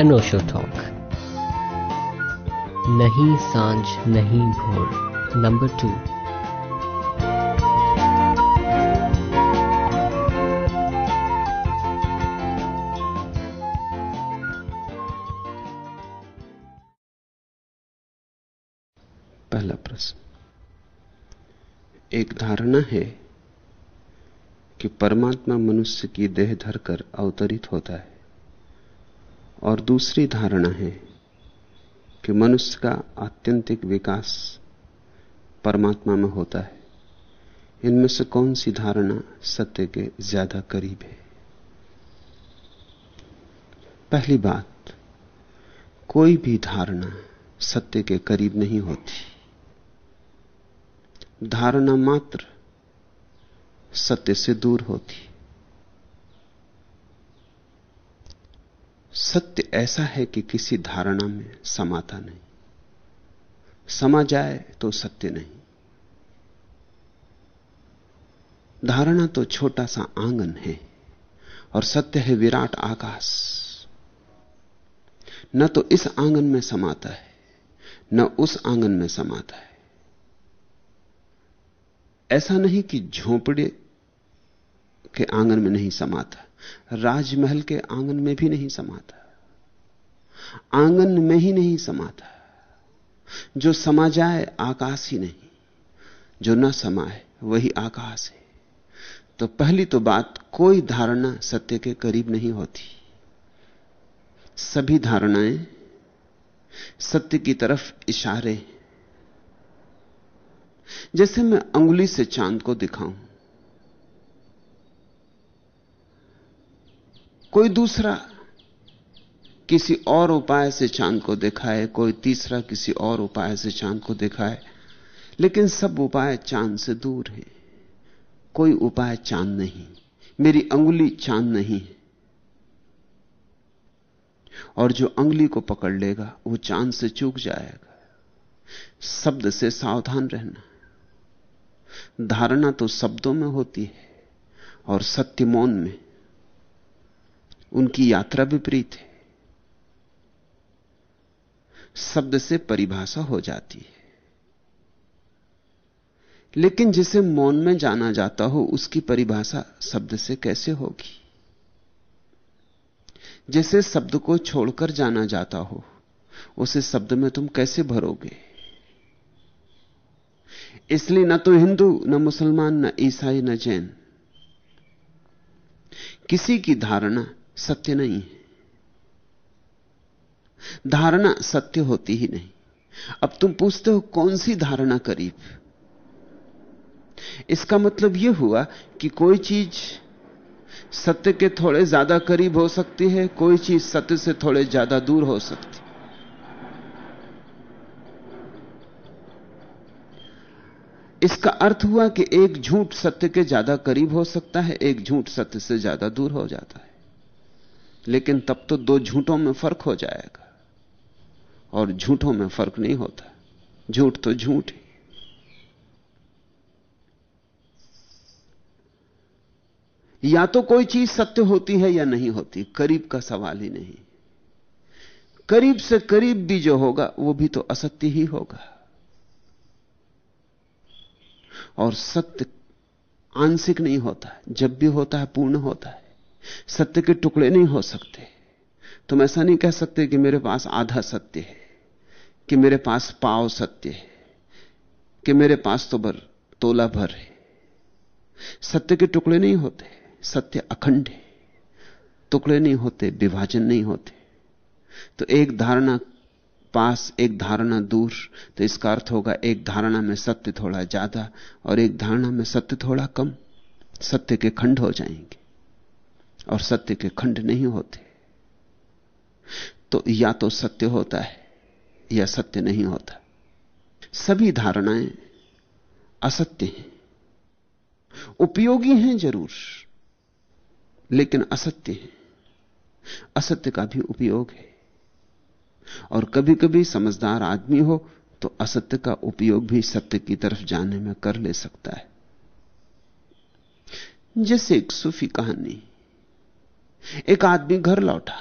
अनोशो talk नहीं साँझ, नहीं भोर. नंबर टू पहला प्रश्न. एक धारणा है कि परमात्मा मनुष्य की देह धरकर अवतरित होता है। और दूसरी धारणा है कि मनुष्य का आत्यंतिक विकास परमात्मा में होता है। इनमें से कौन सी धारणा सत्य के ज़्यादा करीब है? पहली बात, कोई भी धारणा सत्य के करीब नहीं होती। धारणा मात्र सत्य से दूर होती। सत्य ऐसा है कि किसी धारणा में समाता नहीं। समा जाए तो सत्य नहीं। धारणा तो छोटा सा आँगन है और सत्य है विराट आकाश। न तो इस आँगन में समाता है, न उस आँगन में समाता है। ऐसा नहीं कि झोंपड़े के आँगन में नहीं समाता। राजमहल के आँगन में भी नहीं समाता। आँगन में ही नहीं समाता। जो समा जाए, आकाश ही नहीं। जो न समाए, वही आकाश है। तो पहली तो बात, कोई धारणा सत्य के करीब नहीं होती। सभी धारणाएँ सत्य की तरफ़ इशारे जैसे मैं अंगुली से चाँद को दिखाऊँ कोई दूसरा किसी और उपाय से चाँद को दिखाए, कोई तीसरा किसी और उपाय से चाँद को दिखाए, लेकिन सब उपाय चाँद से दूर है। कोई उपाय चाँद नहीं, मेरी अंगुली चाँद नहीं है। और जो अंगुली को पकड़ लेगा, वो चाँद से चूक जाएगा। शब्द से सावधान रहना। धारणा तो शब्दों में होती है, और सत्य मौन में। उनकी यात्रा विपरीत है। शब्द से परिभाषा हो जाती है। लेकिन जिसे मौन में जाना जाता हो, उसकी परिभाषा शब्द से कैसे होगी? जैसे शब्द को छोड़कर जाना जाता हो, उसे शब्द में तुम कैसे भरोगे? इसलिए न तो हिंदू, न मुसलमान, न ईसाई, न जैन। किसी की धारणा सत्य नहीं है। धारणा सत्य होती ही नहीं। अब तुम पूछते हो कौन सी धारणा करीब? इसका मतलब यह हुआ कि कोई चीज़ सत्य के थोड़े ज़्यादा करीब हो सकती है, कोई चीज़ सत्य से थोड़े ज़्यादा दूर हो सकती इसका अर्थ हुआ कि एक झूठ सत्य के ज़्यादा करीब हो सकता है, एक झूठ सत्य से ज़्यादा दूर हो जाता है। लेकिन तब तो दो झूठों में फ़र्क हो जाएगा। और झूठों में फ़र्क नहीं होता। झूठ तो झूठ ही। या तो कोई चीज़ सत्य होती है या नहीं होती। करीब का सवाल ही नहीं। करीब से करीब भी जो होगा, वो भी तो असत्य ही होगा। और सत्य आंशिक नहीं होता। जब भी होता है, पूर्ण होता है। सत्य के टुकड़े नहीं हो सकते। तुम ऐसा नहीं कह सकते कि मेरे पास आधा सत्य है, कि मेरे पास पाव सत्य है, कि मेरे पास तो भर, तोला भर है। सत्य के टुकड़े नहीं होते, सत्य अखंड है। टुकड़े नहीं होते, विभाजन नहीं होते। तो एक धारणा पास, एक धारणा दूर तो इसका अर्थ होगा एक धारणा में सत्य थोड़ा ज़्यादा और एक धारणा में सत्य थोड़ा कम। सत्य के खंड हो जाएँगे। और सत्य के खंड नहीं होते। तो या तो सत्य होता है, या सत्य नहीं होता। सभी धारणाएँ असत्य हैं। उपयोगी हैं ज़रूर, लेकिन असत्य है। असत्य का भी उपयोग है। और कभी कभी समझदार आदमी हो तो असत्य का उपयोग भी सत्य की तरफ़ जाने में कर ले सकता है। जैसे एक सूफी कहानी एक आदमी घर लौटा,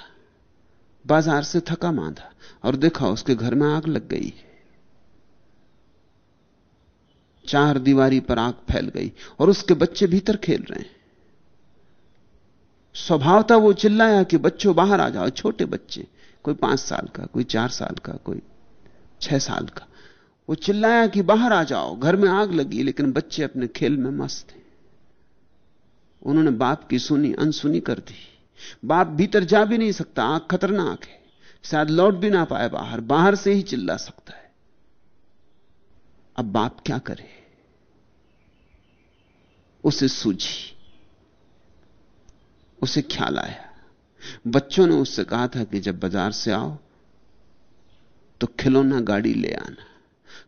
बाज़ार से थका मांदा और देखा उसके घर में आग लग गई चार दीवारी पर आग फैल गई, और उसके बच्चे भीतर खेल रहे हैं। स्वभावता वो चिल्लाया कि बच्चों, बाहर आ जाओ, छोटे बच्चे, कोई पाँच साल का, कोई चार साल का, कोई छह साल का। वो चिल्लाया कि बाहर आ जाओ, घर में आग लगी, लेकिन बच्चे अपने खेल में मस्त थे। उन्होंने बाप की सुनी, अनसुनी कर दी। बाप भीतर जा भी नहीं सकता आग खतरनाक है। शायद लौट भी ना पाए बाहर बाहर से ही चिल्ला सकता है। अब बाप क्या करे? उसे सूझी, उसे ख्याल आया। बच्चों ने उससे कहा था कि जब बाज़ार से आओ तो खिलौना गाड़ी ले आना।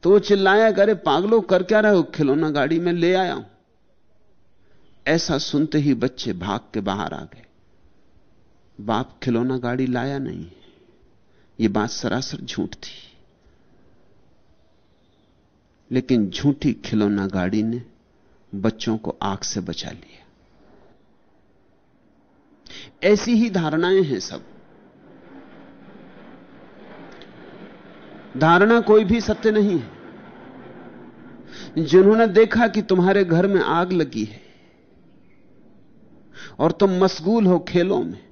तो वो चिल्लाया करे पागलो, कर क्या रहे हो? खिलौना गाड़ी में ले आया हूँ। ऐसा सुनते ही बच्चे भाग के बाहर आ गए। बाप खिलौना गाड़ी लाया नहीं। ये बात सरासर झूठ थी। लेकिन झूठी खिलौना गाड़ी ने बच्चों को आग से बचा लिया। ऐसी ही धारणाएँ हैं सब। धारणा कोई भी सत्य नहीं है। जिन्होंने देखा कि तुम्हारे घर में आग लगी है और तुम मशगूल हो खेलों में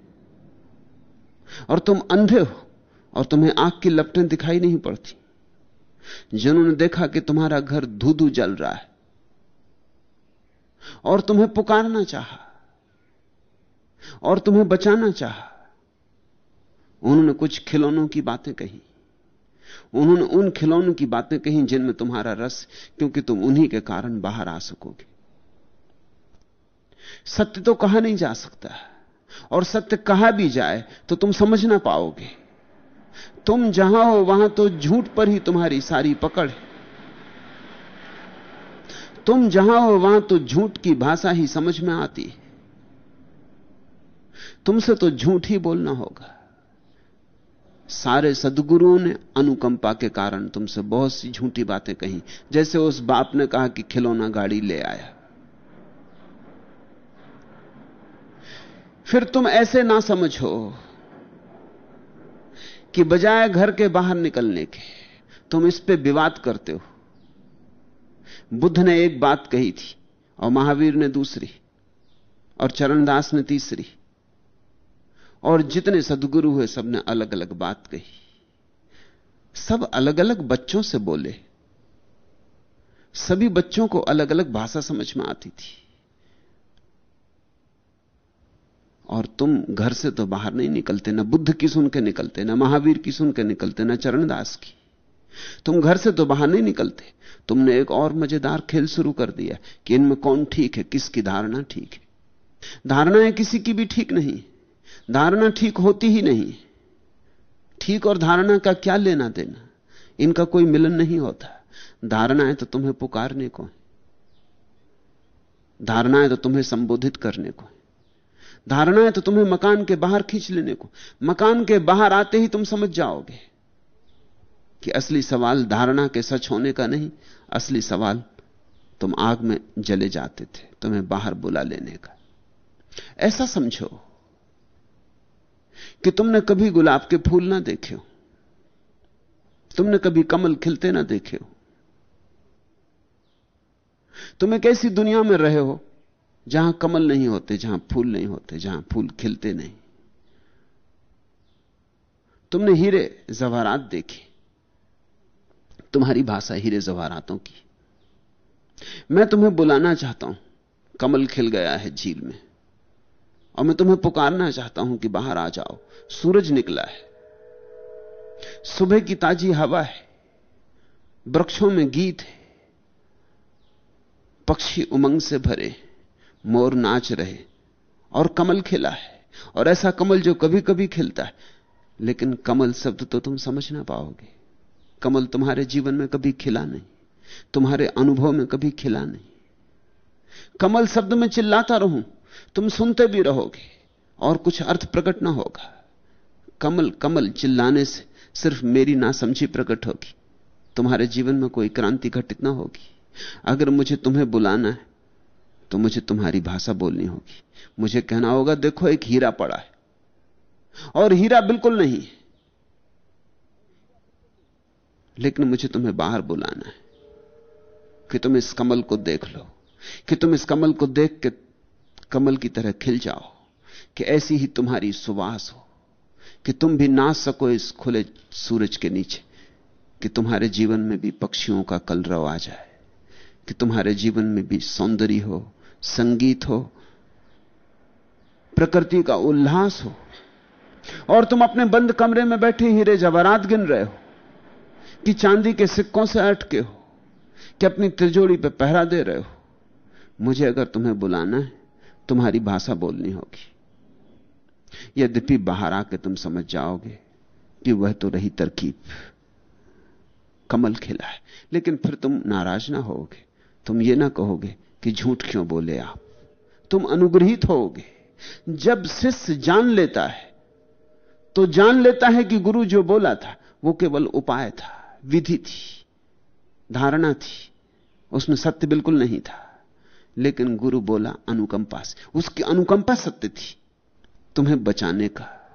और तुम अंधे हो, और तुम्हें आग की लपटें दिखाई नहीं पड़ती। जिन्होंने देखा कि तुम्हारा घर धू जल रहा है, और तुम्हें पुकारना चाहा, और तुम्हें बचाना चाहा, उन्होंने कुछ खिलौनों की बातें कही। उन्होंने उन खिलौनों की बातें कही जिनमें तुम्हारा रस, क्योंकि तुम उन्हीं के कारण बाहर आ सकोगे। सत्य तो कहा नहीं जा सकता। और सत्य कहा भी जाए तो तुम समझ ना पाओगे। तुम जहाँ हो, वहाँ तो झूठ पर ही तुम्हारी सारी पकड़ है। तुम जहाँ हो, वहाँ तो झूठ की भाषा ही समझ में आती है। तुमसे तो झूठ ही बोलना होगा। सारे सदगुरुओं ने अनुकंपा के कारण तुमसे बहुत सी झूठी बातें कही। जैसे उस बाप ने कहा कि खिलौना गाड़ी ले आया। फिर तुम ऐसे ना समझो कि बजाय घर के बाहर निकलने के तुम इस पे विवाद करते हो। बुद्ध ने एक बात कही थी और महावीर ने दूसरी और चरणदास ने तीसरी और जितने सदगुरु हुए सबने अलग अलग बात कही। सब अलग अलग बच्चों से बोले। सभी बच्चों को अलग अलग भाषा समझ में आती थी। और तुम घर से तो बाहर नहीं निकलते, ना बुद्ध की सुन के निकलते, ना महावीर की सुन के निकलते, ना चरणदास की। तुम घर से तो बाहर नहीं निकलते। तुमने एक और मज़ेदार खेल शुरू कर दिया कि इनमें कौन ठीक है, किसकी धारणा ठीक है। धारणाएँ किसी की भी ठीक नहीं धारणा ठीक होती ही नहीं ठीक और धारणा का क्या लेना देना? इनका कोई मिलन नहीं होता। धारणाएँ तो तुम्हें पुकारने को धारणाएँ तो तुम्हें संबोधित करने को है। धारणाएँ तो तुम्हें मकान के बाहर खींच लेने को। मकान के बाहर आते ही तुम समझ जाओगे कि असली सवाल धारणा के सच होने का नहीं, असली सवाल तुम आग में जले जाते थे, तुम्हें बाहर बुला लेने का। ऐसा समझो कि तुमने कभी गुलाब के फूल ना देखे हो, तुमने कभी कमल खिलते ना देखे हो, तुम एक ऐसी दुनिया में रहे हो जहाँ कमल नहीं होते, जहाँ फूल नहीं होते, जहाँ फूल खिलते नहीं। तुमने हीरे जवारात देखे। तुम्हारी भाषा हीरे जवारातों की। मैं तुम्हें बुलाना चाहता हूँ। कमल खिल गया है झील में। और मैं तुम्हें पुकारना चाहता हूँ कि बाहर आ जाओ। सूरज निकला है। सुबह की ताजी हवा है। वृक्षों में गीत है। पक्षी उमंग से भरे मोर नाच रहे और कमल खिला है। और ऐसा कमल जो कभी कभी खिलता है। लेकिन कमल शब्द तो तुम समझ ना पाओगे। कमल तुम्हारे जीवन में कभी खिला नहीं। तुम्हारे अनुभव में कभी खिला नहीं। कमल शब्द में चिल्लाता रहूँ, तुम सुनते भी रहोगे और कुछ अर्थ प्रकट ना होगा। कमल कमल चिल्लाने से सिर्फ़ मेरी नासमझी प्रकट होगी। तुम्हारे जीवन में कोई क्रांति घटित ना होगी। अगर मुझे तुम्हें बुलाना है तो मुझे तुम्हारी भाषा बोलनी होगी। मुझे कहना होगा, देखो, एक हीरा पड़ा है। और हीरा बिल्कुल नहीं लेकिन मुझे तुम्हें बाहर बुलाना है। कि तुम इस कमल को देख लो। कि तुम इस कमल को देख के कमल की तरह खिल जाओ। कि ऐसी ही तुम्हारी सुवास हो। कि तुम भी नाच सको इस खुले सूरज के नीचे। कि तुम्हारे जीवन में भी पक्षियों का कलरव आ जाए। कि तुम्हारे जीवन में भी सौंदर्य हो। संगीत हो, प्रकृति का उल्लास हो, और तुम अपने बंद कमरे में बैठे हीरे जवारात गिन रहे हो, कि चांदी के सिक्कों से अटके हो, कि अपनी त्रिजोड़ी पे पहरा दे रहे हो। मुझे अगर तुम्हें बुलाना है, तुम्हारी भाषा बोलनी होगी। यद्यपि बाहर आके तुम समझ जाओगे कि वह तो रही तरकीब, कमल खिला है। लेकिन फिर तुम नाराज़ ना होगे, तुम ये ना कहोगे कि झूठ क्यों बोले आप? तुम अनुग्रहित होगे। जब शिष्य जान लेता है तो जान लेता है कि गुरु जो बोला था, वो केवल उपाय था, विधि थी, धारणा थी। उसमें सत्य बिल्कुल नहीं था। लेकिन गुरु बोला, अनुकंपा से। उसकी अनुकंपा सत्य थी, तुम्हें बचाने का।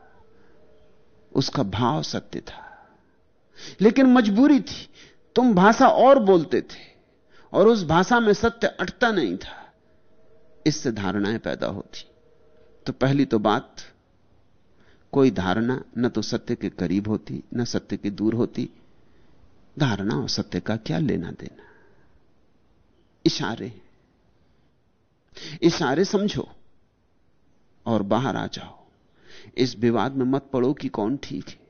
उसका भाव सत्य था। लेकिन मजबूरी थी, तुम भाषा और बोलते थे। और उस भाषा में सत्य अटता नहीं था। इससे धारणाएँ पैदा होती। तो पहली तो बात, कोई धारणा न तो सत्य के करीब होती, न सत्य के दूर होती। धारणा और सत्य का क्या लेना देना? इशारे। इशारे समझो और बाहर आ जाओ। इस विवाद में मत पड़ो कि कौन ठीक है।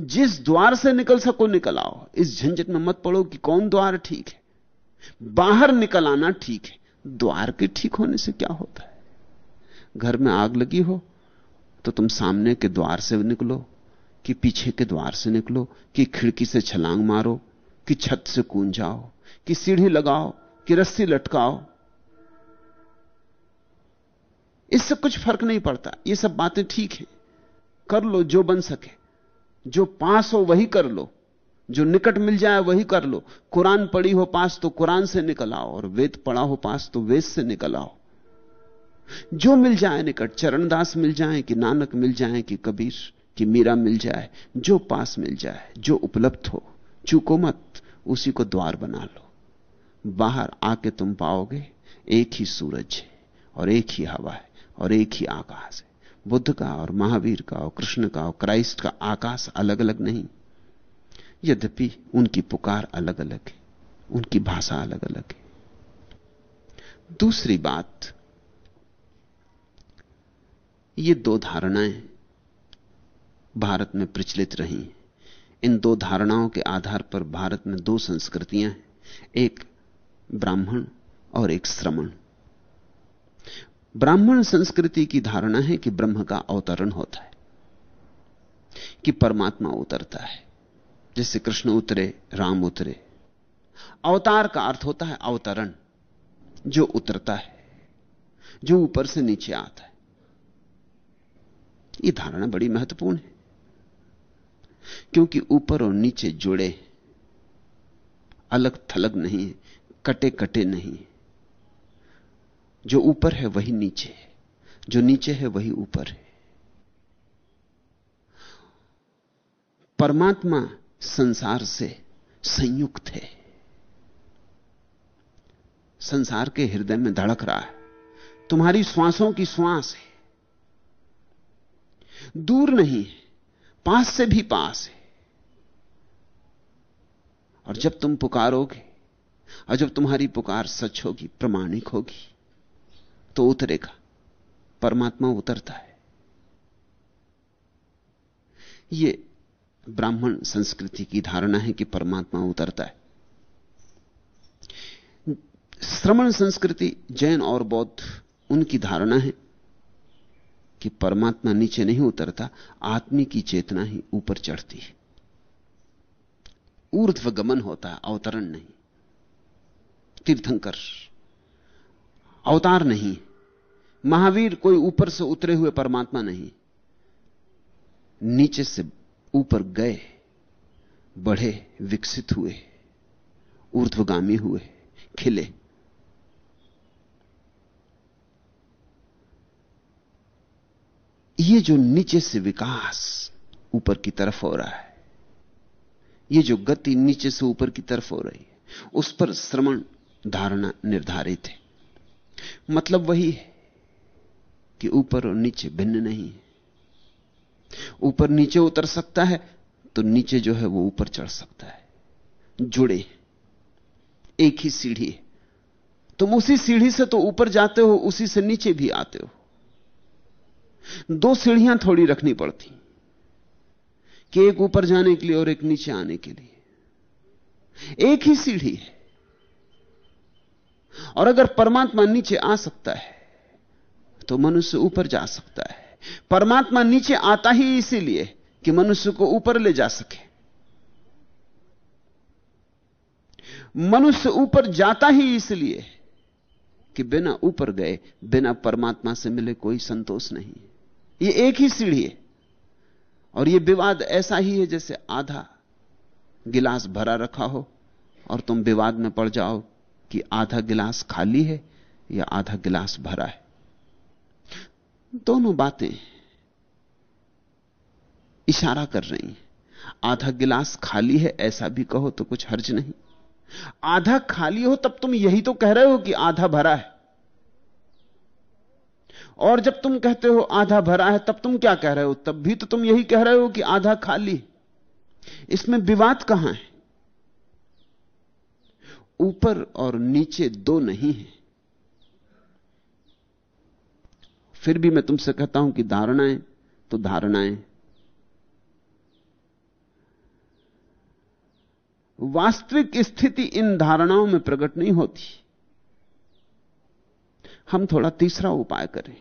जिस द्वार से निकल सको निकल आओ। इस झंझट में मत पड़ो कि कौन द्वार ठीक है। बाहर निकल आना ठीक है। द्वार के ठीक होने से क्या होता है? घर में आग लगी हो तो तुम सामने के द्वार से निकलो, कि पीछे के द्वार से निकलो, कि खिड़की से छलांग मारो, कि छत से कूद जाओ, कि सीढ़ी लगाओ, कि रस्सी लटकाओ। इससे कुछ फ़र्क नहीं पड़ता। ये सब बातें ठीक है। कर लो जो बन सके। जो पास हो वही कर लो। जो निकट मिल जाए वही कर लो। कुरान पढ़ी हो पास तो कुरान से निकल आओ और वेद पढ़ा हो पास तो वेद से निकल आओ। जो मिल जाए निकट, चरणदास मिल जाए कि नानक मिल जाए कि कबीर, कि मीरा मिल जाए, जो पास मिल जाए, जो उपलब्ध हो, चूको मत, उसी को द्वार बना लो। बाहर आके तुम पाओगे, एक ही सूरज है और एक ही हवा है और एक ही आकाश है। बुद्ध का और महावीर का और कृष्ण का और क्राइस्ट का आकाश अलग अलग नहीं। यद्यपि उनकी पुकार अलग अलग है, उनकी भाषा अलग अलग है। दूसरी बात, ये दो धारणाएँ भारत में प्रचलित रही इन दो धारणाओं के आधार पर भारत में दो संस्कृतियाँ हैं, एक ब्राह्मण और एक श्रमण। ब्राह्मण संस्कृति की धारणा है कि ब्रह्म का अवतरण होता है, कि परमात्मा उतरता है। जैसे कृष्ण उतरे, राम उतरे। अवतार का अर्थ होता है अवतरण, जो उतरता है, जो ऊपर से नीचे आता है। यह धारणा बड़ी महत्वपूर्ण है, क्योंकि ऊपर और नीचे जुड़े अलग थलग नहीं है कटे कटे नहीं जो ऊपर है, वही नीचे है। जो नीचे है, वही ऊपर है। परमात्मा संसार से संयुक्त है। संसार के हृदय में धड़क रहा है। तुम्हारी श्वासों की श्वास है। दूर नहीं है, पास से भी पास है। और जब तुम पुकारोगे, और जब तुम्हारी पुकार सच होगी, प्रमाणिक होगी तो उतरेगा, परमात्मा उतरता है। यह ब्राह्मण संस्कृति की धारणा है कि परमात्मा उतरता है। श्रमण संस्कृति, जैन और बौद्ध, उनकी धारणा है कि परमात्मा नीचे नहीं उतरता, आत्मी की चेतना ही ऊपर चढ़ती है। ऊर्ध्व गमन होता है, अवतरण नहीं। तीर्थंकर, अवतार नहीं। महावीर कोई ऊपर से उतरे हुए परमात्मा नहीं। नीचे से ऊपर गए, बढ़े, विकसित हुए, ऊर्ध्वगामी हुए, खिले। ये जो नीचे से विकास ऊपर की तरफ़ हो रहा है, ये जो गति नीचे से ऊपर की तरफ़ हो रही है, उस पर श्रवण धारणा निर्धारित है। मतलब वही है कि ऊपर और नीचे भिन्न नहीं है। ऊपर नीचे उतर सकता है तो नीचे जो है वो ऊपर चढ़ सकता है। जुड़े एक ही सीढ़ी है। तुम उसी सीढ़ी से तो ऊपर जाते हो, उसी से नीचे भी आते हो। दो सीढ़ियाँ थोड़ी रखनी पड़ती कि एक ऊपर जाने के लिए और एक नीचे आने के लिए। एक ही सीढ़ी है। और अगर परमात्मा नीचे आ सकता है तो मनुष्य ऊपर जा सकता है। परमात्मा नीचे आता ही इसीलिए कि मनुष्य को ऊपर ले जा सके। मनुष्य ऊपर जाता ही इसलिए कि बिना ऊपर गए, बिना परमात्मा से मिले कोई संतोष नहीं। ये एक ही सीढ़ी है और यह विवाद ऐसा ही है जैसे आधा गिलास भरा रखा हो और तुम विवाद में पड़ जाओ कि आधा गिलास खाली है या आधा गिलास भरा है। दोनों बातें इशारा कर रही हैं। आधा गिलास खाली है, ऐसा भी कहो तो कुछ हर्ज नहीं। आधा खाली हो तब तुम यही तो कह रहे हो कि आधा भरा है। और जब तुम कहते हो आधा भरा है, तब तुम क्या कह रहे हो? तब भी तो तुम यही कह रहे हो कि आधा खाली इसमें विवाद कहाँ है? ऊपर और नीचे दो नहीं है। फिर भी मैं तुमसे कहता हूँ कि धारणाएँ तो धारणाएँ। वास्तविक स्थिति इन धारणाओं में प्रकट नहीं होती। हम थोड़ा तीसरा उपाय करें।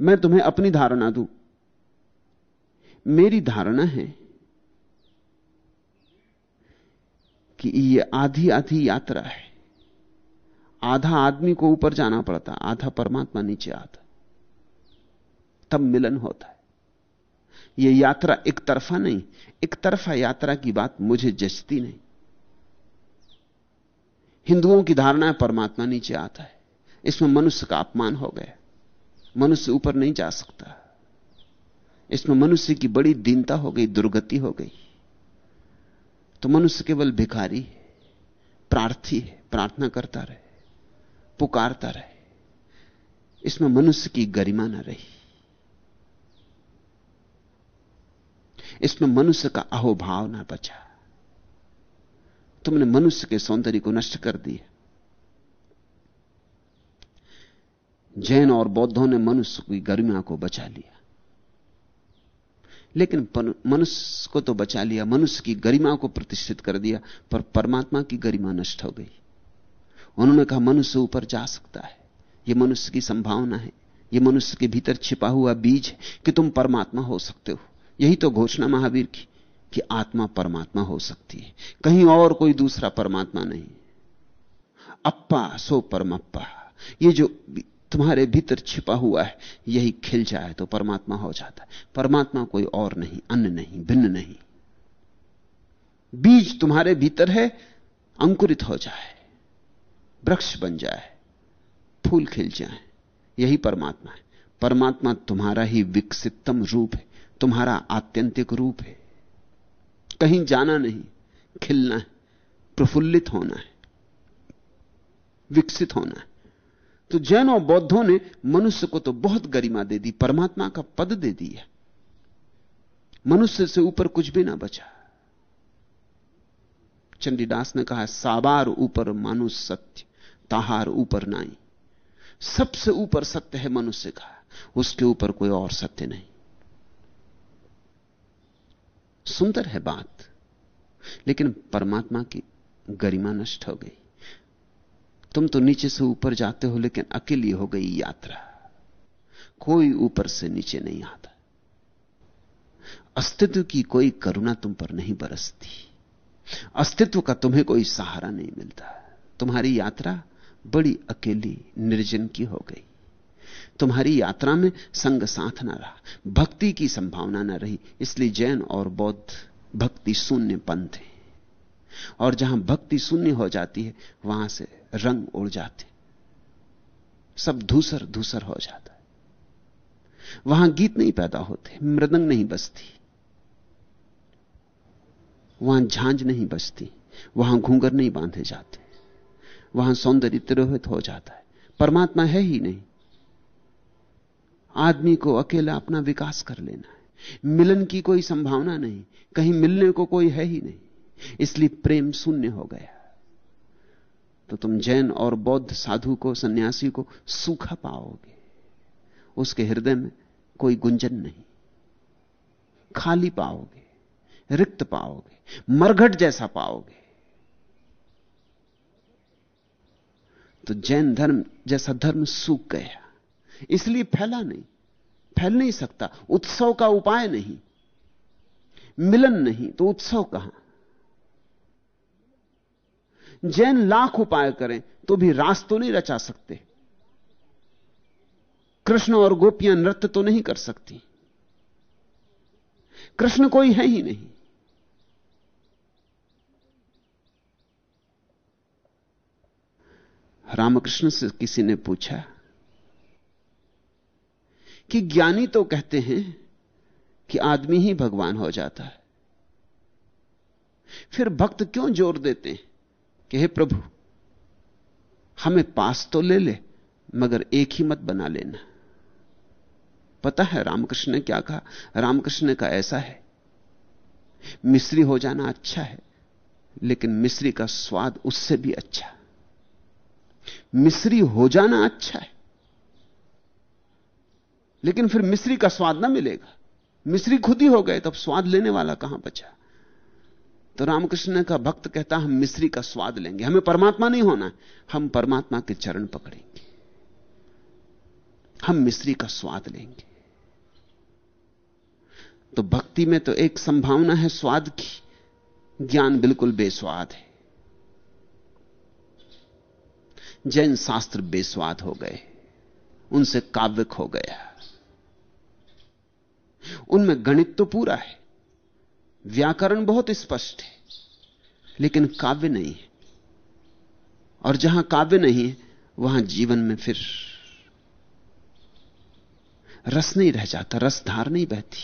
मैं तुम्हें अपनी धारणा दूँ। मेरी धारणा है कि यह आधी आधी यात्रा है। आधा आदमी को ऊपर जाना पड़ता, आधा परमात्मा नीचे आता। तब मिलन होता है। यह यात्रा एक तरफा नहीं, एक तरफा यात्रा की बात मुझे जचती नहीं। हिंदुओं की धारणा है परमात्मा नीचे आता है। इसमें मनुष्य का अपमान हो गया। मनुष्य ऊपर नहीं जा सकता। इसमें मनुष्य की बड़ी दीनता हो गई, दुर्गति हो गई। तो मनुष्य केवल भिखारी प्रार्थी है, प्रार्थना करता रहे। पुकारता रहे। इसमें मनुष्य की गरिमा न रही। इसमें मनुष्य का अहोभाव ना बचा। तुमने मनुष्य के सौंदर्य को नष्ट कर दिया। जैन और बौद्धों ने मनुष्य की गरिमा को बचा लिया। लेकिन मनुष्य को तो बचा लिया, मनुष्य की गरिमा को प्रतिष्ठित कर दिया, पर परमात्मा की गरिमा नष्ट हो गई। उन्होंने कहा, मनुष्य ऊपर जा सकता है। यह मनुष्य की संभावना है। यह मनुष्य के भीतर छिपा हुआ बीज है कि तुम परमात्मा हो सकते हो। यही तो घोषणा महावीर की कि आत्मा परमात्मा हो सकती है। कहीं और कोई दूसरा परमात्मा नहीं। अप्पा, सो परमप्पा। ये जो तुम्हारे भीतर छिपा हुआ है, यही खिल जाए तो परमात्मा हो जाता है। परमात्मा कोई और नहीं, अन्य नहीं, भिन्न नहीं। बीज तुम्हारे भीतर है, अंकुरित हो जाए। वृक्ष बन जाए, फूल खिल जाए, यही परमात्मा है। परमात्मा तुम्हारा ही विकसितम रूप है, तुम्हारा आत्यंतिक रूप है। कहीं जाना नहीं, खिलना है, प्रफुल्लित होना है, विकसित होना है। तो जैन और बौद्धों ने मनुष्य को तो बहुत गरिमा दे दी, परमात्मा का पद दे दिया। मनुष्य से ऊपर कुछ भी ना बचा। चंडीदास ने कहा, साबार ऊपर मानुष सत्य। ताहार ऊपर नाई। सबसे ऊपर सत्य है मनुष्य का। उसके ऊपर कोई और सत्य नहीं। सुंदर है बात, लेकिन परमात्मा की गरिमा नष्ट हो गई। तुम तो नीचे से ऊपर जाते हो, लेकिन अकेली हो गई यात्रा। कोई ऊपर से नीचे नहीं आता। अस्तित्व की कोई करुणा तुम पर नहीं बरसती। अस्तित्व का तुम्हें कोई सहारा नहीं मिलता। तुम्हारी यात्रा बड़ी अकेली, निर्जन की हो गई। तुम्हारी यात्रा में संग साथ ना रहा, भक्ति की संभावना ना रही, इसलिए जैन और बौद्ध भक्ति शून्य पंथ है। और जहाँ भक्ति शून्य हो जाती है, वहाँ से रंग उड़ जाते सब धूसर धूसर हो जाता है। वहाँ गीत नहीं पैदा होते, मृदंग नहीं बजती। वहाँ झांझ नहीं बजती, वहाँ घूंगर नहीं बांधे जाते। वहाँ सौंदर्य तिरोहित हो जाता है। परमात्मा है ही नहीं। आदमी को अकेला अपना विकास कर लेना है। मिलन की कोई संभावना नहीं। कहीं मिलने को कोई है ही नहीं। इसलिए प्रेम शून्य हो गया। तो तुम जैन और बौद्ध साधु को, सन्यासी को सूखा पाओगे। उसके हृदय में कोई गुंजन नहीं। खाली पाओगे। रिक्त पाओगे। मरघट जैसा पाओगे। तो जैन धर्म जैसा धर्म सूख गया। इसलिए फैला नहीं, फैल नहीं सकता। उत्सव का उपाय नहीं, मिलन नहीं तो उत्सव कहाँ? जैन लाख उपाय करें तो भी रास तो नहीं रचा सकते। कृष्ण और गोपियाँ नृत्य तो नहीं कर सकती। कृष्ण कोई है ही नहीं। रामकृष्ण से किसी ने पूछा कि ज्ञानी तो कहते हैं कि आदमी ही भगवान हो जाता है। फिर भक्त क्यों ज़ोर देते हैं? कि हे प्रभु, हमें पास तो ले ले, मगर एक ही मत बना लेना। पता है रामकृष्ण ने क्या कहा? रामकृष्ण का ऐसा है मिश्री हो जाना अच्छा है, लेकिन मिश्री का स्वाद उससे भी अच्छा। मिश्री हो जाना अच्छा है। लेकिन फिर मिश्री का स्वाद ना मिलेगा। मिश्री खुद ही हो गए, तब स्वाद लेने वाला कहाँ बचा? तो रामकृष्ण का भक्त कहता, हम मिश्री का स्वाद लेंगे। हमें परमात्मा नहीं होना हम परमात्मा के चरण पकड़ेंगे। हम मिश्री का स्वाद लेंगे। तो भक्ति में तो एक संभावना है स्वाद की। ज्ञान बिल्कुल बेस्वाद है। जैन शास्त्र बेस्वाद हो गए, उनसे काव्यक हो गया। उनमें गणित तो पूरा है, व्याकरण बहुत स्पष्ट है, लेकिन काव्य नहीं है। और जहाँ काव्य नहीं है, वहाँ जीवन में फिर रस नहीं रह जाता, रस धार नहीं बहती।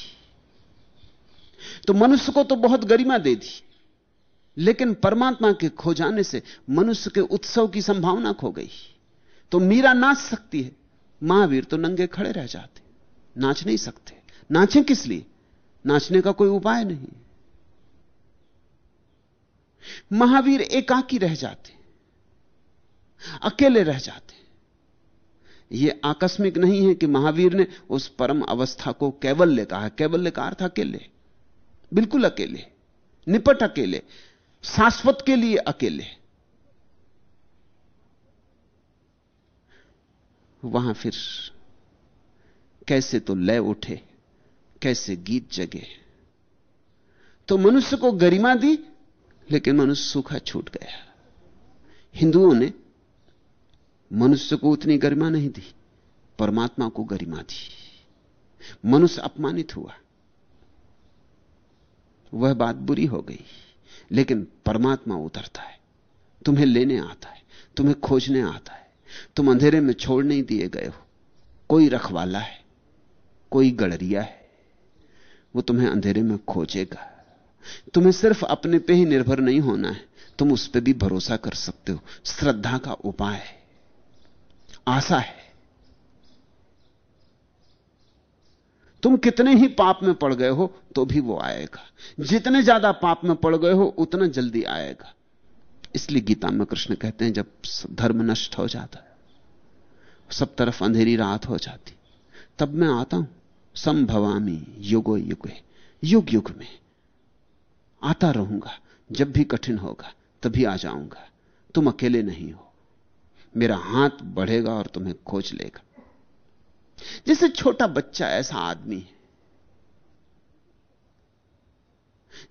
तो मनुष्य को तो बहुत गरिमा दे दी। लेकिन परमात्मा के खो जाने से मनुष्य के उत्सव की संभावना खो गई। तो मीरा नाच सकती है, महावीर तो नंगे खड़े रह जाते। नाच नहीं सकते। नाचें किस लिए? नाचने का कोई उपाय नहीं। महावीर एकाकी रह जाते, अकेले रह जाते। यह आकस्मिक नहीं है कि महावीर ने उस परम अवस्था को कैवल्य कहा। कैवल्य का अर्थ अकेले। बिल्कुल अकेले। निपट अकेले। शाश्वत के लिए अकेले। वहाँ फिर कैसे तो लय उठे, कैसे गीत जगे। तो मनुष्य को गरिमा दी, लेकिन मनुष्य सूखा छूट गया। हिंदुओं ने मनुष्य को उतनी गरिमा नहीं दी, परमात्मा को गरिमा दी। मनुष्य अपमानित हुआ। वह बात बुरी हो गई। लेकिन परमात्मा उतरता है। तुम्हें लेने आता है, तुम्हें खोजने आता है। तुम अंधेरे में छोड़ नहीं दिए गए हो। कोई रखवाला है, कोई गड़रिया है, वो तुम्हें अंधेरे में खोजेगा। तुम्हें सिर्फ़ अपने पे ही निर्भर नहीं होना है, तुम उस पर भी भरोसा कर सकते हो। श्रद्धा का उपाय है, आशा है। तुम कितने ही पाप में पड़ गए हो तो भी वो आएगा। जितने ज़्यादा पाप में पड़ गए हो, उतना जल्दी आएगा। इसलिए गीता में कृष्ण कहते हैं, जब धर्म नष्ट हो जाता है, सब तरफ़ अंधेरी रात हो जाती, तब मैं आता हूँ। संभवामी युगो युग युग युग में। आता रहूँगा, जब भी कठिन होगा, तभी आ जाऊँगा। तुम अकेले नहीं हो। मेरा हाथ बढ़ेगा और तुम्हें खोज लेगा। जैसे छोटा बच्चा ऐसा आदमी है।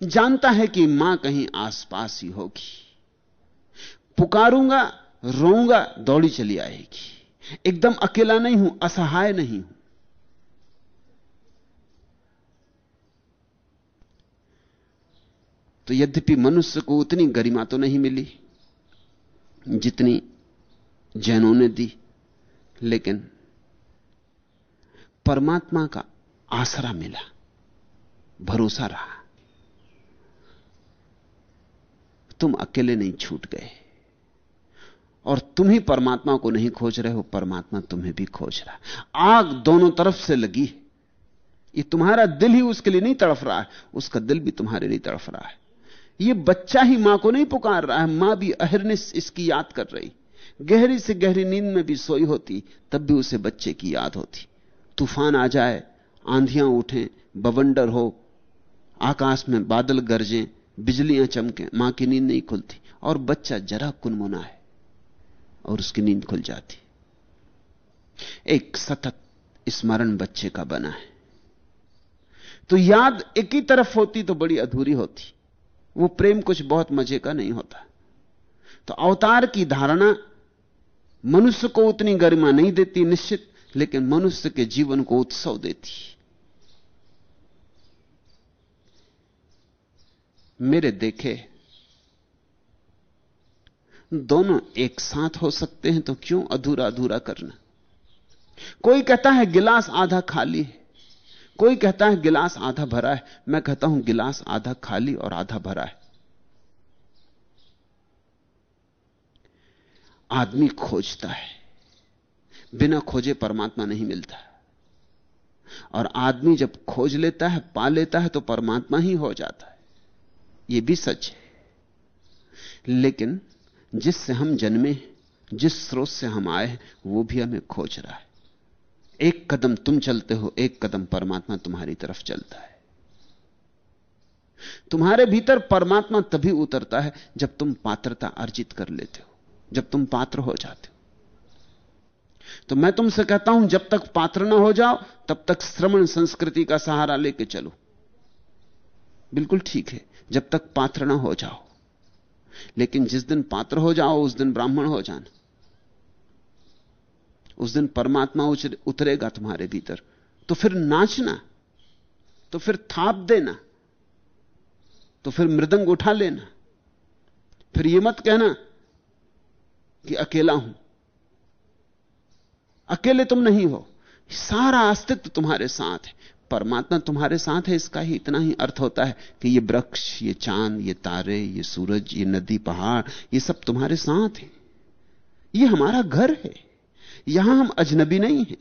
जानता है कि माँ कहीं आसपास ही होगी। पुकारूँगा, रोऊँगा, दौड़ी चली आएगी। एकदम अकेला नहीं हूँ, असहाय नहीं हूँ। तो यद्यपि मनुष्य को उतनी गरिमा तो नहीं मिली, जितनी जैनों ने दी, लेकिन परमात्मा का आसरा मिला, भरोसा रहा। तुम अकेले नहीं छूट गए, और तुम ही परमात्मा को नहीं खोज रहे हो, परमात्मा तुम्हें भी खोज रहा। आग दोनों तरफ़ से लगी ये तुम्हारा दिल ही उसके लिए नहीं तड़फ रहा है, उसका दिल भी तुम्हारे लिए तड़फ रहा है। ये बच्चा ही माँ को नहीं पुकार रहा है, माँ भी अहिर्निश इसकी याद कर रही। गहरी से गहरी नींद में भी सोई होती, तब भी उसे बच्चे की याद होती। तूफ़ान आ जाए, आंधियाँ उठें, बवंडर हो, आकाश में बादल गरजें, बिजलियाँ चमके, माँ की नींद नहीं खुलती, और बच्चा जरा कुनमुना है, और उसकी नींद खुल जाती। एक सतत स्मरण बच्चे का बना है। तो याद एक ही तरफ़ होती तो बड़ी अधूरी होती। वो प्रेम कुछ बहुत मज़े का नहीं होता। तो अवतार की धारणा मनुष्य को उतनी गरिमा नहीं देती, निश्चित लेकिन मनुष्य के जीवन को उत्सव देती। मेरे देखे, दोनों एक साथ हो सकते हैं तो क्यों अधूरा अधूरा करना? कोई कहता है गिलास आधा खाली है, कोई कहता है गिलास आधा भरा है, मैं कहता हूँ गिलास आधा खाली और आधा भरा है। आदमी खोजता है। बिना खोजे परमात्मा नहीं मिलता और आदमी जब खोज लेता है, पा लेता है तो परमात्मा ही हो जाता है। यह भी सच है। लेकिन जिससे हम जन्मे जिस स्रोत से हम आए वो भी हमें खोज रहा है। एक कदम तुम चलते हो, एक कदम परमात्मा तुम्हारी तरफ़ चलता है। तुम्हारे भीतर परमात्मा तभी उतरता है जब तुम पात्रता अर्जित कर लेते हो, जब तुम पात्र हो जाते हो। तो मैं तुमसे कहता हूँ, जब तक पात्र ना हो जाओ, तब तक श्रवण संस्कृति का सहारा लेके चलो। बिल्कुल ठीक है, जब तक पात्र ना हो जाओ। लेकिन जिस दिन पात्र हो जाओ, उस दिन ब्राह्मण हो जाना। उस दिन परमात्मा उतरेगा तुम्हारे भीतर। तो फिर नाचना तो फिर थाप देना तो फिर मृदंग उठा लेना। फिर यह मत कहना कि अकेला हूँ। अकेले तुम नहीं हो। सारा अस्तित्व तुम्हारे साथ है। परमात्मा तुम्हारे साथ है, इसका ही इतना ही अर्थ होता है कि ये वृक्ष, ये चाँद, ये तारे, ये सूरज, ये नदी, पहाड़, ये सब तुम्हारे साथ है। ये हमारा घर है। यहाँ हम अजनबी नहीं हैं।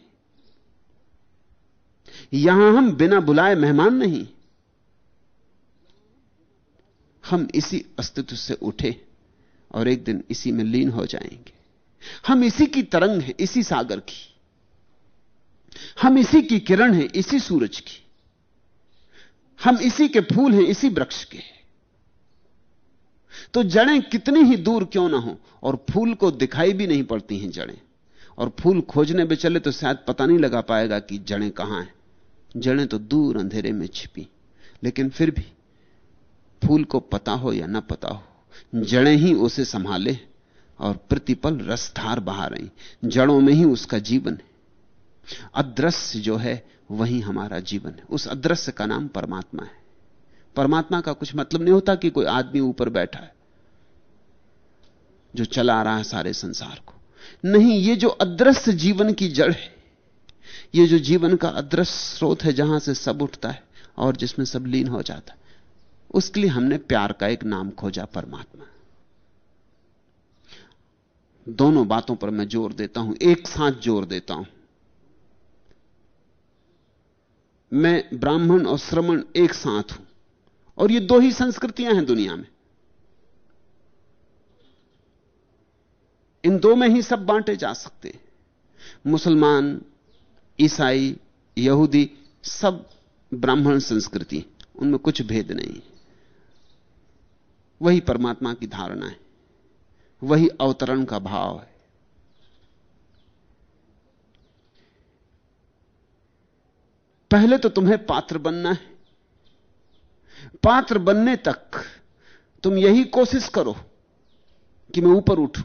यहाँ हम बिना बुलाए मेहमान नहीं। हम इसी अस्तित्व से उठे और एक दिन इसी में लीन हो जाएँगे। हम इसी की तरंग हैं, इसी सागर की। हम इसी की किरण हैं, इसी सूरज की। हम इसी के फूल हैं, इसी वृक्ष के। तो जड़ें कितनी ही दूर क्यों ना हो, और फूल को दिखाई भी नहीं पड़ती हैं जड़ें। और फूल खोजने में चले तो शायद पता नहीं लगा पाएगा कि जड़ें कहाँ हैं। जड़ें तो दूर अंधेरे में छिपी, लेकिन फिर भी फूल को पता हो या ना पता हो, जड़ें ही उसे संभाले और प्रतिपल रसधार बहा रही। जड़ों में ही उसका जीवन है। अदृश्य जो है, वही हमारा जीवन है। उस अदृश्य का नाम परमात्मा है। परमात्मा का कुछ मतलब नहीं होता कि कोई आदमी ऊपर बैठा है, जो चला रहा है सारे संसार को। नहीं, ये जो अदृश्य जीवन की जड़ है, ये जो जीवन का अदृश्य स्रोत है जहाँ से सब उठता है और जिसमें सब लीन हो जाता है, उसके लिए हमने प्यार का एक नाम खोजा परमात्मा। दोनों बातों पर मैं ज़ोर देता हूँ, एक साथ ज़ोर देता हूँ। मैं ब्राह्मण और श्रमण एक साथ हूँ, और ये दो ही संस्कृतियाँ हैं दुनिया में। इन दो में ही सब बांटे जा सकते मुसलमान, ईसाई, यहूदी, सब ब्राह्मण संस्कृति, उनमें कुछ भेद नहीं। वही परमात्मा की धारणा है। वही अवतरण का भाव है। पहले तो तुम्हें पात्र बनना है। पात्र बनने तक तुम यही कोशिश करो कि मैं ऊपर उठूं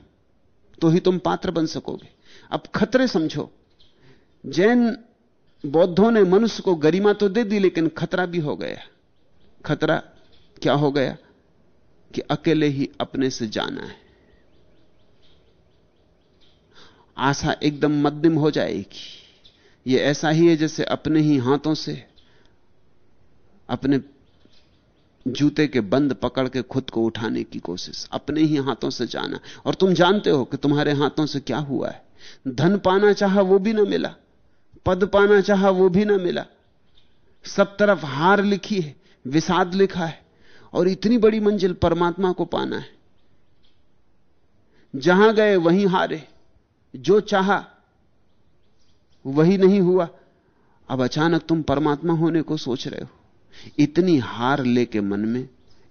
तो ही तुम पात्र बन सकोगे। अब खतरे समझो, जैन बौद्धों ने मनुष्य को गरिमा तो दे दी, लेकिन खतरा भी हो गया। खतरा क्या हो गया? कि अकेले ही अपने से जाना है। आशा एकदम मध्यम हो जाएगी। यह ऐसा ही है जैसे अपने ही हाथों से अपने जूते के बंद पकड़ के खुद को उठाने की कोशिश, अपने ही हाथों से जाना। और तुम जानते हो कि तुम्हारे हाथों से क्या हुआ है। धन पाना चाहा वो भी ना मिला, पद पाना चाहा वो भी ना मिला। सब तरफ़ हार लिखी है, विषाद लिखा है, और इतनी बड़ी मंजिल परमात्मा को पाना है। जहाँ गए वहीं हारे। जो चाहा, वही नहीं हुआ। अब अचानक तुम परमात्मा होने को सोच रहे हो। इतनी हार लेके मन में,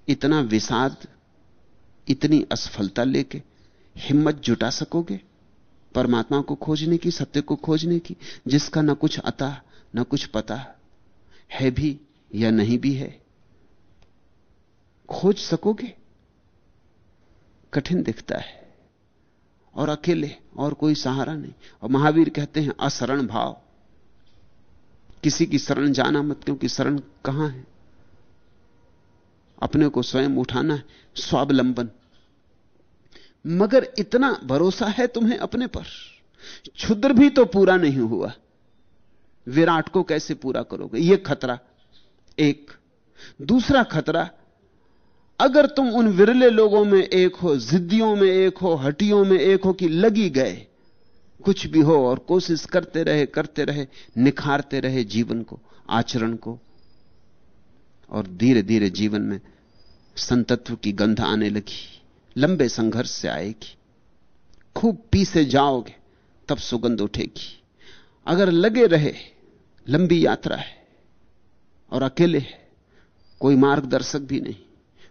इतना विषाद, इतनी असफलता लेके हिम्मत जुटा सकोगे परमात्मा को खोजने की, सत्य को खोजने की, जिसका न कुछ अता, न कुछ पता है भी या नहीं भी है। खोज सकोगे? कठिन दिखता है। और अकेले, और कोई सहारा नहीं। और महावीर कहते हैं, असरण भाव। किसी की शरण जाना मत, क्योंकि शरण कहाँ है? अपने को स्वयं उठाना है, स्वावलंबन। मगर इतना भरोसा है तुम्हें अपने पर। क्षुद्र भी तो पूरा नहीं हुआ। विराट को कैसे पूरा करोगे? यह खतरा एक। दूसरा खतरा अगर तुम उन विरले लोगों में एक हो, जिद्दियों में एक हो, हटियों में एक हो कि लगी गए, कुछ भी हो और कोशिश करते रहे करते रहे, निखारते रहे जीवन को, आचरण को, और धीरे धीरे जीवन में संतत्व की गंध आने लगी, लंबे संघर्ष से आएगी। खूब पीसे जाओगे, तब सुगंध उठेगी। अगर लगे रहे, लंबी यात्रा है, और अकेले है, कोई मार्गदर्शक भी नहीं।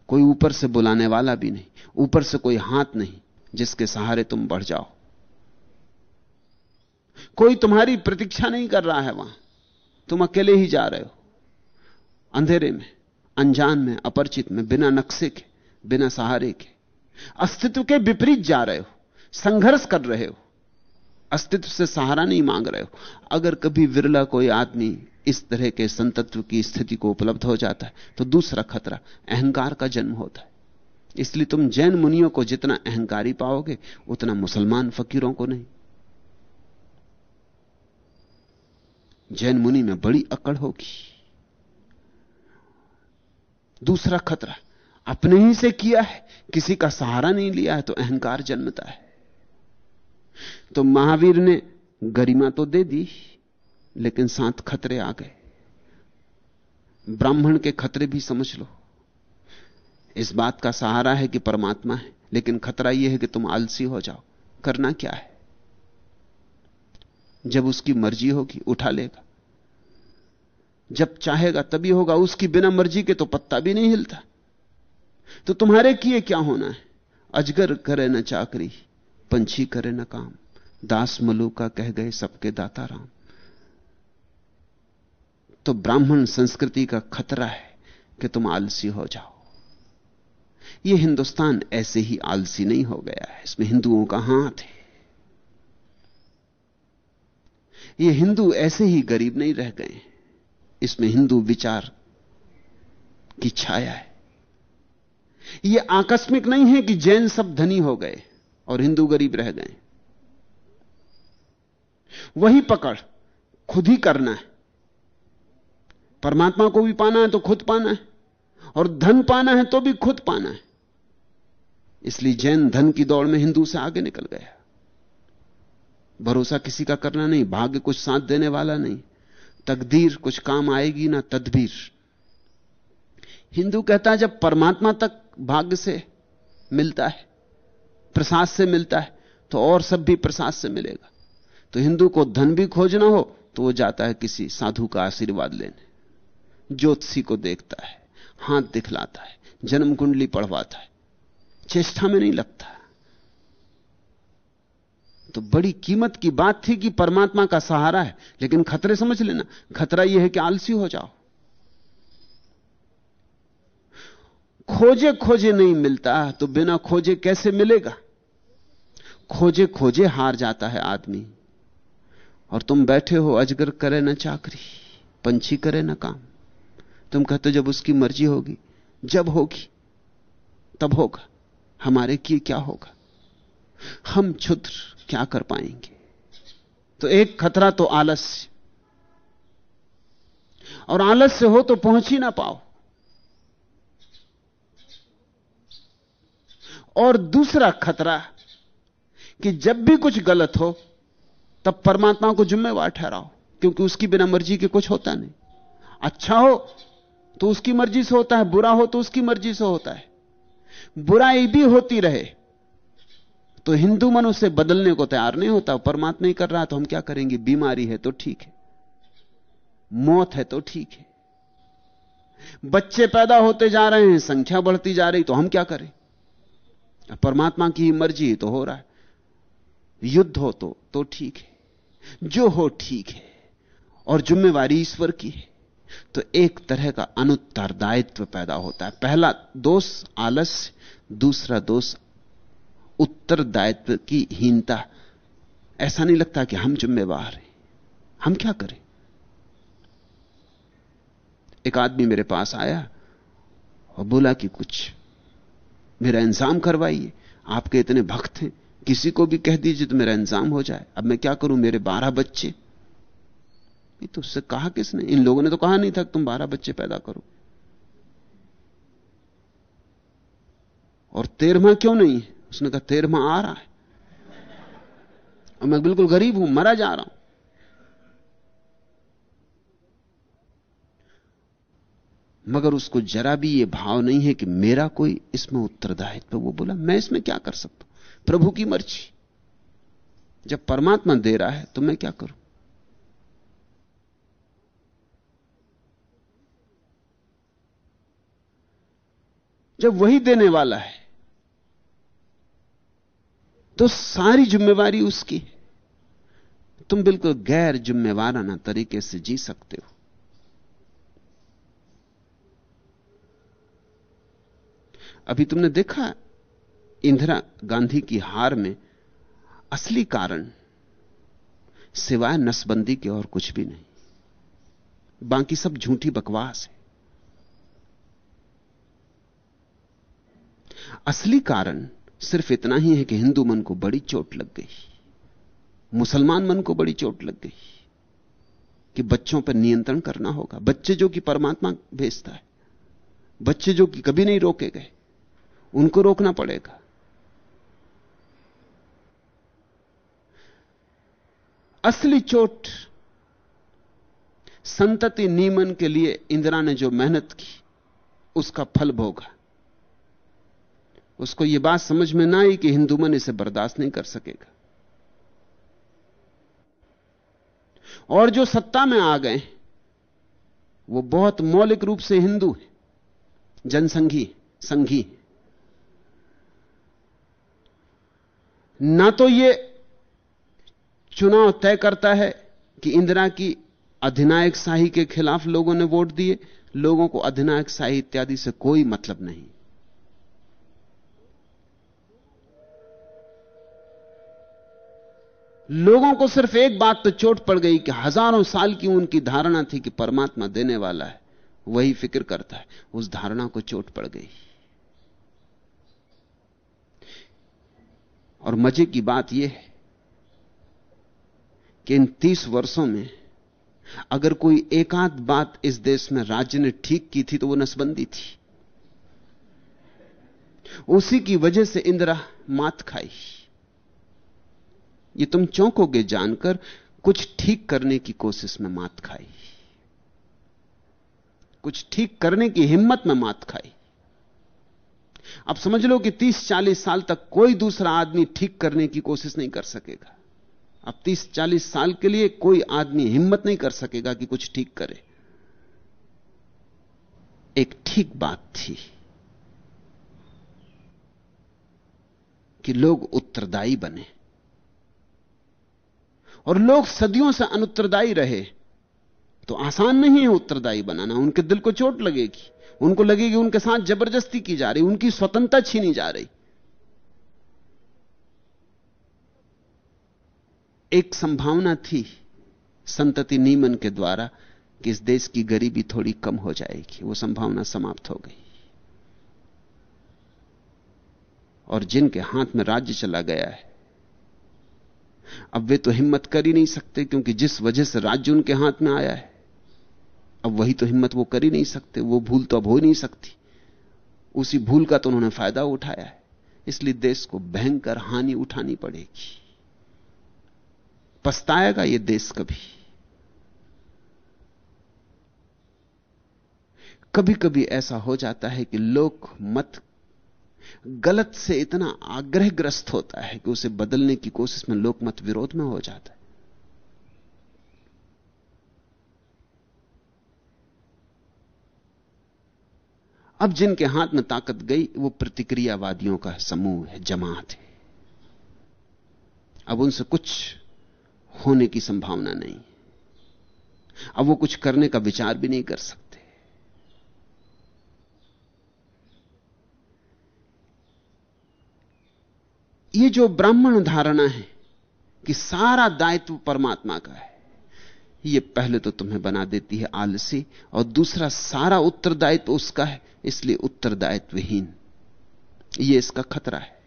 कोई ऊपर से बुलाने वाला भी नहीं, ऊपर से कोई हाथ नहीं जिसके सहारे तुम बढ़ जाओ। कोई तुम्हारी प्रतीक्षा नहीं कर रहा है वहाँ। तुम अकेले ही जा रहे हो। अंधेरे में, अनजान में, अपरिचित में, बिना नक्शे के, बिना सहारे के। अस्तित्व के विपरीत जा रहे हो, संघर्ष कर रहे हो। अस्तित्व से सहारा नहीं मांग रहे हो। अगर कभी विरला कोई आदमी इस तरह के संतत्व की स्थिति को उपलब्ध हो जाता है तो दूसरा खतरा, अहंकार का जन्म होता है। इसलिए तुम जैन मुनियों को जितना अहंकारी पाओगे, उतना मुसलमान फकीरों को नहीं। जैन मुनि में बड़ी अकड़ होगी। दूसरा खतरा, अपने ही से किया है, किसी का सहारा नहीं लिया है तो अहंकार जन्मता है। तो महावीर ने गरिमा तो दे दी। लेकिन साथ खतरे आ गए। ब्राह्मण के खतरे भी समझ लो। इस बात का सहारा है कि परमात्मा है, लेकिन खतरा यह है कि तुम आलसी हो जाओ। करना क्या है? जब उसकी मर्ज़ी होगी, उठा लेगा। जब चाहेगा, तभी होगा। उसकी बिना मर्ज़ी के तो पत्ता भी नहीं हिलता। तो तुम्हारे किए क्या होना है? अजगर करे न चाकरी, पंछी करे न काम। दास मलू का कह गए सबके दाता राम। तो ब्राह्मण संस्कृति का खतरा है कि तुम आलसी हो जाओ। यह हिंदुस्तान ऐसे ही आलसी नहीं हो गया है। इसमें हिंदुओं का हाथ है। ये हिंदू ऐसे ही गरीब नहीं रह गए इसमें हिंदू विचार की छाया है। यह आकस्मिक नहीं है कि जैन सब धनी हो गए और हिंदू गरीब रह गए। वही पकड़ खुद ही करना है। परमात्मा को भी पाना है तो खुद पाना है। और धन पाना है तो भी खुद पाना है। इसलिए जैन धन की दौड़ में हिंदू से आगे निकल गया। भरोसा किसी का करना नहीं, भाग्य कुछ साथ देने वाला नहीं। तकदीर, कुछ काम आएगी ना तदबीर। हिंदू कहता है, जब परमात्मा तक भाग्य से मिलता है, प्रसाद से मिलता है तो और सब भी प्रसाद से मिलेगा। तो हिंदू को धन भी खोजना हो तो वो जाता है किसी साधु का आशीर्वाद लेने। ज्योतिषी को देखता है, हाथ दिखलाता है, जन्म कुंडली पढ़वाता है, चेष्टा में नहीं लगता। तो बड़ी कीमत की बात थी कि परमात्मा का सहारा है, लेकिन खतरे समझ लेना, खतरा यह है कि आलसी हो जाओ। खोजे खोजे नहीं मिलता तो बिना खोजे कैसे मिलेगा? खोजे खोजे हार जाता है आदमी। और तुम बैठे हो, अजगर करे ना चाकरी, पंछी करे ना काम। तुम कहते जब उसकी मर्ज़ी होगी, जब होगी, तब होगा। हमारे किए क्या होगा? हम क्षुद्र क्या कर पाएँगे? तो एक खतरा तो आलस्य। और आलस से हो तो पहुँच ही ना पाओ। और दूसरा खतरा, कि जब भी कुछ गलत हो, तब परमात्मा को जिम्मेवार ठहराओ, क्योंकि उसकी बिना मर्ज़ी के कुछ होता नहीं। अच्छा हो तो उसकी मर्ज़ी से होता है, बुरा हो तो उसकी मर्ज़ी से होता है। बुराई भी होती रहे तो हिंदू मन उसे बदलने को तैयार नहीं होता, परमात्मा ही कर रहा तो हम क्या करेंगे? बीमारी है तो ठीक है। मौत है तो ठीक है। बच्चे पैदा होते जा रहे हैं, संख्या बढ़ती जा रही तो हम क्या करें? परमात्मा की मर्ज़ी तो हो रहा है। युद्ध हो तो तो ठीक है। जो हो ठीक है, और जिम्मेवारी ईश्वर की है। तो एक तरह का अनुत्तरदायित्व पैदा होता है। पहला दोष आलस्य, दूसरा दोष उत्तरदायित्व की हीनता। ऐसा नहीं लगता कि हम जिम्मेवार हैं। हम क्या करें? एक आदमी मेरे पास आया और बोला कि कुछ, मेरा इंतज़ाम करवाइए। आपके इतने भक्त हैं, किसी को भी कह दीजिए तो मेरा इंतज़ाम हो जाए। अब मैं क्या करूँ? मेरे बारह बच्चे। तो उससे कहा किसने? इन लोगों ने तो कहा नहीं था तुम बारह बच्चे पैदा करो। और तेरहवा क्यों नहीं? उसने कहा, तेरहवा आ रहा है। और मैं बिल्कुल गरीब हूँ, मरा जा रहा हूँ। मगर उसको जरा भी यह भाव नहीं है कि मेरा कोई इसमें उत्तरदायित्व वो बोला, मैं इसमें क्या कर सकता हूँ? प्रभु की मर्ज़ी। जब परमात्मा दे रहा है तो मैं क्या करूँ? जब वही देने वाला है तो सारी जिम्मेवारी उसकी है। तुम बिल्कुल गैर जिम्मेवाराना तरीके से जी सकते हो। अभी तुमने देखा, इंदिरा गांधी की हार में असली कारण सिवाय नसबंदी के और कुछ भी नहीं। बाकी सब झूठी बकवास है। असली कारण सिर्फ़ इतना ही है कि हिंदू मन को बड़ी चोट लग गई। मुसलमान मन को बड़ी चोट लग गई कि बच्चों पर नियंत्रण करना होगा। बच्चे जो कि परमात्मा भेजता है, बच्चे जो कि कभी नहीं रोके गए, उनको रोकना पड़ेगा। असली चोट संतति नियमन के लिए इंदिरा ने जो मेहनत की, उसका फल भोगा। उसको यह बात समझ में ना आई कि हिंदू मन इसे बर्दाश्त नहीं कर सकेगा। और जो सत्ता में आ गए वो बहुत मौलिक रूप से हिंदू है, जनसंघी, संघी। ना तो ये चुनाव तय करता है कि इंदिरा की अधिनायक शाही के खिलाफ लोगों ने वोट दिए, लोगों को अधिनायक शाही इत्यादि से कोई मतलब नहीं। लोगों को सिर्फ़ एक बात तो चोट पड़ गई कि हज़ारों साल की उनकी धारणा थी कि परमात्मा देने वाला है, वही फ़िक्र करता है। उस धारणा को चोट पड़ गई। और मज़े की बात यह है कि इन तीस वर्षों में अगर कोई एकाध बात इस देश में राज्य ने ठीक की थी तो वो नसबंदी थी। उसी की वजह से इंदिरा मात खाई। ये तुम चौंकोगे जानकर कुछ ठीक करने की कोशिश में मात खाई। कुछ ठीक करने की हिम्मत में मात खाई। अब समझ लो कि 30-40 साल तक कोई दूसरा आदमी ठीक करने की कोशिश नहीं कर सकेगा। अब 30-40 साल के लिए कोई आदमी हिम्मत नहीं कर सकेगा कि कुछ ठीक करे। एक ठीक बात थी कि लोग उत्तरदायी बने। और लोग सदियों से अनुत्तरदायी रहे तो आसान नहीं है उत्तरदायी बनाना। उनके दिल को चोट लगेगी, उनको लगेगी उनके साथ ज़बरदस्ती की जा रही, उनकी स्वतंत्रता छीनी जा रही। एक संभावना थी संतति नीमन के द्वारा कि इस देश की गरीबी थोड़ी कम हो जाएगी। वो संभावना समाप्त हो गई। और जिनके हाथ में राज्य चला गया है अब वे तो हिम्मत कर ही नहीं सकते, क्योंकि जिस वजह से राज्य उनके हाथ में आया है, अब वही तो हिम्मत वो कर ही नहीं सकते, वो भूल तो अब हो ही नहीं सकती। उसी भूल का तो उन्होंने फ़ायदा उठाया है, इसलिए देश को भयंकर हानि उठानी पड़ेगी। पछताएगा ये देश कभी। कभी कभी ऐसा हो जाता है कि लोक मत गलत से इतना आग्रहग्रस्त होता है कि उसे बदलने की कोशिश में लोकमत विरोध में हो जाता है। अब जिनके हाथ में ताकत गई, वो प्रतिक्रियावादियों का समूह है, जमात है। अब उनसे कुछ होने की संभावना नहीं। अब वो कुछ करने का विचार भी नहीं कर सकते। ये जो ब्राह्मण धारणा है कि सारा दायित्व परमात्मा का है, ये पहले तो तुम्हें बना देती है आलसी, और दूसरा सारा उत्तरदायित्व उसका है, इसलिए उत्तरदायित्वहीन। ये इसका खतरा है।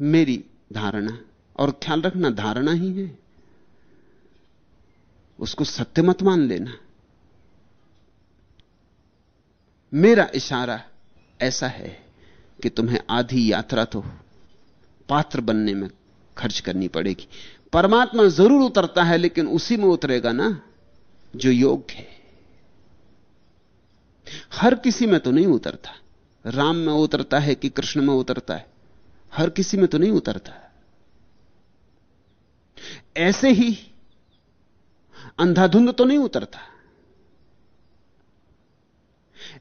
मेरी धारणा, और ख्याल रखना, धारणा ही है। उसको सत्य मत मान लेना। मेरा इशारा ऐसा है कि तुम्हें आधी यात्रा तो पात्र बनने में खर्च करनी पड़ेगी। परमात्मा ज़रूर उतरता है, लेकिन उसी में उतरेगा ना जो योग्य है। हर किसी में तो नहीं उतरता। राम में उतरता है कि कृष्ण में उतरता है? हर किसी में तो नहीं उतरता। ऐसे ही अंधाधुंध तो नहीं उतरता।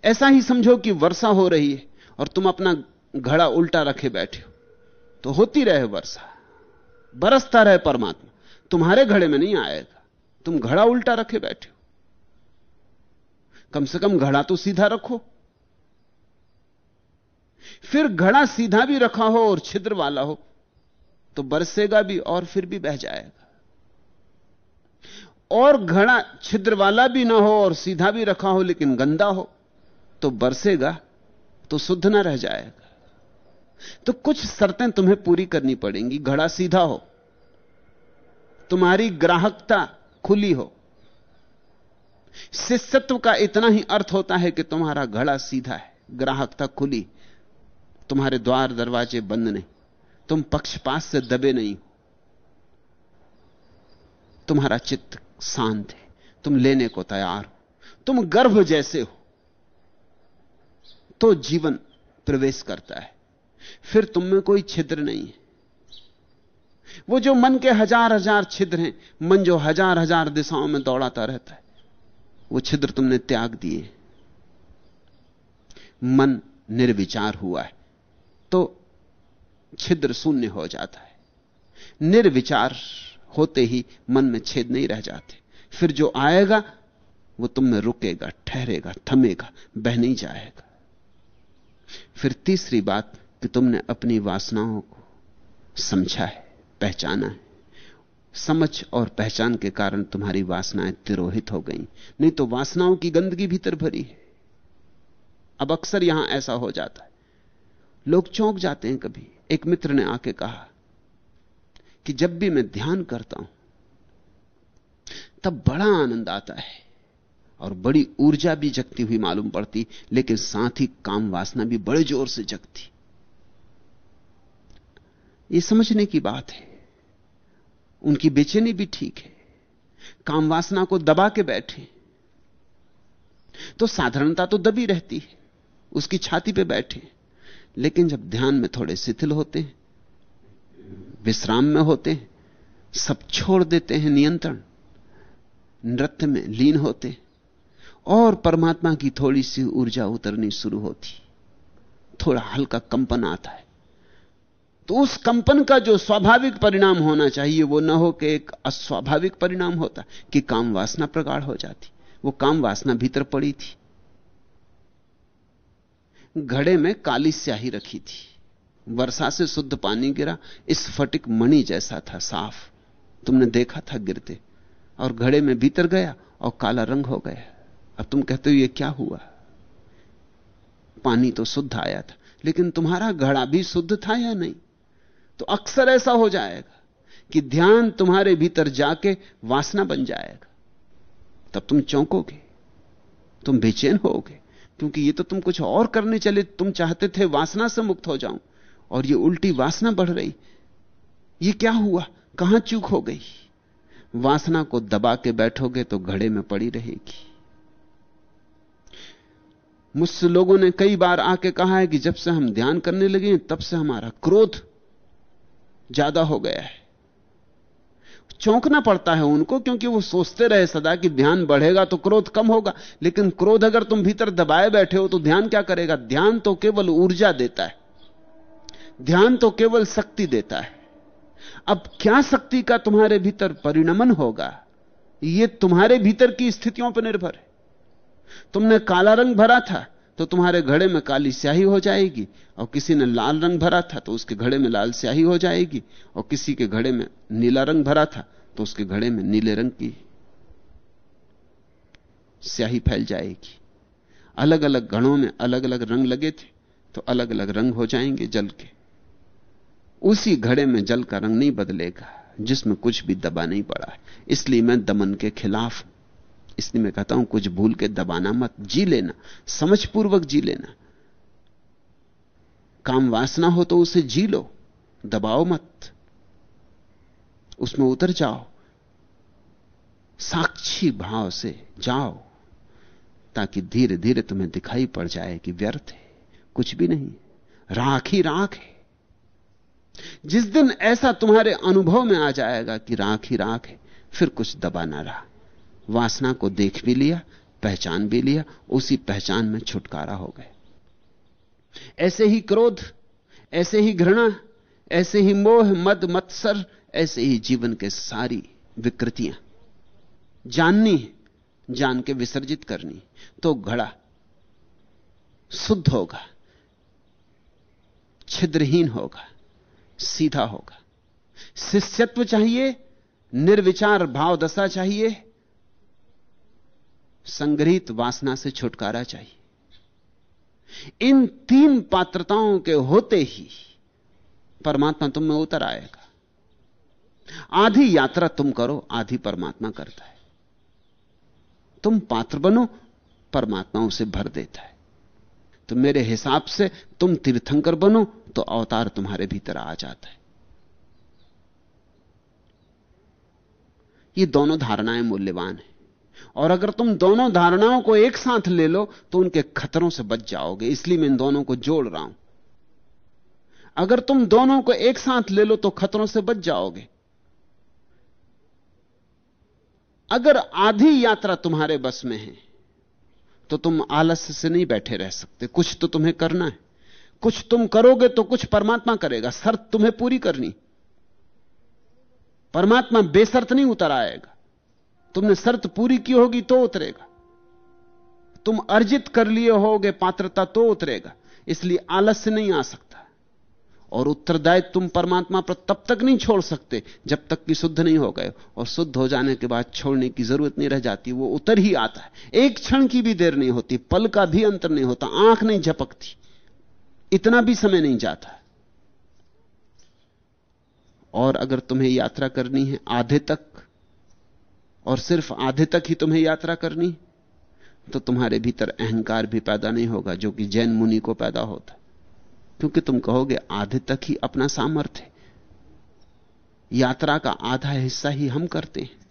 ऐसा ही समझो कि वर्षा हो रही है और तुम अपना घड़ा उल्टा रखे बैठे हो। तो होती रहे वर्षा। बरसता रहे परमात्मा। तुम्हारे घड़े में नहीं आएगा। तुम घड़ा उल्टा रखे बैठे हो। कम से कम घड़ा तो सीधा रखो। फिर घड़ा सीधा भी रखा हो और छिद्र वाला हो तो बरसेगा भी और फिर भी बह जाएगा। और घड़ा छिद्र वाला भी ना हो और सीधा भी रखा हो लेकिन गंदा हो तो बरसेगा तो शुद्ध ना रह जाएगा। तो कुछ शर्तें तुम्हें पूरी करनी पड़ेंगी। घड़ा सीधा हो। तुम्हारी ग्राहकता खुली हो। शिष्यत्व का इतना ही अर्थ होता है कि तुम्हारा घड़ा सीधा है। ग्राहकता खुली। तुम्हारे द्वार दरवाजे बंद नहीं। तुम पक्षपात से दबे नहीं हो। तुम्हारा चित्त शांत है। तुम लेने को तैयार हो। तुम गर्भ जैसे हो। तो जीवन प्रवेश करता है। फिर तुम में कोई छिद्र नहीं है। वो जो मन के हज़ार हज़ार छिद्र हैं, मन जो हज़ार हज़ार दिशाओं में दौड़ाता रहता है, वो छिद्र तुमने त्याग दिए। मन निर्विचार हुआ है तो छिद्र शून्य हो जाता है। निर्विचार होते ही मन में छेद नहीं रह जाते। फिर जो आएगा, वो तुम में रुकेगा, ठहरेगा, थमेगा, बह नहीं जाएगा। फिर तीसरी बात कि तुमने अपनी वासनाओं को समझा है, पहचाना है। समझ और पहचान के कारण तुम्हारी वासनाएँ तिरोहित हो गई। नहीं तो वासनाओं की गंदगी भीतर भरी है। अब अक्सर यहाँ ऐसा हो जाता है। लोग चौंक जाते हैं कभी। एक मित्र ने आके कहा कि जब भी मैं ध्यान करता हूँ, तब बड़ा आनंद आता है और बड़ी ऊर्जा भी जगती हुई मालूम पड़ती, लेकिन साथ ही काम वासना भी बड़े ज़ोर से जगती। ये समझने की बात है। उनकी बेचैनी भी ठीक है। काम वासना को दबा के बैठे। तो साधारणता तो दबी रहती है, उसकी छाती पे बैठे। लेकिन जब ध्यान में थोड़े शिथिल होते हैं, विश्राम में होते हैं, सब छोड़ देते हैं नियंत्रण, नृत्य में लीन होते और परमात्मा की थोड़ी सी ऊर्जा उतरनी शुरू होती। थोड़ा हल्का कंपन आता है। तो उस कंपन का जो स्वाभाविक परिणाम होना चाहिए, वो ना हो कि एक अस्वाभाविक परिणाम होता, कि काम वासना प्रगाढ़ हो जाती। वो काम वासना भीतर पड़ी थी। घड़े में काली स्याही रखी थी। वर्षा से शुद्ध पानी गिरा, इस फटिक मणि जैसा था, साफ़। तुमने देखा था गिरते। और घड़े में भीतर गया, और काला रंग हो गया। अब तुम कहते हो, ये क्या हुआ? पानी तो शुद्ध आया था, लेकिन तुम्हारा घड़ा भी शुद्ध था या नहीं? तो अक्सर ऐसा हो जाएगा कि ध्यान तुम्हारे भीतर जाके वासना बन जाएगा। तब तुम चौंकोगे, तुम बेचैन होगे, क्योंकि ये तो तुम कुछ और करने चले, तुम चाहते थे वासना से मुक्त हो जाऊँ, और ये उल्टी वासना बढ़ रही। ये क्या हुआ? कहाँ चूक हो गई? वासना को दबा के बैठोगे तो घड़े में पड़ी रहेगी। मुझसे लोगों ने कई बार आके कहा है कि जब से हम ध्यान करने लगे तब से हमारा क्रोध ज़्यादा हो गया है। चौंकना पड़ता है उनको क्योंकि वो सोचते रहे सदा कि ध्यान बढ़ेगा तो क्रोध कम होगा। लेकिन क्रोध अगर तुम भीतर दबाए बैठे हो तो ध्यान क्या करेगा? ध्यान तो केवल ऊर्जा देता है। ध्यान तो केवल शक्ति देता है। अब क्या शक्ति का तुम्हारे भीतर परिणमन होगा? यह तुम्हारे भीतर की स्थितियों पर निर्भर है। तुमने काला रंग भरा था तो तुम्हारे घड़े में काली स्याही हो जाएगी और किसी ने लाल रंग भरा था तो उसके घड़े में लाल स्याही हो जाएगी और किसी के घड़े में नीला रंग भरा था तो उसके घड़े में नीले रंग की स्याही फैल जाएगी। अलग अलग घड़ों में अलग अलग रंग लगे थे तो अलग अलग रंग हो जाएँगे जल के। उसी घड़े में जल का रंग नहीं बदलेगा, जिसमें कुछ भी दबा नहीं पड़ा। है इसलिए मैं दमन के खिलाफ हूँ इसलिए मैं कहता हूँ, कुछ भूल के दबाना मत, जी लेना, समझपूर्वक जी लेना। काम वासना हो तो उसे जी लो, दबाओ मत। उसमें उतर जाओ, साक्षी भाव से जाओ, ताकि धीरे धीरे तुम्हें दिखाई पड़ जाए कि व्यर्थ है, कुछ भी नहीं, राख ही राख है। जिस दिन ऐसा तुम्हारे अनुभव में आ जाएगा कि राख ही राख है, फिर कुछ दबा ना रहा। वासना को देख भी लिया, पहचान भी लिया, उसी पहचान में छुटकारा हो गए। ऐसे ही क्रोध, ऐसे ही घृणा, ऐसे ही मोह, मद, मत्सर, ऐसे ही जीवन के सारी विकृतियाँ। जाननी जान के विसर्जित करनी तो घड़ा शुद्ध होगा, छिद्रहीन होगा, सीधा होगा। शिष्यत्व चाहिए, निर्विचार भाव दशा चाहिए संग्रहित वासना से छुटकारा चाहिए। इन तीन पात्रताओं के होते ही परमात्मा तुम में उतर आएगा। आधी यात्रा तुम करो, आधी परमात्मा करता है। तुम पात्र बनो परमात्मा उसे भर देता है। तो मेरे हिसाब से तुम तीर्थंकर बनो तो अवतार तुम्हारे भीतर आ जाता है। ये दोनों धारणाएँ मूल्यवान है। और अगर तुम दोनों धारणाओं को एक साथ ले लो तो उनके खतरों से बच जाओगे। इसलिए मैं इन दोनों को जोड़ रहा हूँ। अगर तुम दोनों को एक साथ ले लो तो खतरों से बच जाओगे। अगर आधी यात्रा तुम्हारे बस में है तो तुम आलस्य से नहीं बैठे रह सकते। कुछ तो तुम्हें करना है। कुछ तुम करोगे तो कुछ परमात्मा करेगा। शर्त तुम्हें पूरी करनी। परमात्मा बेसर्त नहीं उतर आएगा। तुमने शर्त पूरी की होगी तो उतरेगा। तुम अर्जित कर लिए होगे, पात्रता तो उतरेगा। इसलिए आलस्य नहीं आ सकता। और उत्तरदायित्व तुम परमात्मा पर तब तक नहीं छोड़ सकते, जब तक कि शुद्ध नहीं हो गए और शुद्ध हो जाने के बाद छोड़ने की ज़रूरत नहीं रह जाती, वो उतर ही आता है। एक क्षण की भी देर नहीं होती, पल का भी अंतर नहीं होता, आँख नहीं झपकती। इतना भी समय नहीं जाता। और अगर तुम्हें यात्रा करनी है, आधे तक और सिर्फ़ आधे तक ही तुम्हें यात्रा करनी तो तुम्हारे भीतर अहंकार भी पैदा नहीं होगा, जो कि जैन मुनि को पैदा होता। क्योंकि तुम कहोगे, आधे तक ही अपना सामर्थ्य यात्रा का आधा हिस्सा ही हम करते हैं।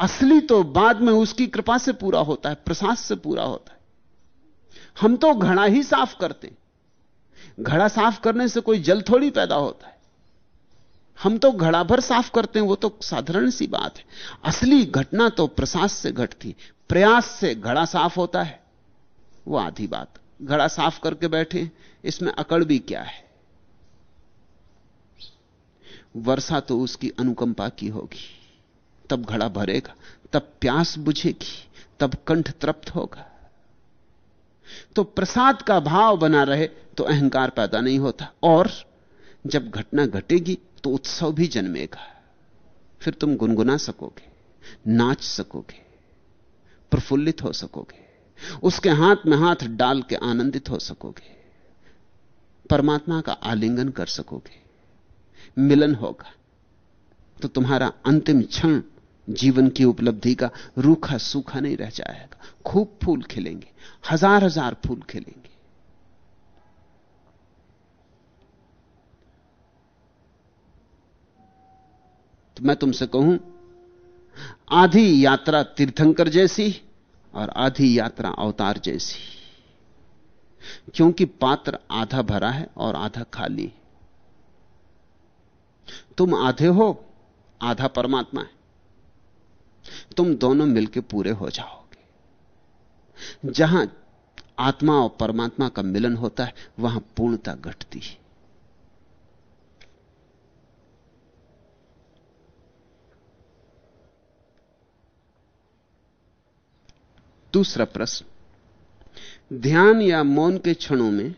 असली तो बाद में उसकी कृपा से पूरा होता है, प्रसाद से पूरा होता है। हम तो घड़ा ही साफ़ करते घड़ा साफ़ करने से कोई जल थोड़ी पैदा होता है। हम तो घड़ा भर साफ़ करते हैं, वो तो साधारण सी बात है। असली घटना तो प्रसाद से घटती, प्रयास से घड़ा साफ़ होता है। वो आधी बात, घड़ा साफ़ करके बैठे, इसमें अकड़ भी क्या है? वर्षा तो उसकी अनुकंपा की होगी, तब घड़ा भरेगा, तब प्यास बुझेगी, तब कंठ तृप्त होगा। तो प्रसाद का भाव बना रहे तो अहंकार पैदा नहीं होता। और जब घटना घटेगी तो उत्सव भी जन्मेगा। फिर तुम गुनगुना सकोगे, नाच सकोगे, प्रफुल्लित हो सकोगे, उसके हाथ में हाथ डाल के आनंदित हो सकोगे, परमात्मा का आलिंगन कर सकोगे, मिलन होगा। तो तुम्हारा अंतिम क्षण जीवन की उपलब्धि का रूखा सूखा नहीं रह जाएगा। खूब फूल खिलेंगे, हज़ार हज़ार फूल खिलेंगे। तो मैं तुमसे कहूँ, आधी यात्रा तीर्थंकर जैसी और आधी यात्रा अवतार जैसी। क्योंकि पात्र आधा भरा है और आधा खाली तुम आधे हो, आधा परमात्मा है। तुम दोनों मिलकर पूरे हो जाओगे। जहाँ आत्मा और परमात्मा का मिलन होता है, वहाँ पूर्णता घटती है। दूसरा प्रश्न। ध्यान या मौन के क्षणों में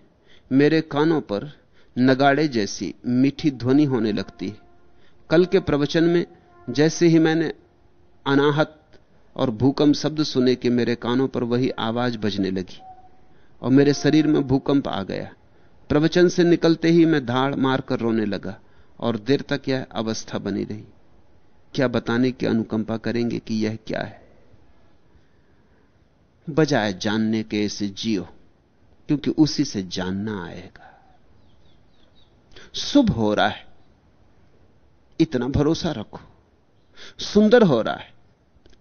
मेरे कानों पर नगाड़े जैसी मीठी ध्वनि होने लगती कल के प्रवचन में जैसे ही मैंने अनाहत और भूकंप शब्द सुने कि मेरे कानों पर वही आवाज़ बजने लगी और मेरे शरीर में भूकंप आ गया। प्रवचन से निकलते ही मैं धाड़ मारकर रोने लगा और देर तक यह अवस्था बनी रही। क्या बताने की अनुकंपा करेंगे कि यह क्या है? बजाय जानने के इसे जियो, क्योंकि उसी से जानना आएगा। शुभ हो रहा है, इतना भरोसा रखो। सुंदर हो रहा है,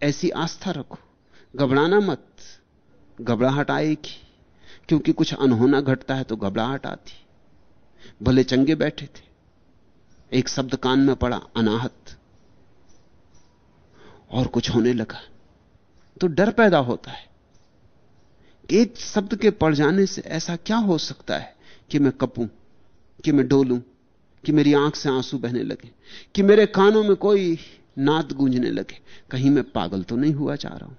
ऐसी आस्था रखो। घबराना मत, घबराहट आएगी, क्योंकि कुछ अनहोना घटता है तो घबराहट आती। भले चंगे बैठे थे, एक शब्द कान में पड़ा, अनाहत। और कुछ होने लगा तो डर पैदा होता है। एक शब्द के पड़ जाने से ऐसा क्या हो सकता है कि मैं कपूं, कि मैं डोलूं, कि मेरी आँख से आँसू बहने लगे, कि मेरे कानों में कोई नाद गूंजने लगे? कहीं मैं पागल तो नहीं हुआ जा रहा हूँ।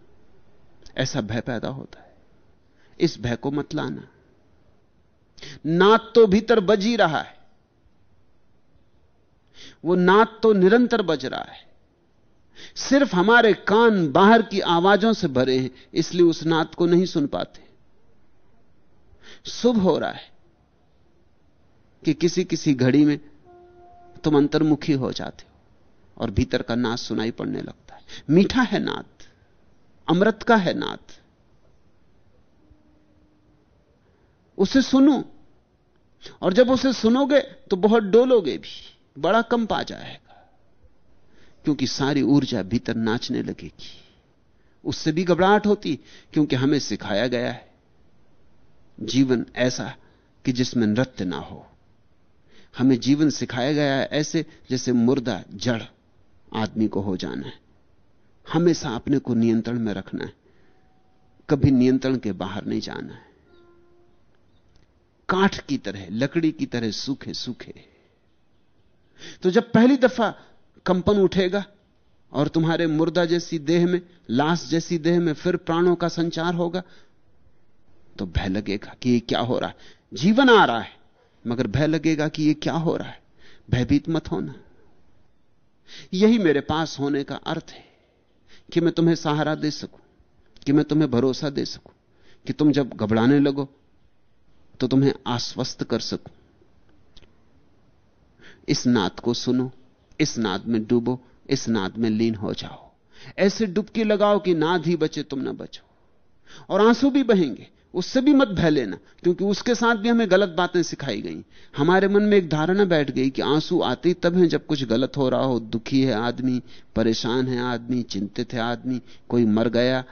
ऐसा भय पैदा होता है। इस भय को मत लाना। नाद तो भीतर बज ही रहा है। वो नाद तो निरंतर बज रहा है। सिर्फ़ हमारे कान बाहर की आवाजों से भरे हैं, इसलिए उस नाद को नहीं सुन पाते। शुभ हो रहा है कि किसी किसी घड़ी में तुम अंतर्मुखी हो जाते हो और भीतर का नाद सुनाई पड़ने लगता है। मीठा है नाद अमृत का है नाद उसे सुनो, और जब उसे सुनोगे तो बहुत डोलोगे भी, बड़ा कंप आ जाएगा क्योंकि सारी ऊर्जा भीतर नाचने लगेगी। उससे भी घबराहट होती, क्योंकि हमें सिखाया गया है, जीवन ऐसा कि जिसमें नृत्य ना हो। हमें जीवन सिखाया गया है ऐसे जैसे मुर्दा, जड़ आदमी को हो जाना है। हमेशा अपने को नियंत्रण में रखना है। कभी नियंत्रण के बाहर नहीं जाना है। काठ की तरह, लकड़ी की तरह सूखे सूखे। तो जब पहली दफ़ा कंपन उठेगा और तुम्हारे मुर्दा जैसी देह में, लाश जैसी देह में फिर प्राणों का संचार होगा। तो भय लगेगा कि ये क्या हो रहा है। जीवन आ रहा है, मगर भय लगेगा कि ये क्या हो रहा है। भयभीत मत होना। यही मेरे पास होने का अर्थ है कि मैं तुम्हें सहारा दे सकूँ, कि मैं तुम्हें भरोसा दे सकूँ, कि तुम जब घबराने लगो तो तुम्हें आश्वस्त कर सकूँ। इस नात को सुनो। इस नाद में डूबो, इस नाद में लीन हो जाओ। ऐसे डुबकी लगाओ कि नाद ही बचे, तुम ना बचो। और आँसू भी बहेंगे, उससे भी मत भय लेना, क्योंकि उसके साथ भी हमें गलत बातें सिखाई गई। हमारे मन में एक धारणा बैठ गई कि आँसू आते ही तब हैं जब कुछ गलत हो रहा हो, दुखी है आदमी, परेशान है आदमी, चिंतित है आदमी, कोई मर गया,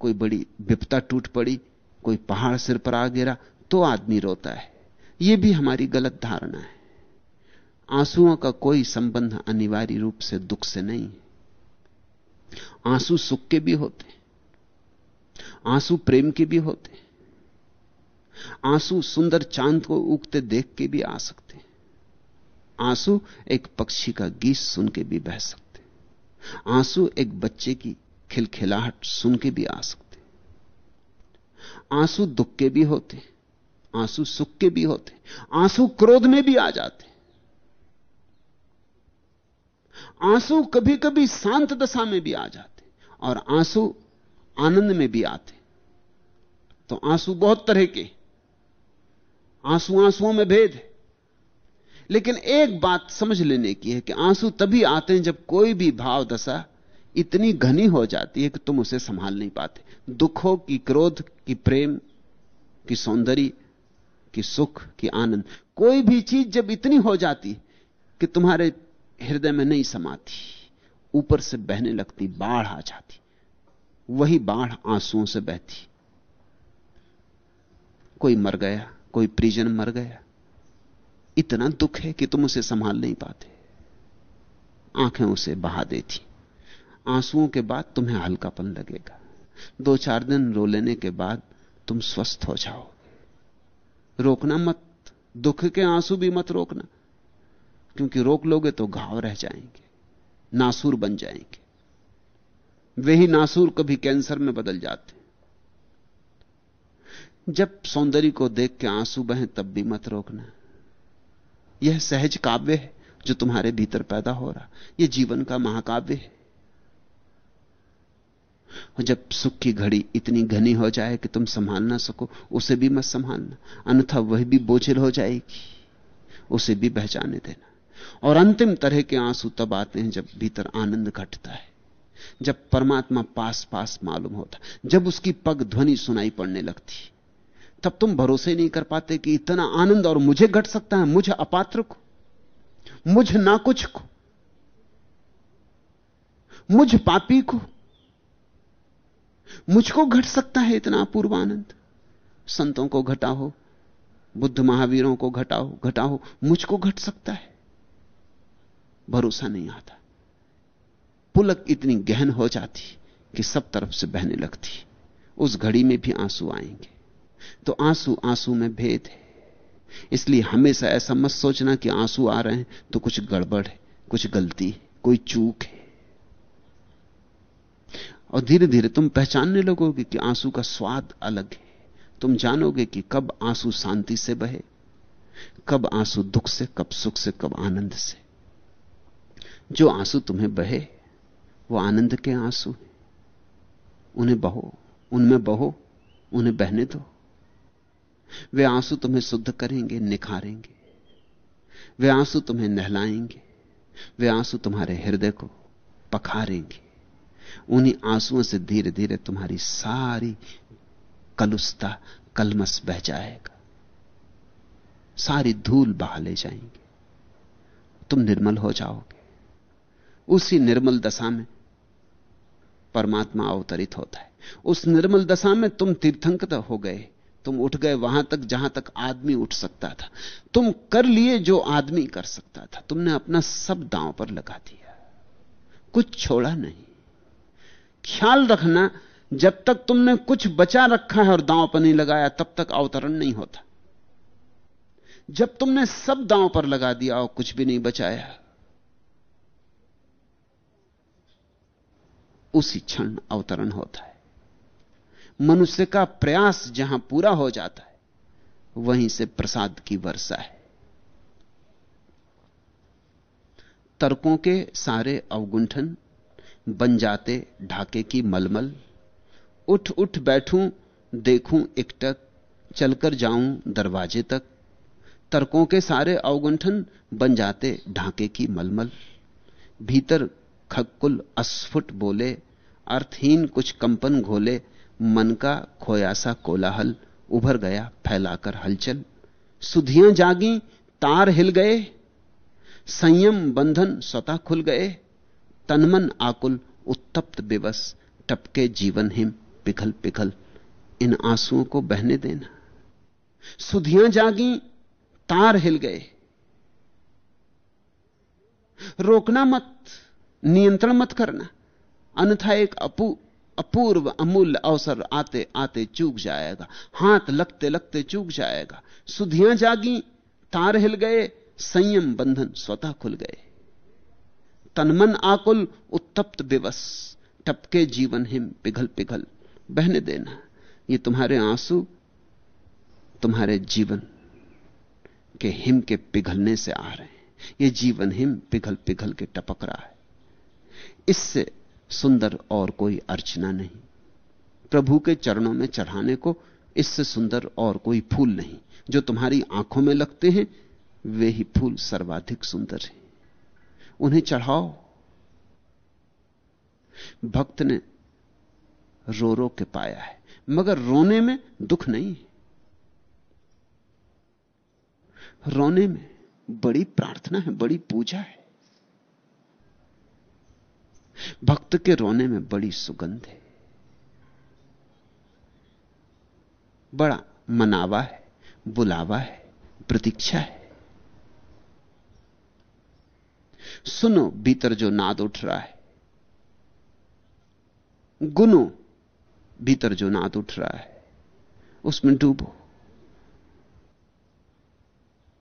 कोई बड़ी विपता टूट पड़ी, कोई पहाड़ सिर पर आ गिरा तो आदमी रोता है। यह भी हमारी गलत धारणा है। आंसुओं का कोई संबंध अनिवार्य रूप से दुख से नहीं। आँसू सुख के भी होते आँसू प्रेम के भी होते आँसू सुंदर चाँद को उगते देख के भी आ सकते आँसू एक पक्षी का गीत सुन के भी बह सकते आँसू एक बच्चे की खिलखिलाहट सुन के भी आ सकते आँसू दुख के भी होते आँसू सुख के भी होते आँसू क्रोध में भी आ जाते आँसू कभी कभी शांत दशा में भी आ जाते और आँसू आनंद में भी आते तो आँसू बहुत तरह के आँसू आंसुओं में भेद है। लेकिन एक बात समझ लेने की है कि आँसू तभी आते हैं जब कोई भी भाव दशा इतनी घनी हो जाती है कि तुम उसे संभाल नहीं पाते। दुख कि क्रोध, की प्रेम, की सौंदर्य, की सुख, की आनंद। कोई भी चीज़ जब इतनी हो जाती कि तुम्हारे हृदय में नहीं समाती, ऊपर से बहने लगती, बाढ़ आ जाती। वही बाढ़ आंसुओं से बहती। कोई मर गया, कोई परिजन मर गया। इतना दुख है कि तुम उसे संभाल नहीं पाते। आँखें उसे बहा देती। आंसुओं के बाद तुम्हें हल्कापन लगेगा। दो चार दिन रो लेने के बाद तुम स्वस्थ हो जाओगे। रोकना मत। दुख के आँसू भी मत रोकना। क्योंकि रोक लोगे तो घाव रह जाएँगे, नासूर बन जाएँगे। वही नासूर कभी कैंसर में बदल जाते जब सौंदर्य को देख के आँसू बहें, तब भी मत रोकना। यह सहज काव्य है जो तुम्हारे भीतर पैदा हो रहा। यह जीवन का महाकाव्य है। और जब सुख की घड़ी इतनी घनी हो जाए कि तुम संभाल ना सको, उसे भी मत संभालना। अन्यथा वह भी बोझिल हो जाएगी, उसे भी बहचाने देना। और अंतिम तरह के आँसू तब आते हैं जब भीतर आनंद घटता है, जब परमात्मा पास पास मालूम होता जब उसकी पग ध्वनि सुनाई पड़ने लगती तब तुम भरोसे नहीं कर पाते कि इतना आनंद और मुझे घट सकता है, मुझे अपात्र को, मुझ ना कुछ को, मुझ पापी को, मुझको घट सकता है इतना अपूर्व आनंद। संतों को घटा हो बुद्ध महावीरों को घटाओ घटाओ, मुझको घट सकता है। भरोसा नहीं आता। पुलक इतनी गहन हो जाती कि सब तरफ़ से बहने लगती। उस घड़ी में भी आँसू आएँगे। तो आँसू आँसू में भेद है। इसलिए हमेशा ऐसा मत सोचना कि आँसू आ रहे हैं तो कुछ गड़बड़ है, कुछ गलती है, कोई चूक है। और धीरे धीरे तुम पहचानने लगोगे कि आँसू का स्वाद अलग है। तुम जानोगे कि कब आँसू शांति से बहे, कब आँसू दुख से, कब सुख से, कब आनंद से। जो आँसू तुम्हें बहे, वो आनंद के आँसू हैं। उन्हें बहो, उनमें बहो, उन्हें बहने दो। वे आँसू तुम्हें शुद्ध करेंगे, निखारेंगे। वे आँसू तुम्हें नहलाएँगे, वे आँसू तुम्हारे हृदय को पखारेंगे। उन्हीं आंसुओं से धीरे धीरे तुम्हारी सारी कलुस्ता कलमस बह जाएगा। सारी धूल बहा ले जाएँगे। तुम निर्मल हो जाओगे। उसी निर्मल दशा में परमात्मा अवतरित होता है। उस निर्मल दशा में तुम तीर्थंकर हो गए। तुम उठ गए वहाँ तक जहाँ तक आदमी उठ सकता था। तुम कर लिए जो आदमी कर सकता था। तुमने अपना सब दांव पर लगा दिया। कुछ छोड़ा नहीं। ख्याल रखना, जब तक तुमने कुछ बचा रखा है और दांव पर नहीं लगाया, तब तक अवतरण नहीं होता। जब तुमने सब दांव पर लगा दिया और कुछ भी नहीं बचाया उसी क्षण अवतरण होता है। मनुष्य का प्रयास जहाँ पूरा हो जाता है, वहीं से प्रसाद की वर्षा है। तर्कों के सारे अवगुंठन बन जाते ढाके की मलमल, उठ उठ बैठूं, देखूँ एकटक चलकर जाऊँ दरवाजे तक, तर्कों के सारे अवगुंठन बन जाते ढाके की मलमल, भीतर खक्कुल अस्फुट बोले, अर्थहीन कुछ कंपन घोले, मन का खोया सा कोलाहल उभर गया फैलाकर हलचल। सुधियाँ जागी, तार हिल गए, संयम बंधन स्वतः खुल गए, तनमन आकुल उत्तप्त बेबस टपके जीवन हिम पिघल पिघल, इन आंसुओं को बहने देना। सुधियाँ जागी, तार हिल गए। रोकना मत नियंत्रण मत करना। अन्यथा एक अपू, अपूर्व, अमूल्य अवसर आते आते चूक जाएगा। हाथ लगते लगते चूक जाएगा। सुधियाँ जागी, तार हिल गए, संयम बंधन स्वतः खुल गए। तनमन आकुल, उत्तप्त दिवस। टपके जीवन हिम पिघल पिघल। बहने देना। ये तुम्हारे आँसू, तुम्हारे जीवन के हिम के पिघलने से आ रहे हैं। ये जीवन हिम पिघल पिघल के टपक रहा है। इससे सुंदर और कोई अर्चना नहीं। प्रभु के चरणों में चढ़ाने को इससे सुंदर और कोई फूल नहीं। जो तुम्हारी आँखों में लगते हैं, वे ही फूल सर्वाधिक सुंदर हैं। उन्हें चढ़ाओ। भक्त ने रो रो के पाया है, मगर रोने में दुख नहीं रोने में बड़ी प्रार्थना है, बड़ी पूजा है। भक्त के रोने में बड़ी सुगंध है। बड़ा मनावा है, बुलावा है, प्रतीक्षा है। सुनो भीतर जो नाद उठ रहा है। गुनो भीतर जो नाद उठ रहा है। उसमें डूबो।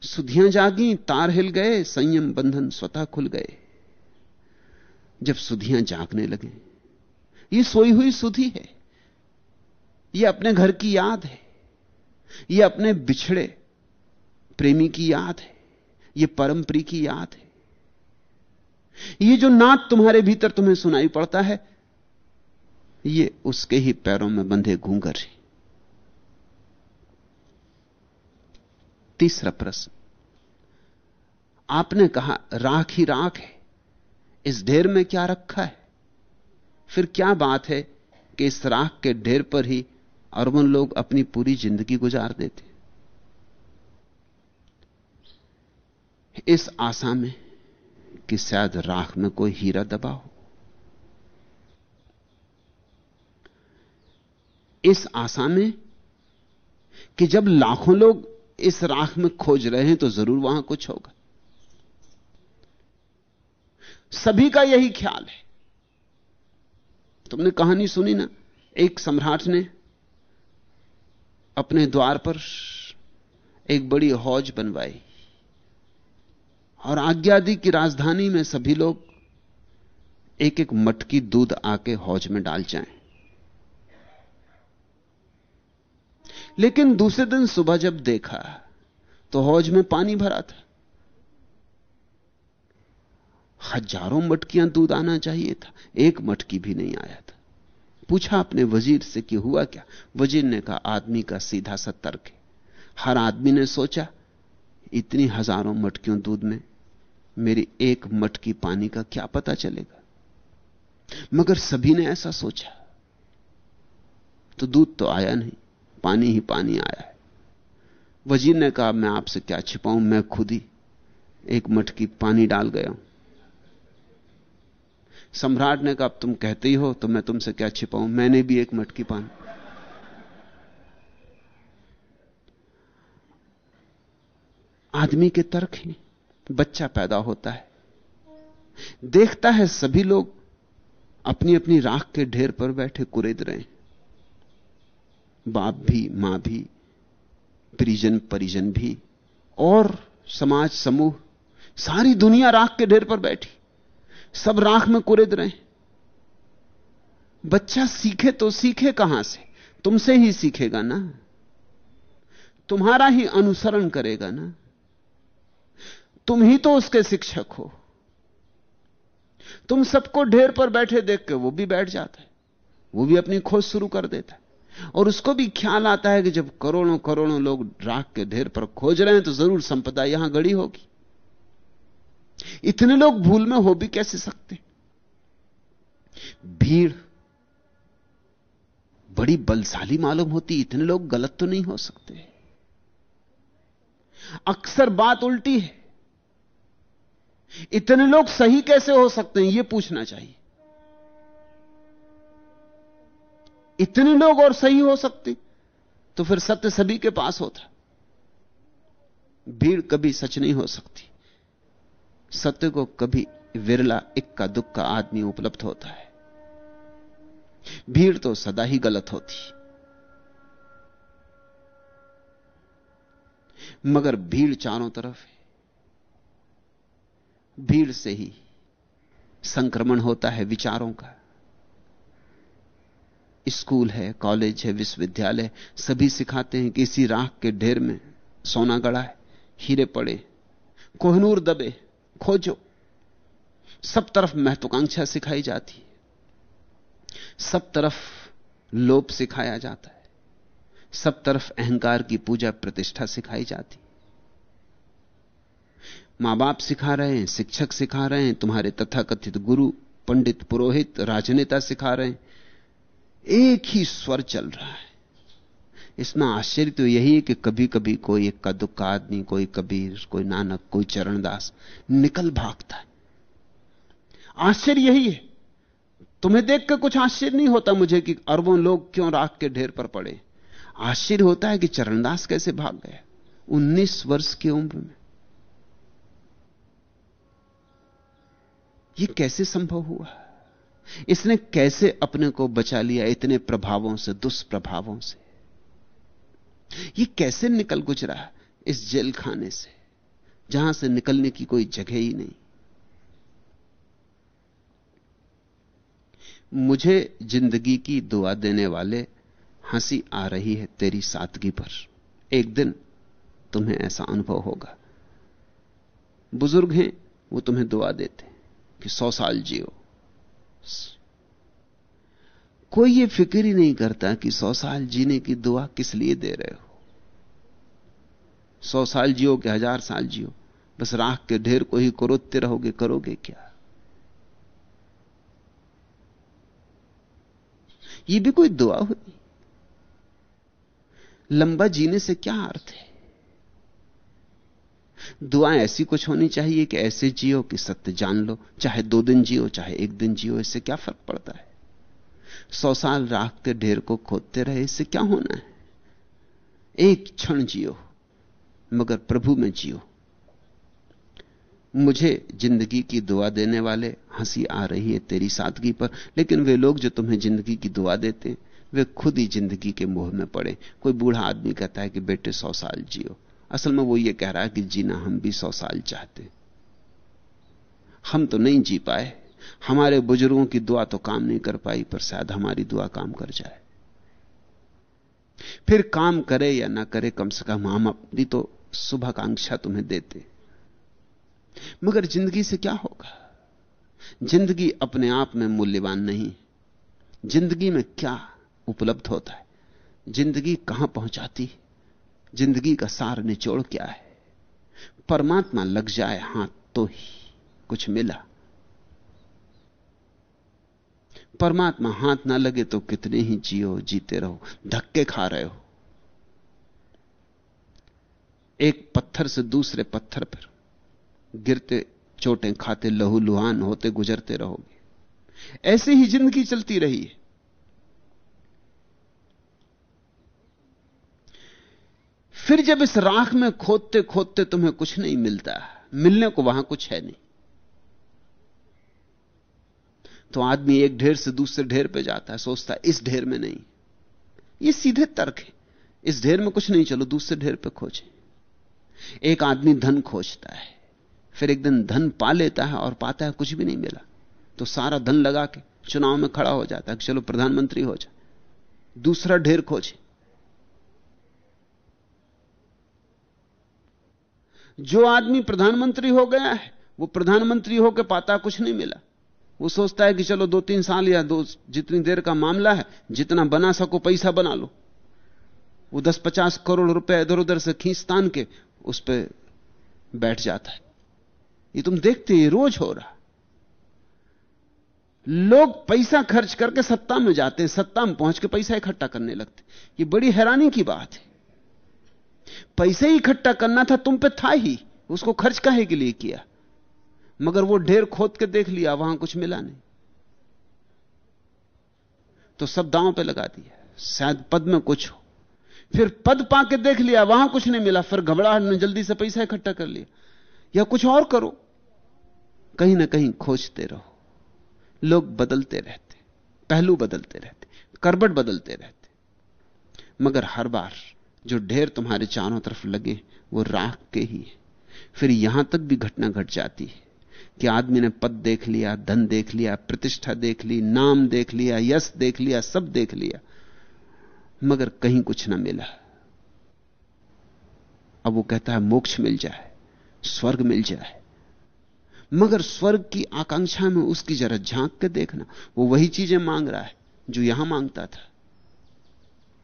सुधियाँ जागी, तार हिल गए, संयम बंधन स्वतः खुल गए। जब सुधियाँ जागने लगे। ये सोई हुई सुधी है। ये अपने घर की याद है। ये अपने बिछड़े प्रेमी की याद है। ये परंपरी की याद है। ये जो नाद तुम्हारे भीतर तुम्हें सुनाई पड़ता है, ये उसके ही पैरों में बंधे घूंगर है। तीसरा प्रश्न। आपने कहा, राख ही राख है। इस ढेर में क्या रखा है? फिर क्या बात है कि इस राख के ढेर पर ही अरबन लोग अपनी पूरी ज़िंदगी गुजार देते इस आशा में कि शायद राख में कोई हीरा दबा हो। इस आशा में कि जब लाखों लोग इस राख में खोज रहे हैं तो ज़रूर वहाँ कुछ होगा। सभी का यही ख्याल है। तुमने कहानी सुनी ना? एक सम्राट ने अपने द्वार पर एक बड़ी हौज बनवाई और आज्ञा दी कि राजधानी में सभी लोग एक एक मटकी दूध आके हौज में डाल जाएँ। लेकिन दूसरे दिन सुबह जब देखा तो हौज में पानी भरा था। हज़ारों मटकियाँ दूध आना चाहिए था। एक मटकी भी नहीं आया था। पूछा अपने वज़ीर से कि हुआ क्या? वज़ीर ने कहा, आदमी का सीधा सा तर्क है। हर आदमी ने सोचा, इतनी हज़ारों मटकियों दूध में मेरी एक मटकी पानी का क्या पता चलेगा? मगर सभी ने ऐसा सोचा। तो दूध तो आया नहीं, पानी ही पानी आया है। वज़ीर ने कहा, मैं आपसे क्या छिपाऊं? मैं खुद ही एक मटकी पानी डाल गया हूँ। सम्राट ने कहा तुम कहते ही हो तो मैं तुमसे क्या छिपाऊं? मैंने भी एक मटकी पानी आदमी के तर्क हैं बच्चा पैदा होता है। देखता है सभी लोग अपनी अपनी राख के ढेर पर बैठे कुरेद रहे हैं। बाप भी, माँ भी, परिजन परिजन भी, और समाज, समूह, सारी दुनिया राख के ढेर पर बैठी। सब राख में कुरेद रहे। बच्चा सीखे तो सीखे कहाँ से? तुमसे ही सीखेगा ना। तुम्हारा ही अनुसरण करेगा ना। तुम ही तो उसके शिक्षक हो। तुम सबको ढेर पर बैठे देख के वो भी बैठ जाता है। वो भी अपनी खोज शुरू कर देता है। और उसको भी ख्याल आता है कि जब करोड़ों करोड़ों लोग राख के ढेर पर खोज रहे हैं तो ज़रूर संपदा यहाँ गड़ी होगी। इतने लोग भूल में हो भी कैसे सकते भीड़, बड़ी बलशाली मालूम होती, इतने लोग गलत तो नहीं हो सकते। अक्सर बात उल्टी है। इतने लोग सही कैसे हो सकते हैं यह पूछना चाहिए। इतने लोग और सही हो सकते तो फिर सत्य सभी के पास होता। भीड़ कभी सच नहीं हो सकती। सत्य को कभी विरला इक्का दुक्का आदमी उपलब्ध होता है। भीड़ तो सदा ही गलत होती। मगर भीड़ चारों तरफ़ है। भीड़ से ही संक्रमण होता है विचारों का। स्कूल है, कॉलेज है, विश्वविद्यालय, सभी सिखाते हैं कि इसी राख के ढेर में सोना गड़ा है, हीरे पड़े, कोहनूर दबे। खोजो। सब तरफ़ महत्वाकांक्षा सिखाई जाती है। सब तरफ़ लोभ सिखाया जाता है। सब तरफ़ अहंकार की पूजा प्रतिष्ठा सिखाई जाती माँ बाप सिखा रहे हैं, शिक्षक सिखा रहे हैं, तुम्हारे तथाकथित गुरु, पंडित, पुरोहित, राजनेता सिखा रहे हैं। एक ही स्वर चल रहा है। इसमें आश्चर्य तो यही है कि कभी कभी कोई एक इक्का दुक्का आदमी, कोई कबीर कोई नानक, कोई चरणदास निकल भागता है। आश्चर्य यही है। तुम्हें देखकर कुछ आश्चर्य नहीं होता मुझे कि अरबों लोग क्यों राख के ढेर पर पड़े। आश्चर्य होता है कि चरणदास कैसे भाग गया? उन्नीस वर्ष की उम्र में। यह कैसे संभव हुआ? इसने कैसे अपने को बचा लिया इतने प्रभावों से, दुष्प्रभावों से? यह कैसे निकल गुजरा इस जेल खाने से? जहाँ से निकलने की कोई जगह ही नहीं। मुझे ज़िंदगी की दुआ देने वाले हँसी आ रही है तेरी सादगी पर। एक दिन तुम्हें ऐसा अनुभव होगा। बुज़ुर्ग हैं, वो तुम्हें दुआ देते कि सौ साल जियो। कोई ये फ़िक्र ही नहीं करता कि सौ साल जीने की दुआ किस लिए दे रहे हो। सौ साल जियो कि हज़ार साल जियो। बस राख के ढेर को ही करोते रहोगे, करोगे क्या? ये भी कोई दुआ हुई? लंबा जीने से क्या अर्थ है? दुआ ऐसी कुछ होनी चाहिए कि ऐसे जियो कि सत्य जान लो, चाहे दो दिन जियो, चाहे एक दिन जियो, इससे क्या फ़र्क पड़ता है? सौ साल राख के ढेर को खोदते रहे, इससे क्या होना है? एक क्षण जियो, मगर प्रभु में जियो। मुझे ज़िंदगी की दुआ देने वाले, हँसी आ रही है तेरी सादगी पर, लेकिन वे लोग जो तुम्हें ज़िंदगी की दुआ देते वे खुद ही ज़िंदगी के मोह में पड़े। कोई बूढ़ा आदमी कहता है कि, बेटे, सौ साल जियो। असल में वो ये कह रहा है कि, जीना हम भी सौ साल चाहते हम तो नहीं जी पाए हमारे बुज़ुर्गों की दुआ तो काम नहीं कर पाई, पर शायद हमारी दुआ काम कर जाए। फिर काम करे या ना करे, कम से कम हम अपनी तो शुभाकांक्षा तुम्हें देते। मगर ज़िंदगी से क्या होगा? ज़िंदगी अपने आप में मूल्यवान नहीं। ज़िंदगी में क्या उपलब्ध होता है? ज़िंदगी कहाँ पहुंचाती? ज़िंदगी का सार निचोड़ क्या है? परमात्मा लग जाए हाथ तो ही कुछ मिला। परमात्मा हाथ ना लगे तो कितने ही जियो जीते रहो, धक्के खा रहे हो। एक पत्थर से दूसरे पत्थर पर गिरते, चोटें खाते लहू लुहान होते, गुजरते रहोगे। ऐसे ही ज़िंदगी चलती रही है। फिर जब इस राख में खोदते खोदते तुम्हें कुछ नहीं मिलता, मिलने को वहाँ कुछ है नहीं। तो आदमी एक ढेर से दूसरे ढेर पे जाता है, सोचता है, इस ढेर में नहीं। ये सीधे तर्क है। इस ढेर में कुछ नहीं, चलो दूसरे ढेर पे खोजे। एक आदमी धन खोजता है, फिर एक दिन धन पा लेता है और पाता है, कुछ भी नहीं मिला। तो सारा धन लगा के चुनाव में खड़ा हो जाता है चलो प्रधानमंत्री हो जाए दूसरा ढेर खोजे। जो आदमी प्रधानमंत्री हो गया है, वो प्रधानमंत्री होकर पाता कुछ नहीं मिला। वो सोचता है कि चलो दो तीन साल या दो जितनी देर का मामला है, जितना बना सको पैसा बना लो। वो दस पचास करोड़ रुपए इधर उधर से खींच तान के उस पर बैठ जाता है। ये तुम देखते ही रोज हो रहा लोग पैसा खर्च करके सत्ता में जाते हैं, सत्ता में पहुँच के पैसा इकट्ठा करने लगते ये बड़ी हैरानी की बात है। पैसे ही इकट्ठा करना था, तुम पे था ही, उसको खर्च काहे के लिए किया? मगर वो ढेर खोद के देख लिया, वहाँ कुछ मिला नहीं। तो सब दांव पे लगा दिया, शायद पद में कुछ हो। फिर पद पाके देख लिया, वहाँ कुछ नहीं मिला, फिर घबराहट ने जल्दी से पैसा इकट्ठा कर लिया। या कुछ और करो, कहीं ना कहीं खोजते रहो। लोग बदलते रहते, पहलू बदलते रहते, करबट बदलते रहते। मगर हर बार जो ढेर तुम्हारे चारों तरफ़ लगे, वो राख के ही है। फिर यहाँ तक भी घटना घट जाती है। कि आदमी ने पद देख लिया, धन देख लिया, प्रतिष्ठा देख ली, नाम देख लिया, यश देख लिया, सब देख लिया। मगर कहीं कुछ ना मिला। अब वो कहता है, मोक्ष मिल जाए, स्वर्ग मिल जाए। मगर स्वर्ग की आकांक्षा में उसकी जरा झाँक के देखना, वो वही चीज़ें मांग रहा है जो यहाँ माँगता था।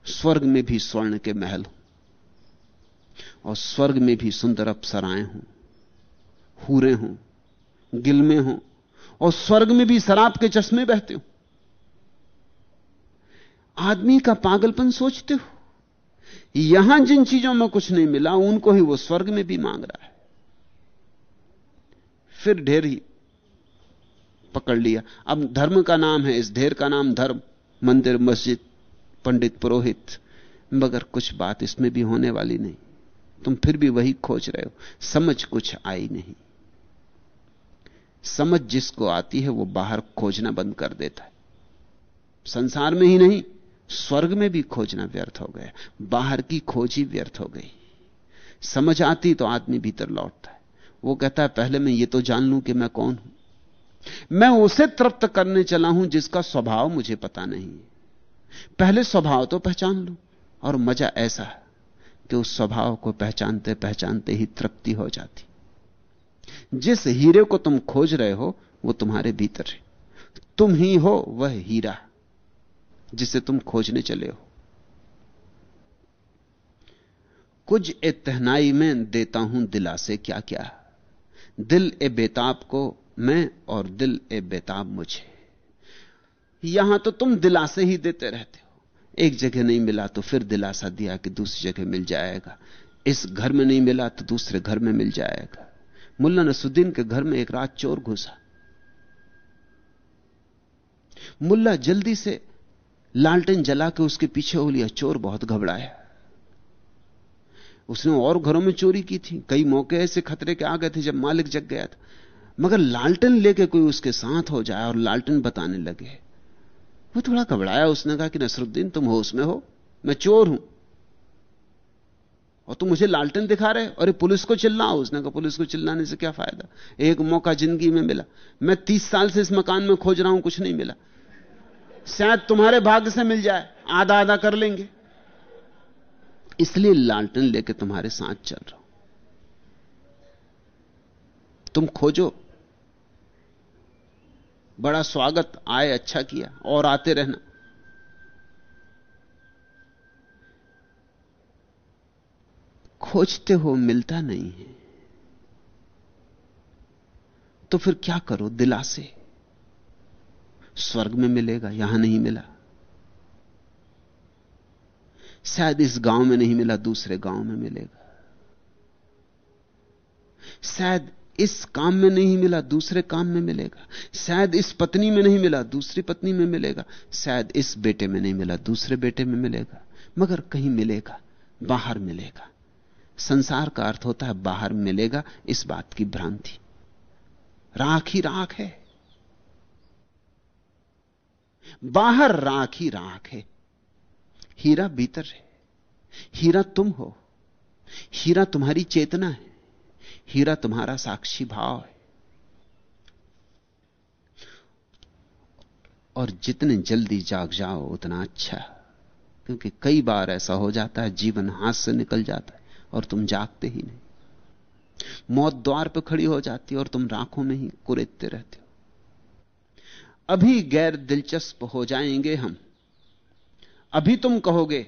स्वर्ग में भी स्वर्ण के महल हो, और स्वर्ग में भी सुंदर अप्सराएँ हों, हूरे हों गिलमे हो और स्वर्ग में भी, शराब के चश्मे बहते हो। आदमी का पागलपन सोचते हो? यहाँ जिन चीज़ों में कुछ नहीं मिला, उनको ही वो स्वर्ग में भी मांग रहा है। फिर ढेर ही पकड़ लिया। अब धर्म का नाम है, इस ढेर का नाम धर्म। मंदिर, मस्जिद, पंडित, पुरोहित, मगर कुछ बात इसमें भी होने वाली नहीं। तुम फिर भी वही खोज रहे हो। समझ कुछ आई नहीं। समझ जिसको आती है वो बाहर खोजना बंद कर देता है। संसार में ही नहीं, स्वर्ग में भी खोजना व्यर्थ हो गया। बाहर की खोज ही व्यर्थ हो गई। समझ आती तो आदमी भीतर लौटता है। वो कहता है, पहले मैं ये तो जान लूँ कि मैं कौन हूँ। मैं उसे तृप्त करने चला हूँ जिसका स्वभाव मुझे पता नहीं पहले स्वभाव तो पहचान लूँ, और मज़ा ऐसा है कि उस स्वभाव को पहचानते पहचानते ही तृप्ति हो जाती। जिस हीरे को तुम खोज रहे हो, वो तुम्हारे भीतर है। तुम ही हो वह हीरा, जिसे तुम खोजने चले हो। कुछ ए तहनाई में देता हूँ दिला से क्या क्या दिल ए बेताब को मैं और दिल ए बेताब मुझे। यहाँ तो तुम दिलासे ही देते रहते हो। एक जगह नहीं मिला तो फिर दिलासा दिया कि दूसरी जगह मिल जाएगा। इस घर में नहीं मिला तो दूसरे घर में मिल जाएगा। मुल्ला नसुद्दीन के घर में एक रात चोर घुसा। मुल्ला जल्दी से लालटेन जला के उसके पीछे हो लिया। चोर बहुत घबराया। उसने और घरों में चोरी की थी। कई मौके ऐसे खतरे के आ गए थे जब मालिक जग गया था। मगर लालटेन लेके कोई उसके साथ हो जाए और लालटेन बताने लगे। वो थोड़ा घबराया। उसने कहा कि नसरुद्दीन, तुम होश में हो? मैं चोर हूँ। और तुम मुझे लालटेन दिखा रहे अरे, पुलिस को चिल्लाओ उसने कहा, पुलिस को चिल्लाने से क्या फ़ायदा? एक मौका ज़िंदगी में मिला। मैं तीस साल से इस मकान में खोज रहा हूँ, कुछ नहीं मिला। शायद तुम्हारे भाग्य से मिल जाए। आधा आधा कर लेंगे। इसलिए लालटेन लेके तुम्हारे साथ चल रहा हूँ। तुम खोजो। बड़ा स्वागत। आए अच्छा किया। और आते रहना। खोजते हो, मिलता नहीं है। तो फिर क्या करो, दिलासे। स्वर्ग में मिलेगा, यहाँ नहीं मिला। शायद इस गाँव में नहीं मिला, दूसरे गाँव में मिलेगा। शायद इस काम में नहीं मिला, दूसरे काम में मिलेगा। शायद इस पत्नी में नहीं मिला, दूसरी पत्नी में मिलेगा। शायद इस बेटे में नहीं मिला, दूसरे बेटे में मिलेगा। मगर कहीं मिलेगा, बाहर मिलेगा। संसार का अर्थ होता है बाहर मिलेगा, इस बात की भ्रांति। राख ही राख है। बाहर राख ही राख है। हीरा भीतर है। हीरा तुम हो। हीरा तुम्हारी चेतना है। हीरा तुम्हारा साक्षी भाव है। और जितने जल्दी जाग जाओ, उतना अच्छा। क्योंकि कई बार ऐसा हो जाता है, जीवन हाथ से निकल जाता है। और तुम जागते ही नहीं। मौत द्वार पर खड़ी हो जाती और तुम राखों में ही कुरेदते रहते हो। अभी गैर दिलचस्प हो जाएँगे हम। अभी तुम कहोगे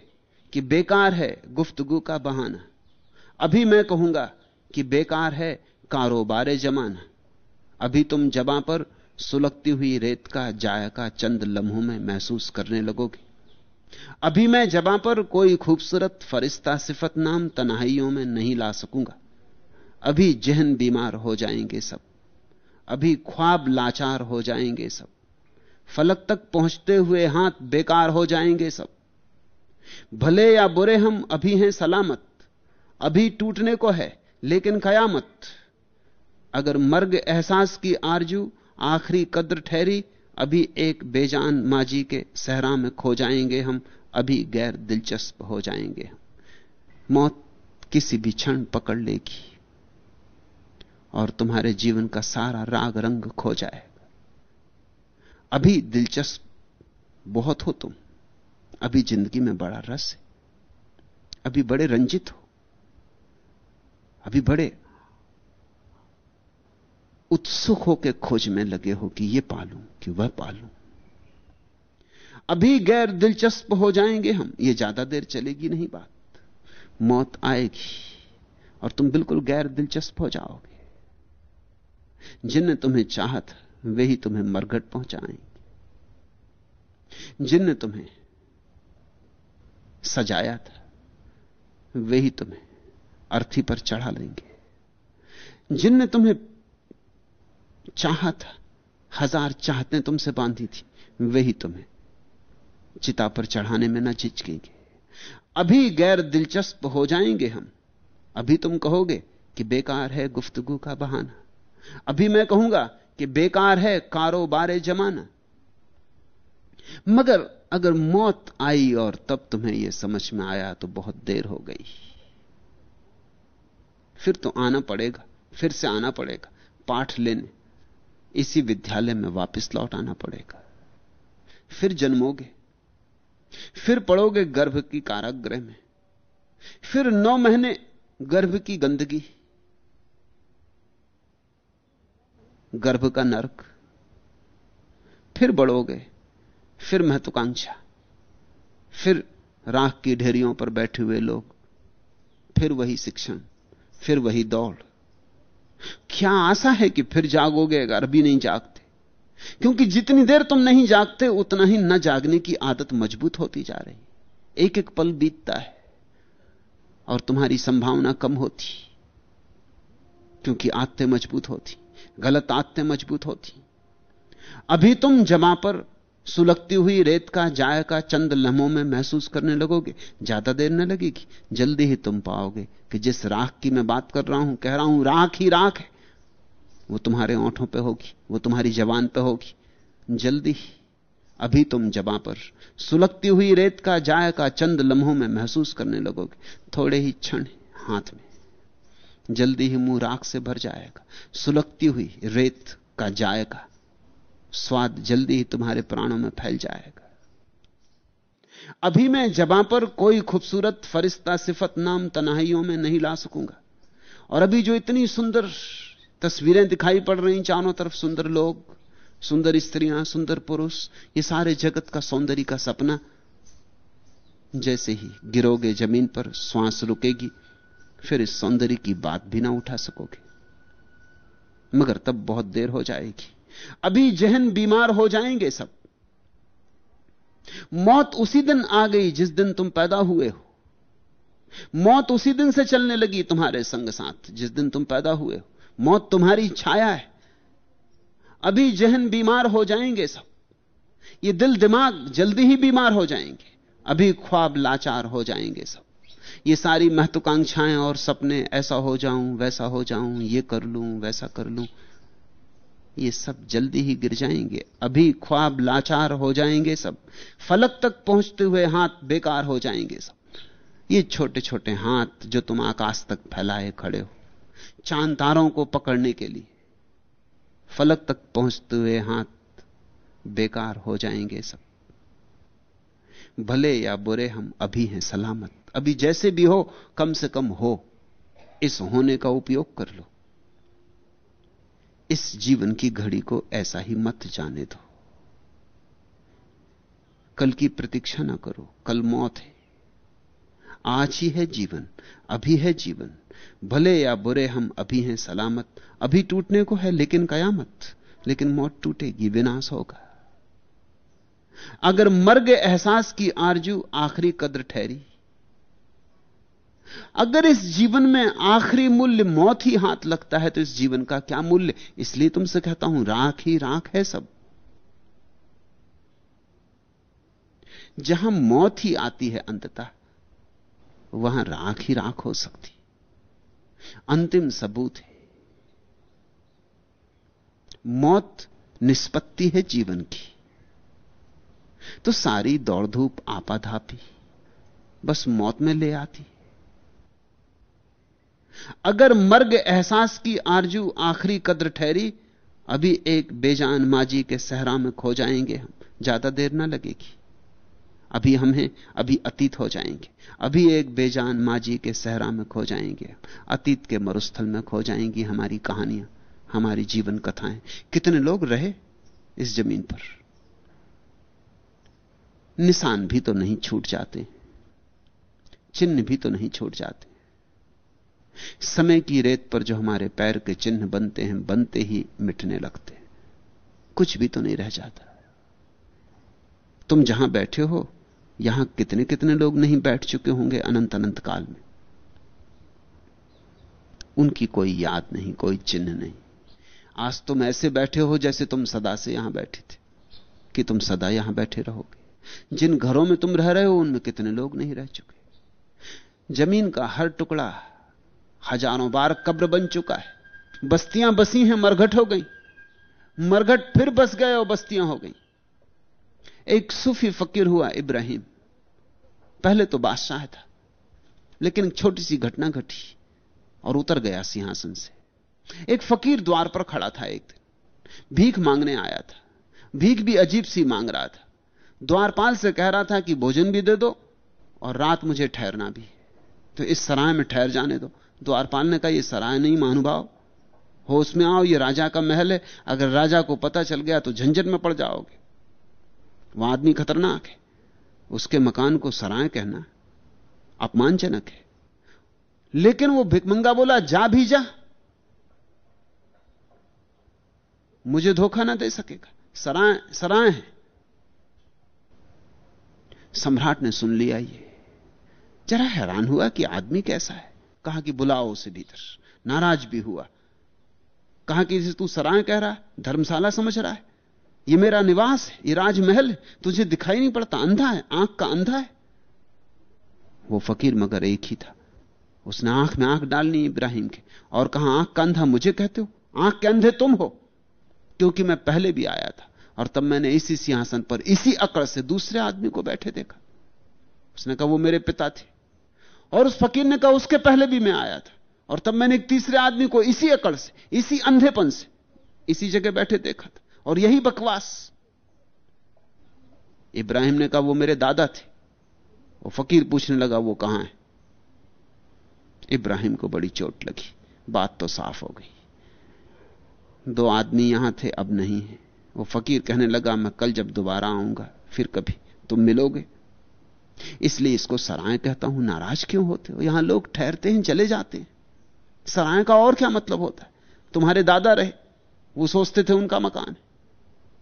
कि बेकार है गुफ्तगु का बहाना। अभी मैं कहूँगा कि बेकार है कारोबार जमाना। अभी तुम जबा पर सुलगती हुई रेत का, जाया जायका चंद लम्हों में महसूस करने लगोगे। अभी मैं जबा पर कोई खूबसूरत फरिश्ता सिफत नाम तनाइयों में नहीं ला सकूँगा। अभी जहन बीमार हो जाएँगे सब। अभी ख्वाब लाचार हो जाएँगे सब। फलक तक पहुँचते हुए हाथ बेकार हो जाएँगे सब। भले या बुरे हम अभी हैं सलामत। अभी टूटने को है, लेकिन कयामत। अगर मर्ग एहसास की आरज़ू आखिरी कद्र ठहरी अभी एक बेजान माजी के सहरा में खो जाएँगे हम, अभी गैर दिलचस्प हो जाएँगे मौत किसी भी क्षण पकड़ लेगी और तुम्हारे जीवन का सारा राग रंग खो जाएगा। अभी दिलचस्प बहुत हो तुम, अभी ज़िंदगी में बड़ा रस है, अभी बड़े रंजित हो, अभी बड़े उत्सुक होकर खोज में लगे हो कि यह पालूं, कि वह पालूं। अभी गैर दिलचस्प हो जाएँगे हम यह ज़्यादा देर चलेगी नहीं बात। मौत आएगी, और तुम बिल्कुल गैर दिलचस्प हो जाओगे। जिनने तुम्हें चाहा था, वे ही तुम्हें मरघट पहुंचाएँगे। जिनने तुम्हें सजाया था, वे ही तुम्हें अर्थी पर चढ़ा लेंगे। जिनने तुम्हें चाहा था हज़ार चाहते तुमसे बांधी थी, वही तुम्हें। चिता पर चढ़ाने में ना झिझकेंगे। अभी गैर दिलचस्प हो जाएँगे हम। अभी तुम कहोगे कि बेकार है गुफ्तगु का बहाना। अभी मैं कहूँगा कि बेकार है कारोबार जमाना। मगर अगर मौत आई और तब तुम्हें यह समझ में आया तो बहुत देर हो गई। फिर तो आना पड़ेगा, फिर से आना पड़ेगा, पाठ लेने। इसी विद्यालय में वापस लौट आना पड़ेगा। फिर जन्मोगे। फिर पड़ोगे गर्भ की कारागृह में। फिर नौ महीने गर्भ की गंदगी। गर्भ का नरक। फिर बढ़ोगे। फिर महत्वाकांक्षा। फिर राख की ढेरियों पर बैठे हुए लोग। फिर वही शिक्षण। फिर वही दौड़। क्या आशा है कि फिर जागोगे अगर अभी नहीं जागते? क्योंकि जितनी देर तुम नहीं जागते, उतना ही न जागने की आदत मज़बूत होती जा रही एक एक पल बीतता है और तुम्हारी संभावना कम होती, क्योंकि आदतें मज़बूत होती, गलत आदतें मज़बूत होती। अभी तुम जमा पर सुलगती हुई रेत का, जाय का चंद लम्हों में महसूस करने लगोगे, ज़्यादा देर न लगेगी, जल्दी ही तुम पाओगे कि जिस राख की मैं बात कर रहा हूँ, कह रहा हूँ, राख ही राख है। वो तुम्हारे ओंठों पे होगी, वो तुम्हारी जवान पे होगी। जल्दी ही, अभी तुम जबा पर, सुलगती हुई रेत का, जाय का चंद लम्हों में महसूस करने लगोगे, थोड़े ही क्षण हाथ में। जल्दी ही मुँह राख से भर जाएगा, सुलगती हुई रेत का, जाय का स्वाद जल्दी ही तुम्हारे प्राणों में फैल जाएगा। अभी मैं जबा पर कोई खूबसूरत फरिश्ता सिफत नाम तनाहियों में नहीं ला सकूँगा। और अभी जो इतनी सुंदर तस्वीरें दिखाई पड़ रही चारों तरफ़ सुंदर लोग, सुंदर स्त्रियाँ, सुंदर पुरुष, ये सारे जगत का सौंदर्य का सपना जैसे ही गिरोगे ज़मीन पर श्वास रुकेगी, फिर इस सौंदर्य की बात भी ना उठा सकोगे। मगर तब बहुत देर हो जाएगी। अभी जहन बीमार हो जाएँगे सब। मौत उसी दिन आ गई जिस दिन तुम पैदा हुए हो। मौत उसी दिन से चलने लगी तुम्हारे संग साथ जिस दिन तुम पैदा हुए हो। मौत तुम्हारी छाया है। अभी जहन बीमार हो जाएँगे सब। ये दिल दिमाग जल्दी ही बीमार हो जाएँगे। अभी ख्वाब लाचार हो जाएँगे सब। ये सारी महत्वाकांक्षाएँ और सपने, ऐसा हो जाऊँ, वैसा हो जाऊँ, ये कर लूँ, वैसा कर लूँ। ये सब जल्दी ही गिर जाएँगे। अभी ख्वाब लाचार हो जाएँगे सब। फलक तक पहुँचते हुए हाथ बेकार हो जाएँगे सब। ये छोटे छोटे हाथ जो तुम आकाश तक फैलाए खड़े हो। चाँद तारों को पकड़ने के लिए। फलक तक पहुँचते हुए हाथ बेकार हो जाएँगे सब। भले या बुरे हम अभी हैं सलामत। अभी जैसे भी हो, कम से कम हो। इस होने का उपयोग कर लो। इस जीवन की घड़ी को ऐसा ही मत जाने दो। कल की प्रतीक्षा ना करो, कल मौत है। आज ही है जीवन, अभी है जीवन। भले या बुरे हम अभी हैं सलामत, अभी टूटने को है लेकिन कयामत, लेकिन मौत टूटेगी, विनाश होगा। अगर मर्ग एहसास की आरज़ू आखिरी कद्र ठहरी अगर इस जीवन में आखिरी मूल्य मौत ही हाथ लगता है तो इस जीवन का क्या मूल्य? इसलिए तुमसे कहता हूँ, राख ही राख है सब। जहाँ मौत ही आती है अंततः, वहाँ राख ही राख हो सकती। अंतिम सबूत है। मौत निष्पत्ति है जीवन की। तो सारी दौड़ धूप आपाधापी, बस मौत में ले आती। अगर मर्ग एहसास की आरज़ू आखिरी कद्र ठहरी, अभी एक बेजान माजी के सहरा में खो जाएँगे हम। ज़्यादा देर ना लगेगी। अभी हम हैं अभी अतीत हो जाएँगे। अभी एक बेजान माजी के सहरा में खो जाएँगे अतीत के मरुस्थल में खो जाएँगी हमारी कहानियाँ, हमारी जीवन कथाएँ। कितने लोग रहे इस ज़मीन पर? निशान भी तो नहीं छूट जाते। चिन्ह भी तो नहीं छूट जाते। समय की रेत पर जो हमारे पैर के चिन्ह बनते हैं, बनते ही मिटने लगते कुछ भी तो नहीं रह जाता। तुम जहाँ बैठे हो, यहाँ कितने कितने लोग नहीं बैठ चुके होंगे अनंत अनंत काल में? उनकी कोई याद नहीं, कोई चिन्ह नहीं। आज तुम ऐसे बैठे हो जैसे तुम सदा से यहाँ बैठे थे, कि तुम सदा यहाँ बैठे रहोगे। जिन घरों में तुम रह रहे हो, उनमें कितने लोग नहीं रह चुके? ज़मीन का हर टुकड़ा हज़ारों बार कब्र बन चुका है। बस्तियाँ बसी हैं, मरघट हो गई। मरघट फिर बस गए और बस्तियाँ हो गई। एक सूफी फकीर हुआ, इब्राहिम। पहले तो बादशाह था, लेकिन छोटी सी घटना घटी और उतर गया सिंहासन से। एक फकीर द्वार पर खड़ा था एक दिन। भीख मांगने आया था। भीख भी अजीब सी मांग रहा था। द्वारपाल से कह रहा था कि भोजन भी दे दो और रात मुझे ठहरना भी तो इस सराय में ठहर जाने दो। द्वारपाल ने कहा यह सराय नहीं, महानुभाव। होश में आओ, ये राजा का महल है। अगर राजा को पता चल गया तो झंझट में पड़ जाओगे। वह आदमी खतरनाक है। उसके मकान को सराय कहना अपमानजनक है। लेकिन वो भिकमंगा बोला, जा भी जा। मुझे धोखा ना दे सकेगा। सराय सराय है। सम्राट ने सुन लिया ये। जरा हैरान हुआ कि आदमी कैसा है। कहा कि बुलाओ उसे भीतर। नाराज़ भी हुआ। कहा कि तू सराय कह रहा है, धर्मशाला समझ रहा है। ये मेरा निवास है, ये राजमहल तुझे दिखाई नहीं पड़ता, अंधा है, आँख का अंधा है। वो फकीर मगर एक ही था। उसने आँख में आँख डालनी इब्राहिम के। और कहा, आँख का अंधा मुझे कहते हो? आँख के अंधे तुम हो? क्योंकि मैं पहले भी आया था, और तब मैंने इसी सिंहासन पर इसी अकड़ से दूसरे आदमी को बैठे देखा। उसने कहा, वो मेरे पिता थे। और उस फकीर ने कहा, उसके पहले भी मैं आया था। और तब मैंने एक तीसरे आदमी को इसी अकड़ से, इसी अंधेपन से, इसी जगह बैठे देखा था। और यही बकवास। इब्राहिम ने कहा, वो मेरे दादा थे। वो फकीर पूछने लगा, वो कहाँ है? इब्राहिम को बड़ी चोट लगी। बात तो साफ़ हो गई। दो आदमी यहाँ थे, अब नहीं है। वो फकीर कहने लगा, मैं कल जब दोबारा आऊँगा, फिर कभी तुम मिलोगे? इसलिए इसको सराय कहता हूँ, नाराज़ क्यों होते हो? यहाँ लोग ठहरते हैं, चले जाते हैं। सराय का और क्या मतलब होता है? तुम्हारे दादा रहे, वो सोचते थे उनका मकान।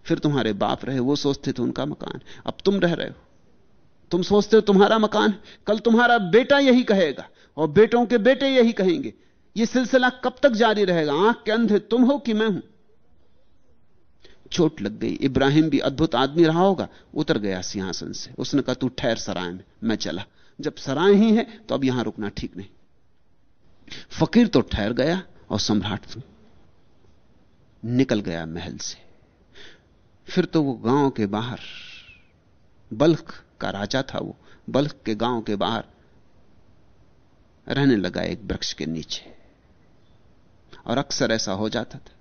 फिर तुम्हारे बाप रहे, वो सोचते थे उनका मकान। अब तुम रह रहे हो। तुम सोचते हो तुम्हारा मकान, कल तुम्हारा बेटा यही कहेगा, और बेटों के बेटे यही कहेंगे। यह सिलसिला कब तक जारी रहेगा? आँख के अंधे तुम हो कि मैं हूँ? चोट लग गई। इब्राहिम भी अद्भुत आदमी रहा होगा। उतर गया सिंहासन से। उसने कहा, तू ठहर सराय में, मैं चला। जब सराय ही है तो अब यहाँ रुकना ठीक नहीं। फकीर तो ठहर गया और सम्राट निकल गया महल से। फिर तो वो गाँव के बाहर, बल्ख का राजा था वो। बल्ख के गाँव के बाहर रहने लगा एक वृक्ष के नीचे। और अक्सर ऐसा हो जाता था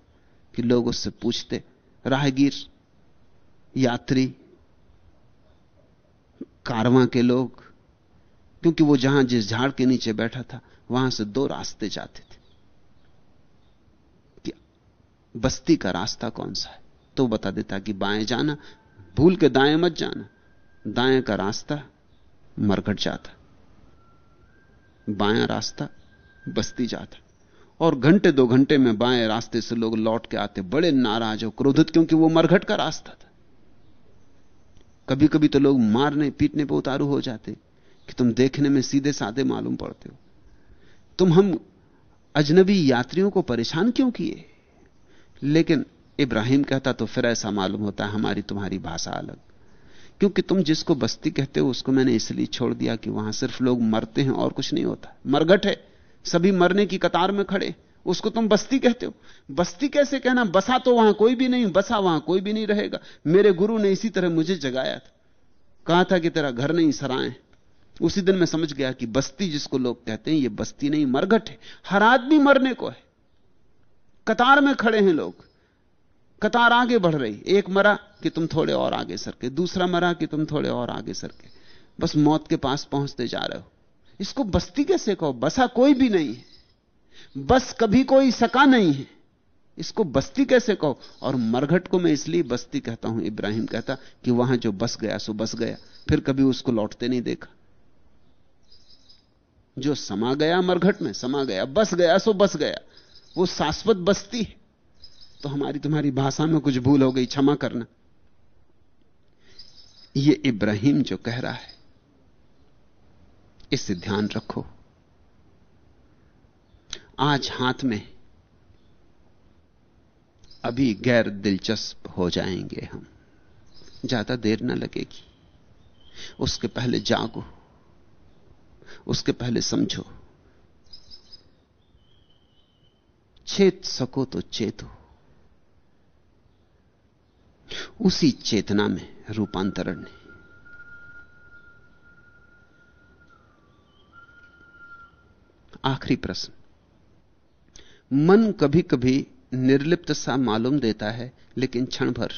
कि लोग उससे पूछते राहगीर, यात्री, कारवां के लोग, क्योंकि वो जहाँ जिस झाड़ के नीचे बैठा था, वहाँ से दो रास्ते जाते थे कि बस्ती का रास्ता कौन सा है? तो बता देता कि बाएँ जाना, भूल के दाएँ मत जाना। दाएँ का रास्ता मरघट जाता। बाया रास्ता बस्ती जाता। और घंटे दो घंटे में बाएँ रास्ते से लोग लौट के आते, बड़े नाराज़ और क्रोधित, क्योंकि वो मरघट का रास्ता था। कभी कभी तो लोग मारने, पीटने पर उतारू हो जाते, कि तुम देखने में सीधे साधे मालूम पड़ते हो। तुम हम अजनबी यात्रियों को परेशान क्यों किए? लेकिन इब्राहिम कहता तो फिर ऐसा मालूम होता है हमारी तुम्हारी भाषा अलग। क्योंकि तुम जिसको बस्ती कहते हो, उसको मैंने इसलिए छोड़ दिया कि वहाँ सिर्फ़ लोग मरते हैं और कुछ नहीं होता। मरघट है। सभी मरने की कतार में खड़े। उसको तुम बस्ती कहते हो। बस्ती कैसे कहना? बसा तो वहाँ कोई भी नहीं, बसा वहाँ कोई भी नहीं रहेगा। मेरे गुरु ने इसी तरह मुझे जगाया था। कहा था कि तेरा घर नहीं सराए उसी दिन मैं समझ गया कि बस्ती जिसको लोग कहते हैं, ये बस्ती नहीं, मरघट है। हर आदमी मरने को है। कतार में खड़े हैं लोग। कतार आगे बढ़ रही। एक मरा कि तुम थोड़े और आगे सरके। दूसरा मरा कि तुम थोड़े और आगे सरके। बस मौत के पास पहुँचते जा रहे हो। इसको बस्ती कैसे कहो? बसा कोई भी नहीं है। बस कभी कोई सका नहीं है। इसको बस्ती कैसे कहो? और मरघट को मैं इसलिए बस्ती कहता हूँ, इब्राहिम कहता कि वहाँ जो बस गया, सो बस गया। फिर कभी उसको लौटते नहीं देखा। जो समा गया मरघट में, समा गया, बस गया, सो बस गया। वो शाश्वत बस्ती है। तो हमारी तुम्हारी भाषा में कुछ भूल हो गई, क्षमा करना। ये इब्राहिम जो कह रहा है इसे ध्यान रखो। आज हाथ में अभी गैर दिलचस्प हो जाएँगे हम। ज़्यादा देर ना लगेगी। उसके पहले जागो। उसके पहले समझो। चेत सको तो चेतो। उसी चेतना में रूपांतरण है। आखिरी प्रश्न। मन कभी कभी निर्लिप्त सा मालूम देता है, लेकिन क्षण भर।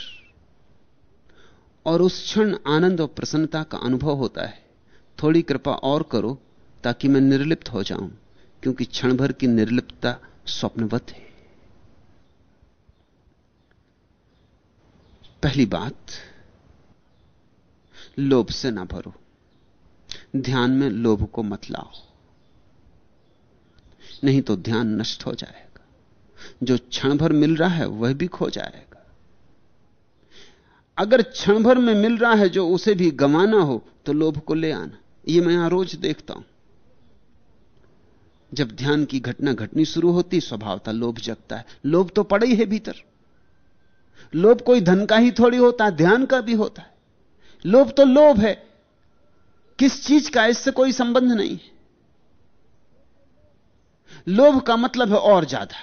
और उस क्षण आनंद और प्रसन्नता का अनुभव होता है। थोड़ी कृपा और करो, ताकि मैं निर्लिप्त हो जाऊँ, क्योंकि क्षण भर की निर्लिप्तता स्वप्नवत है। पहली बात, लोभ से ना भरो। ध्यान में लोभ को मत लाओ। नहीं तो ध्यान नष्ट हो जाएगा। जो क्षण भर मिल रहा है, वह भी खो जाएगा। अगर क्षण भर में मिल रहा है, जो उसे भी गंवाना हो तो लोभ को ले आना। यह मैं यहाँ रोज देखता हूँ। जब ध्यान की घटना घटनी शुरू होती, स्वभावता लोभ जगता है। लोभ तो पड़ा ही है भीतर। लोभ कोई धन का ही थोड़ी होता है ध्यान का भी होता है। लोभ तो लोभ है। किस चीज़ का, इससे कोई संबंध नहीं है। लोभ का मतलब है और ज़्यादा।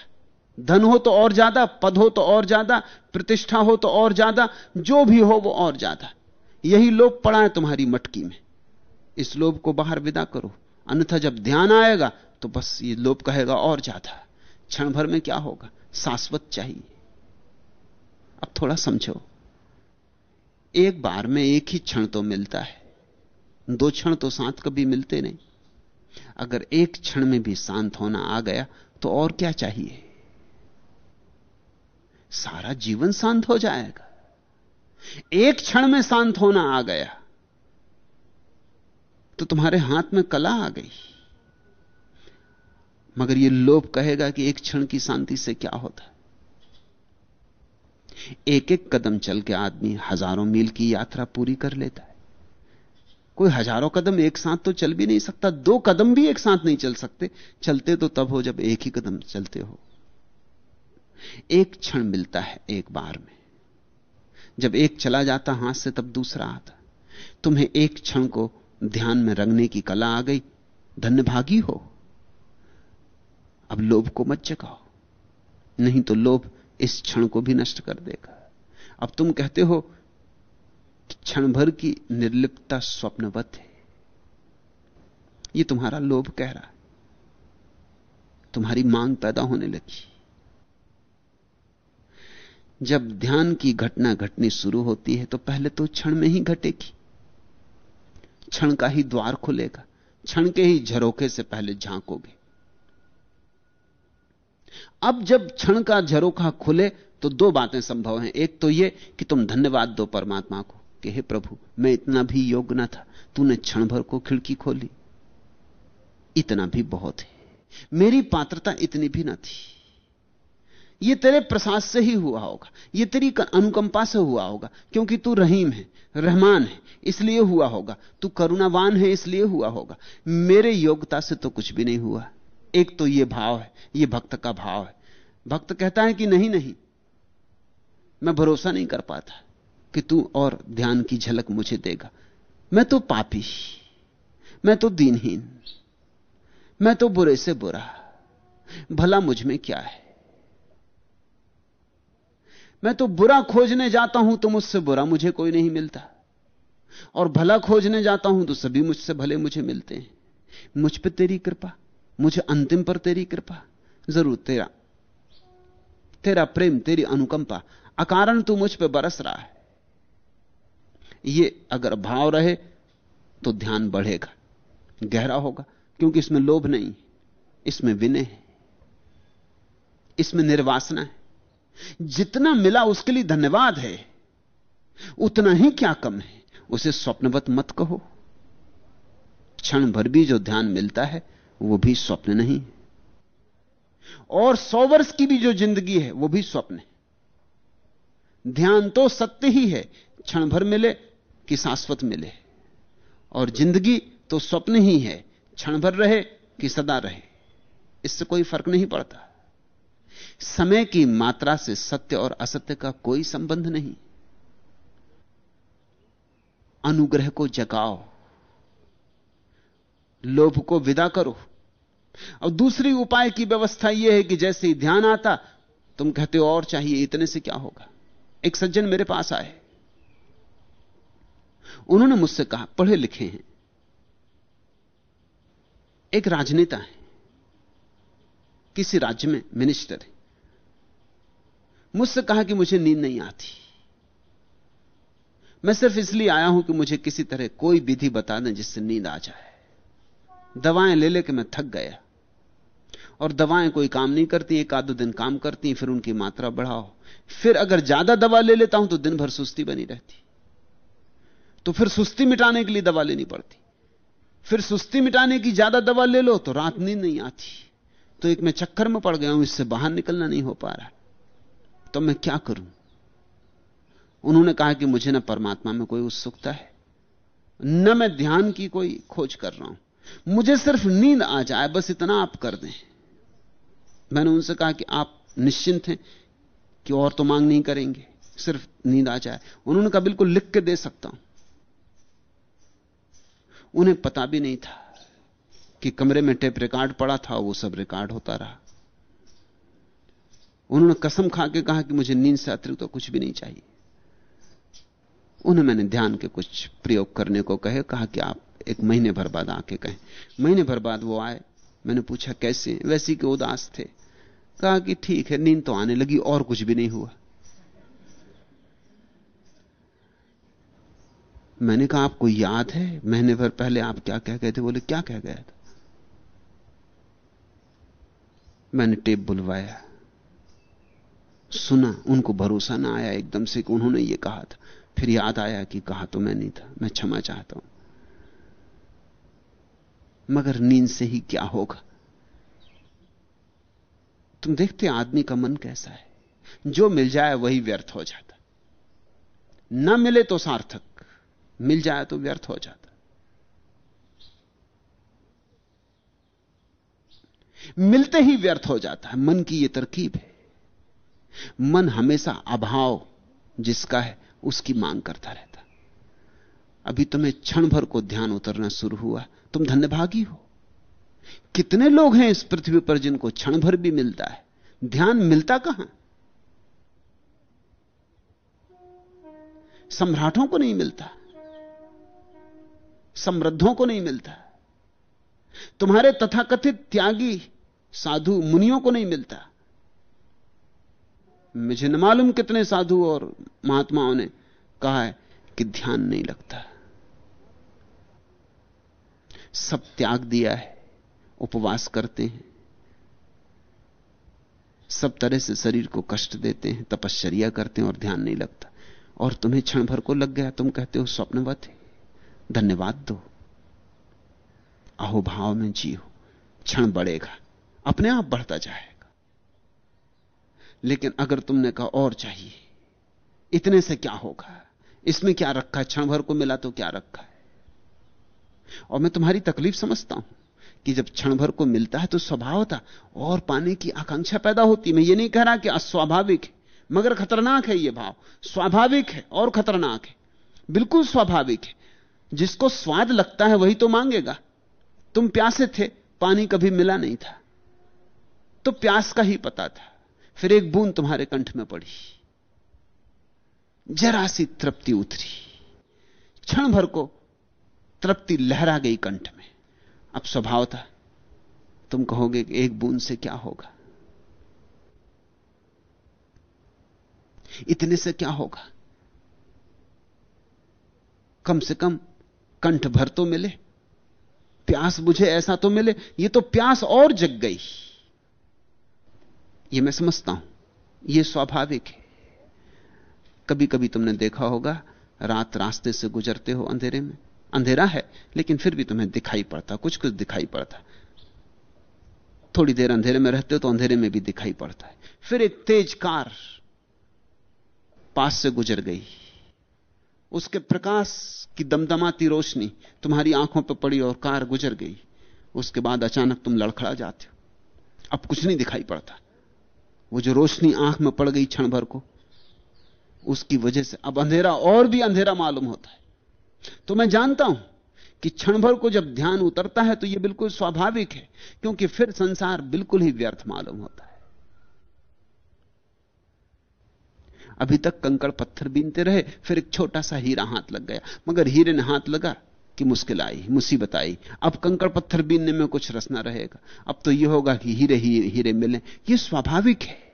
धन हो तो और ज़्यादा, पद हो तो और ज़्यादा, प्रतिष्ठा हो तो और ज़्यादा, जो भी हो वो और ज़्यादा। यही लोभ पड़ा है तुम्हारी मटकी में। इस लोभ को बाहर विदा करो। अन्यथा जब ध्यान आएगा तो बस ये लोभ कहेगा और ज़्यादा। क्षण भर में क्या होगा? शाश्वत चाहिए। अब थोड़ा समझो। एक बार में एक ही क्षण तो मिलता है। दो क्षण तो साथ कभी मिलते नहीं। अगर एक क्षण में भी शांत होना आ गया तो और क्या चाहिए? सारा जीवन शांत हो जाएगा। एक क्षण में शांत होना आ गया तो तुम्हारे हाथ में कला आ गई। मगर यह लोभ कहेगा कि एक क्षण की शांति से क्या होता एक एक कदम चल के आदमी हज़ारों मील की यात्रा पूरी कर लेता है। कोई हज़ारों कदम एक साथ तो चल भी नहीं सकता, दो कदम भी एक साथ नहीं चल सकते। चलते तो तब हो जब एक ही कदम चलते हो। एक क्षण मिलता है एक बार में। जब एक चला जाता हाथ से तब दूसरा आता। तुम्हें एक क्षण को ध्यान में रंगने की कला आ गई, धन्यभागी हो। अब लोभ को मत जगाओ। नहीं तो लोभ इस क्षण को भी नष्ट कर देगा। अब तुम कहते हो क्षण भर की निर्लिप्तता स्वप्नवत है। यह तुम्हारा लोभ कह रहा है। तुम्हारी मांग पैदा होने लगी। जब ध्यान की घटना घटनी शुरू होती है तो पहले तो क्षण में ही घटेगी। क्षण का ही द्वार खुलेगा। क्षण के ही झरोखे से पहले झांकोगे। अब जब क्षण का झरोखा खुले तो दो बातें संभव हैं। एक तो यह कि तुम धन्यवाद दो परमात्मा को। कि हे प्रभु, मैं इतना भी योग्य न था। तूने क्षण भर को खिड़की खोली। इतना भी बहुत है। मेरी पात्रता इतनी भी ना थी। यह तेरे प्रसाद से ही हुआ होगा। यह तेरी अनुकंपा से हुआ होगा। क्योंकि तू रहीम है, रहमान है, इसलिए हुआ होगा। तू करुणावान है, इसलिए हुआ होगा। मेरे योग्यता से तो कुछ भी नहीं हुआ। एक तो यह भाव है यह भक्त का भाव है। भक्त कहता है कि नहीं नहीं, मैं भरोसा नहीं कर पाता। कि तू और ध्यान की झलक मुझे देगा। मैं तो पापी, मैं तो दीनहीन, मैं तो बुरे से बुरा। भला मुझमें क्या है? मैं तो बुरा खोजने जाता हूँ तो मुझसे बुरा मुझे कोई नहीं मिलता। और भला खोजने जाता हूँ तो सभी मुझसे भले मुझे मिलते हैं। मुझ पर तेरी कृपा, मुझे अंतिम पर तेरी कृपा। ज़रूर तेरा तेरा प्रेम, तेरी अनुकंपा, अकारण तू मुझ पर बरस रहा है। ये अगर भाव रहे तो ध्यान बढ़ेगा, गहरा होगा, क्योंकि इसमें लोभ नहीं इसमें विनय है, इसमें निर्वासना है। जितना मिला उसके लिए धन्यवाद है, उतना ही क्या कम है, उसे स्वप्नवत मत कहो। क्षण भर भी जो ध्यान मिलता है, वो भी स्वप्न नहीं और सौ वर्ष की भी जो ज़िंदगी है, वो भी स्वप्न है। ध्यान तो सत्य ही है, क्षण भर मिले कि शाश्वत मिले। और ज़िंदगी तो स्वप्न ही है, क्षण भर रहे कि सदा रहे। इससे कोई फ़र्क नहीं पड़ता। समय की मात्रा से सत्य और असत्य का कोई संबंध नहीं। अनुग्रह को जगाओ। लोभ को विदा करो। और दूसरी उपाय की व्यवस्था यह है कि जैसे ही ध्यान आता, तुम कहते हो और चाहिए, इतने से क्या होगा? एक सज्जन मेरे पास आए। उन्होंने मुझसे कहा, पढ़े लिखे हैं। एक राजनेता है। किसी राज्य में मिनिस्टर है। मुझसे कहा कि मुझे नींद नहीं आती। मैं सिर्फ़ इसलिए आया हूँ कि मुझे किसी तरह कोई विधि बता दें जिससे नींद आ जाए। दवाएँ ले लेके मैं थक गया। और दवाएँ कोई काम नहीं करती, एक आधो दिन काम करती, फिर उनकी मात्रा बढ़ाओ। फिर अगर ज़्यादा दवा ले लेता हूँ तो दिन भर सुस्ती बनी रहती। तो फिर सुस्ती मिटाने के लिए दवा लेनी पड़ती। फिर सुस्ती मिटाने की ज़्यादा दवा ले लो तो रात नींद नहीं आती। तो एक मैं चक्कर में पड़ गया हूँ, इससे बाहर निकलना नहीं हो पा रहा। तो मैं क्या करूँ? उन्होंने कहा कि मुझे ना परमात्मा में कोई उत्सुकता है। न मैं ध्यान की कोई खोज कर रहा हूँ। मुझे सिर्फ़ नींद आ जाए, बस इतना आप कर दें। मैंने उनसे कहा कि आप निश्चिंत हैं कि और तो मांग नहीं करेंगे, सिर्फ़ नींद आ जाए। उन्होंने कहा, बिल्कुल लिख के दे सकता हूँ। उन्हें पता भी नहीं था कि कमरे में टेप रिकॉर्ड पड़ा था वो सब रिकॉर्ड होता रहा। उन्होंने कसम खा के कहा कि मुझे नींद से अतिरिक्त तो कुछ भी नहीं चाहिए। उन्हें मैंने ध्यान के कुछ प्रयोग करने को कहे, कहा कि आप एक महीने भर बाद आके कहें। महीने भर बाद वो आए, मैंने पूछा, कैसे? वैसी के उदास थे। कहा कि, ठीक है, नींद तो आने लगी, और कुछ भी नहीं हुआ। मैंने कहा, आपको याद है? महीने भर पहले आप क्या कह गए थे? बोले, क्या कह गया था? मैंने टेप बुलवाया। सुना, उनको भरोसा ना आया एकदम से कि उन्होंने ये कहा था। फिर याद आया कि कहा तो मैं नहीं था, मैं क्षमा चाहता हूँ। मगर नींद से ही क्या होगा? तुम देखते आदमी का मन कैसा है। जो मिल जाए, वही व्यर्थ हो जाता। ना मिले तो सार्थक। मिल जाए तो व्यर्थ हो जाता। मिलते ही व्यर्थ हो जाता है। मन की यह तरकीब है। मन हमेशा अभाव जिसका है, उसकी मांग करता रहता। अभी तुम्हें क्षण भर को ध्यान उतरना शुरू हुआ, तुम धन्यभागी हो। कितने लोग हैं इस पृथ्वी पर जिनको क्षण भर भी मिलता है? ध्यान मिलता कहाँ? सम्राटों को नहीं मिलता। समृद्धों को नहीं मिलता। तुम्हारे तथाकथित त्यागी साधु मुनियों को नहीं मिलता। मुझे न मालूम कितने साधु और महात्माओं ने कहा है कि ध्यान नहीं लगता। सब त्याग दिया है, उपवास करते हैं। सब तरह से शरीर को कष्ट देते हैं, तपश्चर्या करते हैं और ध्यान नहीं लगता। और तुम्हें क्षण भर को लग गया, तुम कहते हो, स्वप्नवत है। धन्यवाद दो अहोभाव में जियो, क्षण बढ़ेगा, अपने आप बढ़ता जाएगा। लेकिन अगर तुमने कहा और चाहिए, इतने से क्या होगा? इसमें क्या रखा है? क्षण भर को मिला तो क्या रखा है? और मैं तुम्हारी तकलीफ़ समझता हूँ कि जब क्षण भर को मिलता है तो स्वभाव था और पाने की आकांक्षा पैदा होती मैं ये नहीं कह रहा कि अस्वाभाविक है, मगर खतरनाक है यह भाव। स्वाभाविक है और खतरनाक है। बिल्कुल स्वाभाविक है। जिसको स्वाद लगता है वही तो मांगेगा। तुम प्यासे थे, पानी कभी मिला नहीं था। तो प्यास का ही पता था। फिर एक बूंद तुम्हारे कंठ में पड़ी। जरा सी तृप्ति उतरी। क्षण भर को तृप्ति लहरा गई कंठ में। अब स्वभाव था, तुम कहोगे कि एक बूंद से क्या होगा? इतने से क्या होगा? कम से कम कंठ भर तो मिले, प्यास बुझे ऐसा तो मिले, ये तो प्यास और जग गई। ये मैं समझता हूँ, ये स्वाभाविक है। कभी कभी तुमने देखा होगा, रात रास्ते से गुजरते हो अंधेरे में। अंधेरा है, लेकिन फिर भी तुम्हें दिखाई पड़ता कुछ कुछ दिखाई पड़ता। थोड़ी देर अंधेरे में रहते हो तो अंधेरे में भी दिखाई पड़ता है। फिर एक तेज कार पास से गुजर गई। उसके प्रकाश की दमदमाती रोशनी तुम्हारी आँखों पर पड़ी और कार गुजर गई। उसके बाद अचानक तुम लड़खड़ा जाते हो। अब कुछ नहीं दिखाई पड़ता। वो जो रोशनी आँख में पड़ गई क्षण भर को, उसकी वजह से अब अंधेरा और भी अंधेरा मालूम होता है। तो मैं जानता हूँ कि क्षण भर को जब ध्यान उतरता है तो यह बिल्कुल स्वाभाविक है, क्योंकि फिर संसार बिल्कुल ही व्यर्थ मालूम होता है। अभी तक कंकड़ पत्थर बीनते रहे, फिर एक छोटा सा हीरा हाथ लग गया। मगर हीरे ने हाथ लगा कि मुश्किल आई, मुसीबत आई। अब कंकड़ पत्थर बीनने में कुछ रस ना रहेगा। अब तो यह होगा कि हीरे ही हीरे मिले। यह स्वाभाविक है।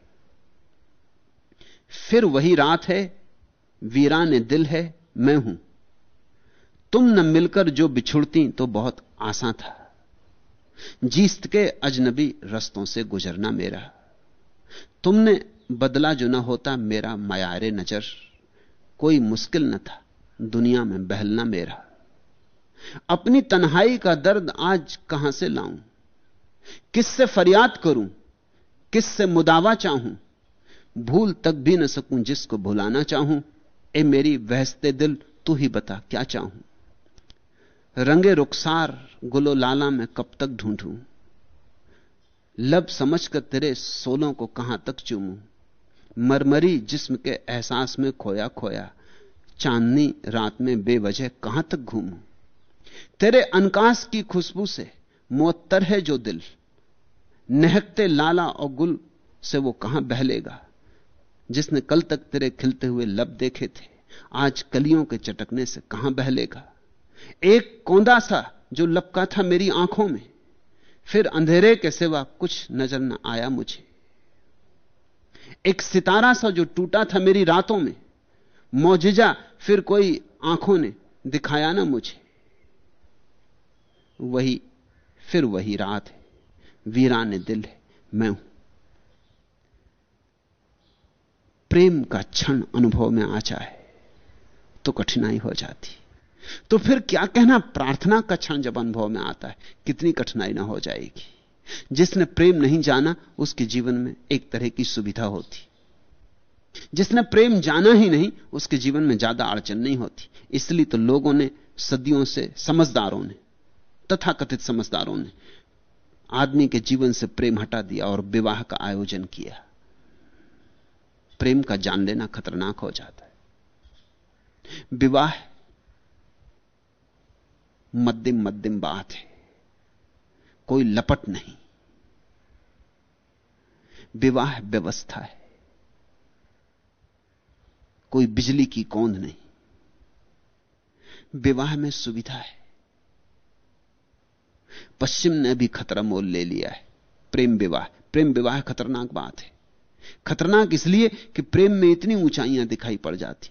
फिर वही रात है, वीरान दिल है, मैं हूँ। तुम न मिलकर जो बिछुड़ती तो बहुत आसान था। जीस्त के अजनबी रस्तों से गुजरना मेरा। तुमने बदला जो ना होता, मेरा मयारे नज़र। कोई मुश्किल न था, दुनिया में बहलना मेरा। अपनी तन्हाई का दर्द आज कहाँ से लाऊं? किससे फरियाद करूँ? किससे मुदावा चाहूँ? भूल तक भी न सकूँ जिसको भुलाना चाहूँ। ए मेरी बहसते दिल, तू ही बता क्या चाहूँ? रंगे रुखसार गुलो लाला में कब तक ढूंढूं? लब समझकर तेरे सोलों को कहाँ तक चूमूं? मरमरी जिस्म के एहसास में खोया खोया, चांदनी रात में बेवजह कहाँ तक घूमू? तेरे अनकाश की खुशबू से मोत्तर है जो दिल। नहकते लाला और गुल से वो कहाँ बहलेगा? जिसने कल तक तेरे खिलते हुए लब देखे थे, आज कलियों के चटकने से कहाँ बहलेगा? एक कौंदा सा जो लपका था मेरी आँखों में, फिर अंधेरे के सिवा कुछ नज़र न आया मुझे। एक सितारा सा जो टूटा था मेरी रातों में, मोजिजा, फिर कोई आँखों ने दिखाया ना मुझे। वही, फिर वही रात है, वीरान दिल है, मैं हूँ। प्रेम का क्षण अनुभव में आ जाए तो कठिनाई हो जाती। तो फिर क्या कहना प्रार्थना का क्षण जब अनुभव में आता है, कितनी कठिनाई ना हो जाएगी। जिसने प्रेम नहीं जाना, उसके जीवन में एक तरह की सुविधा होती। जिसने प्रेम जाना ही नहीं, उसके जीवन में ज़्यादा अड़चन नहीं होती। इसलिए तो लोगों ने, सदियों से, समझदारों ने, तथाकथित समझदारों ने, आदमी के जीवन से प्रेम हटा दिया और विवाह का आयोजन किया। प्रेम का जान लेना खतरनाक हो जाता है। विवाह मध्यम मध्यम बात है। कोई लपट नहीं। विवाह व्यवस्था है। कोई बिजली की कौंध नहीं। विवाह में सुविधा है। पश्चिम ने भी खतरा मोल ले लिया है। प्रेम विवाह। प्रेम विवाह खतरनाक बात है। खतरनाक इसलिए कि प्रेम में इतनी ऊंचाइयाँ दिखाई पड़ जाती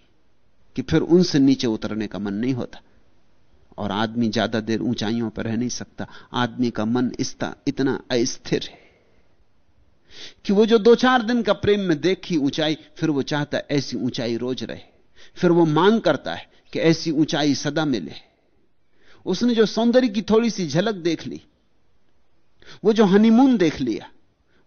कि फिर उनसे नीचे उतरने का मन नहीं होता। और आदमी ज़्यादा देर ऊंचाइयों पर रह नहीं सकता। आदमी का मन इसता इतना अस्थिर है। कि वो जो दो चार दिन का प्रेम में देखी ऊंचाई, फिर वो चाहता है ऐसी ऊंचाई रोज रहे। फिर वो मांग करता है कि ऐसी ऊंचाई सदा मिले। उसने जो सौंदर्य की थोड़ी सी झलक देख ली, वो जो हनीमून देख लिया,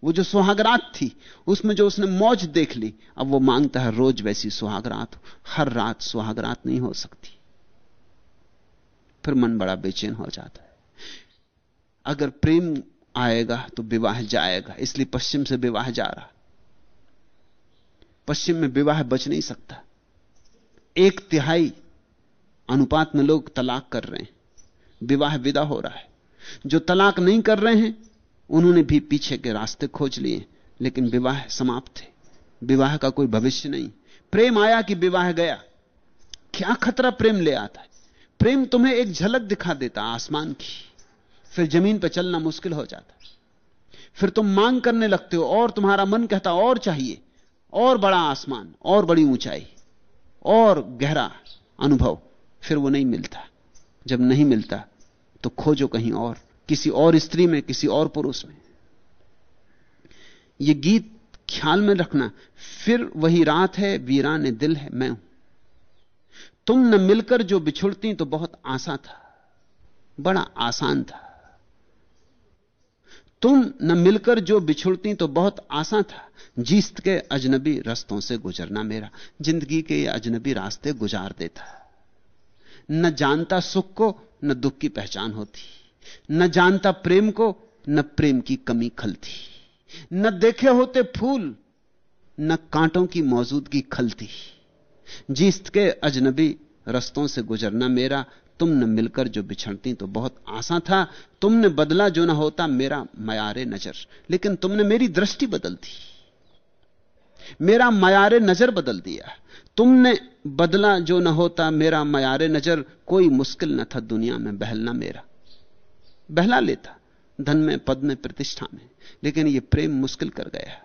वो जो सुहागरात थी, उसमें जो उसने मौज देख ली, अब वो माँगता है रोज वैसी सुहागरात हर रात सुहागरात नहीं हो सकती। फिर मन बड़ा बेचैन हो जाता है। अगर प्रेम आएगा तो विवाह जाएगा। इसलिए पश्चिम से विवाह जा रहा। पश्चिम में विवाह बच नहीं सकता। एक तिहाई अनुपात में लोग तलाक कर रहे हैं। विवाह विदा हो रहा है। जो तलाक नहीं कर रहे हैं, उन्होंने भी पीछे के रास्ते खोज लिए, लेकिन विवाह समाप्त है। विवाह का कोई भविष्य नहीं। प्रेम आया कि विवाह गया। क्या खतरा प्रेम ले आता है? प्रेम तुम्हें एक झलक दिखा देता आसमान की। फिर ज़मीन पर चलना मुश्किल हो जाता। फिर तुम मांग करने लगते हो, और तुम्हारा मन कहता, और चाहिए, और बड़ा आसमान, और बड़ी ऊंचाई, और गहरा अनुभव। फिर वो नहीं मिलता। जब नहीं मिलता तो खोजो कहीं और, किसी और स्त्री में, किसी और पुरुष में। यह गीत ख्याल में रखना, फिर वही रात है, वीरान दिल है, मैं हूँ। तुम न मिलकर जो बिछुड़ती तो बहुत आसान था, बड़ा आसान था। तुम न मिलकर जो बिछुड़ती तो बहुत आसान था। जीस्त के अजनबी रस्तों से गुजरना मेरा। ज़िंदगी के ये अजनबी रास्ते गुजार देता। न जानता सुख को, न दुख की पहचान होती। न जानता प्रेम को, न प्रेम की कमी खलती। न देखे होते फूल, न कांटों की मौजूदगी खलती। जीस्त के अजनबी रस्तों से गुजरना मेरा। तुम न मिलकर जो बिछड़ती तो बहुत आसान था। तुमने बदला जो ना होता, मेरा मयारे नज़र। लेकिन तुमने मेरी दृष्टि बदल दी। मेरा मयारे नज़र बदल दिया। तुमने बदला जो ना होता, मेरा मयारे नज़र। कोई मुश्किल न था दुनिया में बहलना मेरा। बहला लेता, धन में, पद में, प्रतिष्ठा में। लेकिन यह प्रेम मुश्किल कर गया।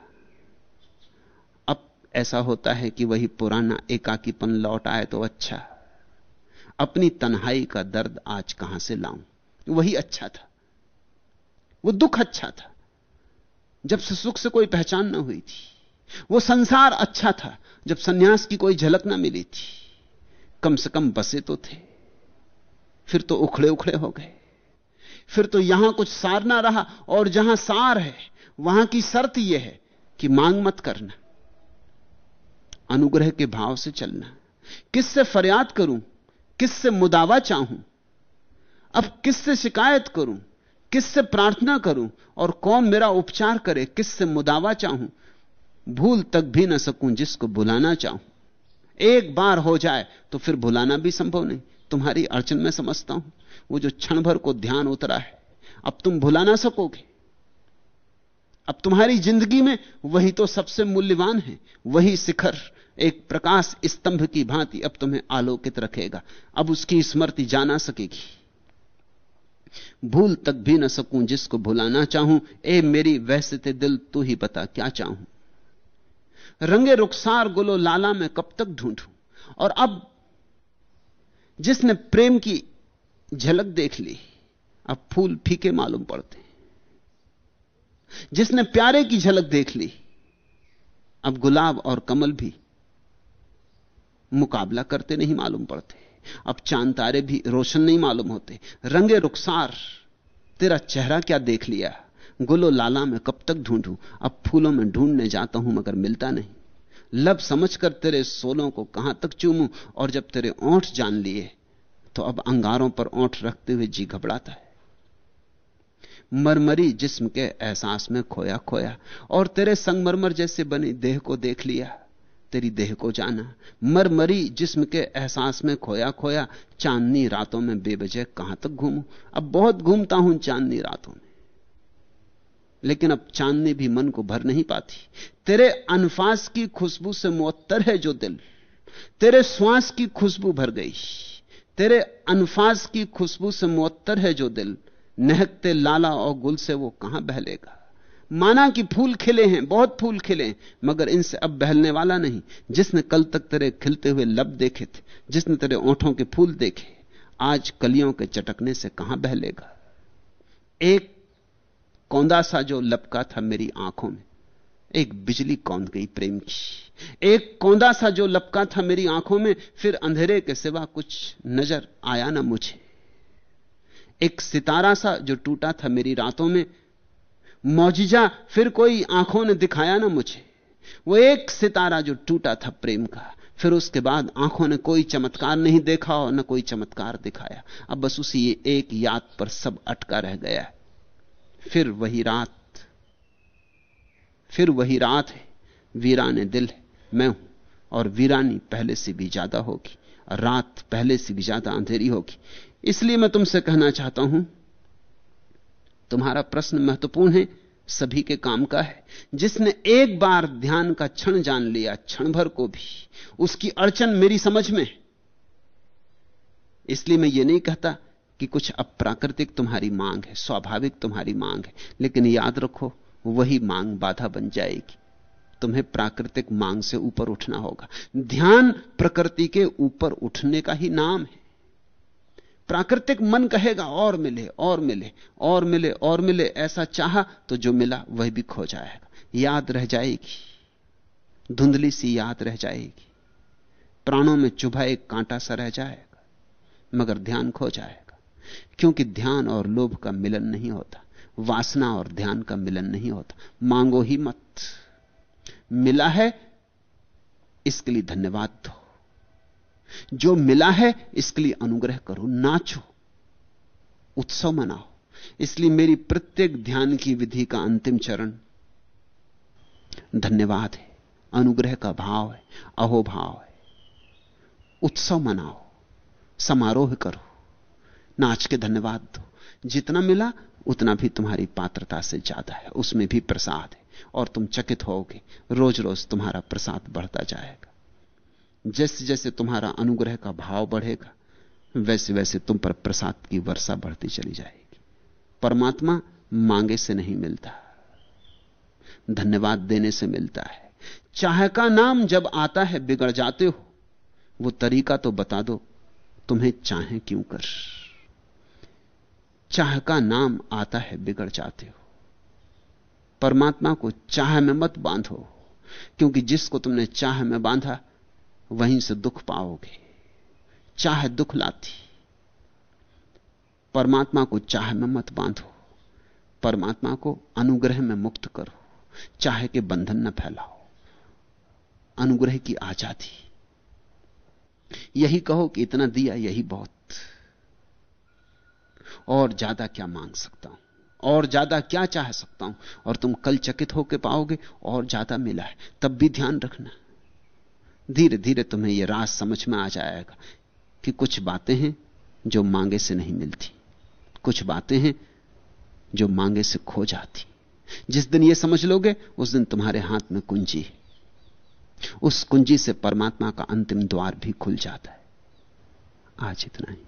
अब ऐसा होता है कि वही पुराना एकाकीपन लौट आए तो अच्छा। अपनी तन्हाई का दर्द आज कहाँ से लाऊं? वही अच्छा था। वो दुख अच्छा था। जब से सुख से कोई पहचान ना हुई थी। वो संसार अच्छा था, जब सन्यास की कोई झलक ना मिली थी। कम से कम बसे तो थे। फिर तो उखड़े उखड़े हो गए। फिर तो यहाँ कुछ सार ना रहा, और जहाँ सार है, वहाँ की शर्त यह है कि मांग मत करना। अनुग्रह के भाव से चलना। किससे फरियाद करूँ? किससे मुदावा चाहूँ? अब किससे शिकायत करूँ? किससे प्रार्थना करूँ? और कौन मेरा उपचार करे, किससे मुदावा चाहूँ? भूल तक भी ना सकूँ जिसको बुलाना चाहूँ। एक बार हो जाए तो फिर भुलाना भी संभव नहीं। तुम्हारी अड़चन में समझता हूँ। वो जो क्षण भर को ध्यान उतरा है, अब तुम भुला ना सकोगे। अब तुम्हारी ज़िंदगी में वही तो सबसे मूल्यवान है, वही शिखर एक प्रकाश स्तंभ की भांति अब तुम्हें आलोकित रखेगा। अब उसकी स्मृति जाना सकेगी। भूल तक भी न सकूँ जिसको भुलाना चाहूँ। ए, मेरी वैसे दिल, तू ही बता क्या चाहूँ? रंगे रुखसार गुलो लाला में कब तक ढूंढूं? और अब जिसने प्रेम की झलक देख ली, अब फूल फीके मालूम पड़ते। जिसने प्यारे की झलक देख ली, अब गुलाब और कमल भी मुकाबला करते नहीं मालूम पड़ते। अब चाँद तारे भी रोशन नहीं मालूम होते। रंगे रुखसार, तेरा चेहरा क्या देख लिया? गुलो लाला में कब तक ढूंढूं? अब फूलों में ढूँढने जाता हूँ मगर मिलता नहीं। लब समझकर तेरे सोलों को कहाँ तक चूमूं? और जब तेरे ओंठ जान लिए तो अब अंगारों पर ओंठ रखते हुए जी घबराता है। मरमरी जिस्म के एहसास में खोया खोया, और तेरे संगमरमर जैसे बनी देह को देख लिया। तेरी देह को जाना। मरमरी जिस्म के एहसास में खोया खोया चांदनी रातों में बेबजह कहाँ तक घूमू? अब बहुत घूमता हूँ चांदनी रातों में। लेकिन अब चांदनी भी मन को भर नहीं पाती। तेरे अनफास की खुशबू से मुअत्तर है जो दिल। तेरे श्वास की खुशबू भर गई। तेरे अनफास की खुशबू से मुअत्तर है जो दिल। नहकते लाला और गुल से वो कहाँ बहलेगा? माना कि फूल खिले हैं, बहुत फूल खिले हैं, मगर इनसे अब बहलने वाला नहीं। जिसने कल तक तेरे खिलते हुए लब देखे थे, जिसने तेरे ओंठों के फूल देखे, आज कलियों के चटकने से कहाँ बहलेगा? एक कौंदा सा जो लपका था मेरी आँखों में, एक बिजली कौंद गई प्रेम की। एक कौंदा सा जो लपका था मेरी आँखों में, फिर अंधेरे के सिवा कुछ नज़र आया ना मुझे। एक सितारा सा जो टूटा था मेरी रातों में मौजिजा, फिर कोई आँखों ने दिखाया ना मुझे। वो एक सितारा जो टूटा था प्रेम का। फिर उसके बाद आँखों ने कोई चमत्कार नहीं देखा और न कोई चमत्कार दिखाया। अब बस उसी एक याद पर सब अटका रह गया है। फिर वही रात, फिर वही रात है। वीराने दिल है, मैं हूँ और वीरानी पहले से भी ज़्यादा होगी। रात पहले से भी ज़्यादा अंधेरी होगी। इसलिए मैं तुमसे कहना चाहता हूँ तुम्हारा प्रश्न महत्वपूर्ण है, सभी के काम का है। जिसने एक बार ध्यान का क्षण जान लिया क्षण भर को भी, उसकी अड़चन मेरी समझ में इसलिए मैं ये नहीं कहता कि कुछ अप्राकृतिक तुम्हारी मांग है, स्वाभाविक तुम्हारी मांग है, लेकिन याद रखो, वही मांग बाधा बन जाएगी। तुम्हें प्राकृतिक मांग से ऊपर उठना होगा। ध्यान प्रकृति के ऊपर उठने का ही नाम है। प्राकृतिक मन कहेगा, और मिले और मिले और मिले और मिले, ऐसा चाहा तो जो मिला वह भी खो जाएगा। याद रह जाएगी। धुंधली सी याद रह जाएगी। प्राणों में चुभा एक कांटा सा रह जाएगा, मगर ध्यान खो जाएगा। क्योंकि ध्यान और लोभ का मिलन नहीं होता, वासना और ध्यान का मिलन नहीं होता। मांगो ही मत। मिला है, इसके लिए धन्यवाद दो जो मिला है, इसके लिए अनुग्रह करो, नाचो, उत्सव मनाओ। इसलिए मेरी प्रत्येक ध्यान की विधि का अंतिम चरण धन्यवाद है, अनुग्रह का भाव है, अहोभाव है। उत्सव मनाओ, समारोह करो, नाच के धन्यवाद दो। जितना मिला, उतना भी तुम्हारी पात्रता से ज़्यादा है, उसमें भी प्रसाद है, और तुम चकित होगे रोज रोज तुम्हारा प्रसाद बढ़ता जाएगा। जैसे जैसे तुम्हारा अनुग्रह का भाव बढ़ेगा, वैसे वैसे तुम पर प्रसाद की वर्षा बढ़ती चली जाएगी। परमात्मा मांगे से नहीं मिलता, धन्यवाद देने से मिलता है। चाह का नाम जब आता है बिगड़ जाते हो, वो तरीका तो बता दो, तुम्हें चाहे क्यों कर। चाह का नाम आता है बिगड़ जाते हो, परमात्मा को चाह में मत बांधो, क्योंकि जिसको तुमने चाह में बांधा वहीं से दुख पाओगे। चाह दुख लाती, परमात्मा को चाह में मत बांधो, परमात्मा को अनुग्रह में मुक्त करो। चाह के बंधन न फैलाओ, अनुग्रह की आज़ादी। यही कहो कि इतना दिया, यही बहुत। और ज़्यादा क्या मांग सकता हूँ? और ज़्यादा क्या चाह सकता हूँ? और तुम कल चकित होकर पाओगे, और ज़्यादा मिला है। तब भी ध्यान रखना। धीरे धीरे तुम्हें यह राज समझ में आ जाएगा कि कुछ बातें हैं जो मांगे से नहीं मिलती। कुछ बातें हैं जो मांगे से खो जाती। जिस दिन यह समझ लोगे, उस दिन तुम्हारे हाथ में कुंजी है। उस कुंजी से परमात्मा का अंतिम द्वार भी खुल जाता है। आज इतना ही।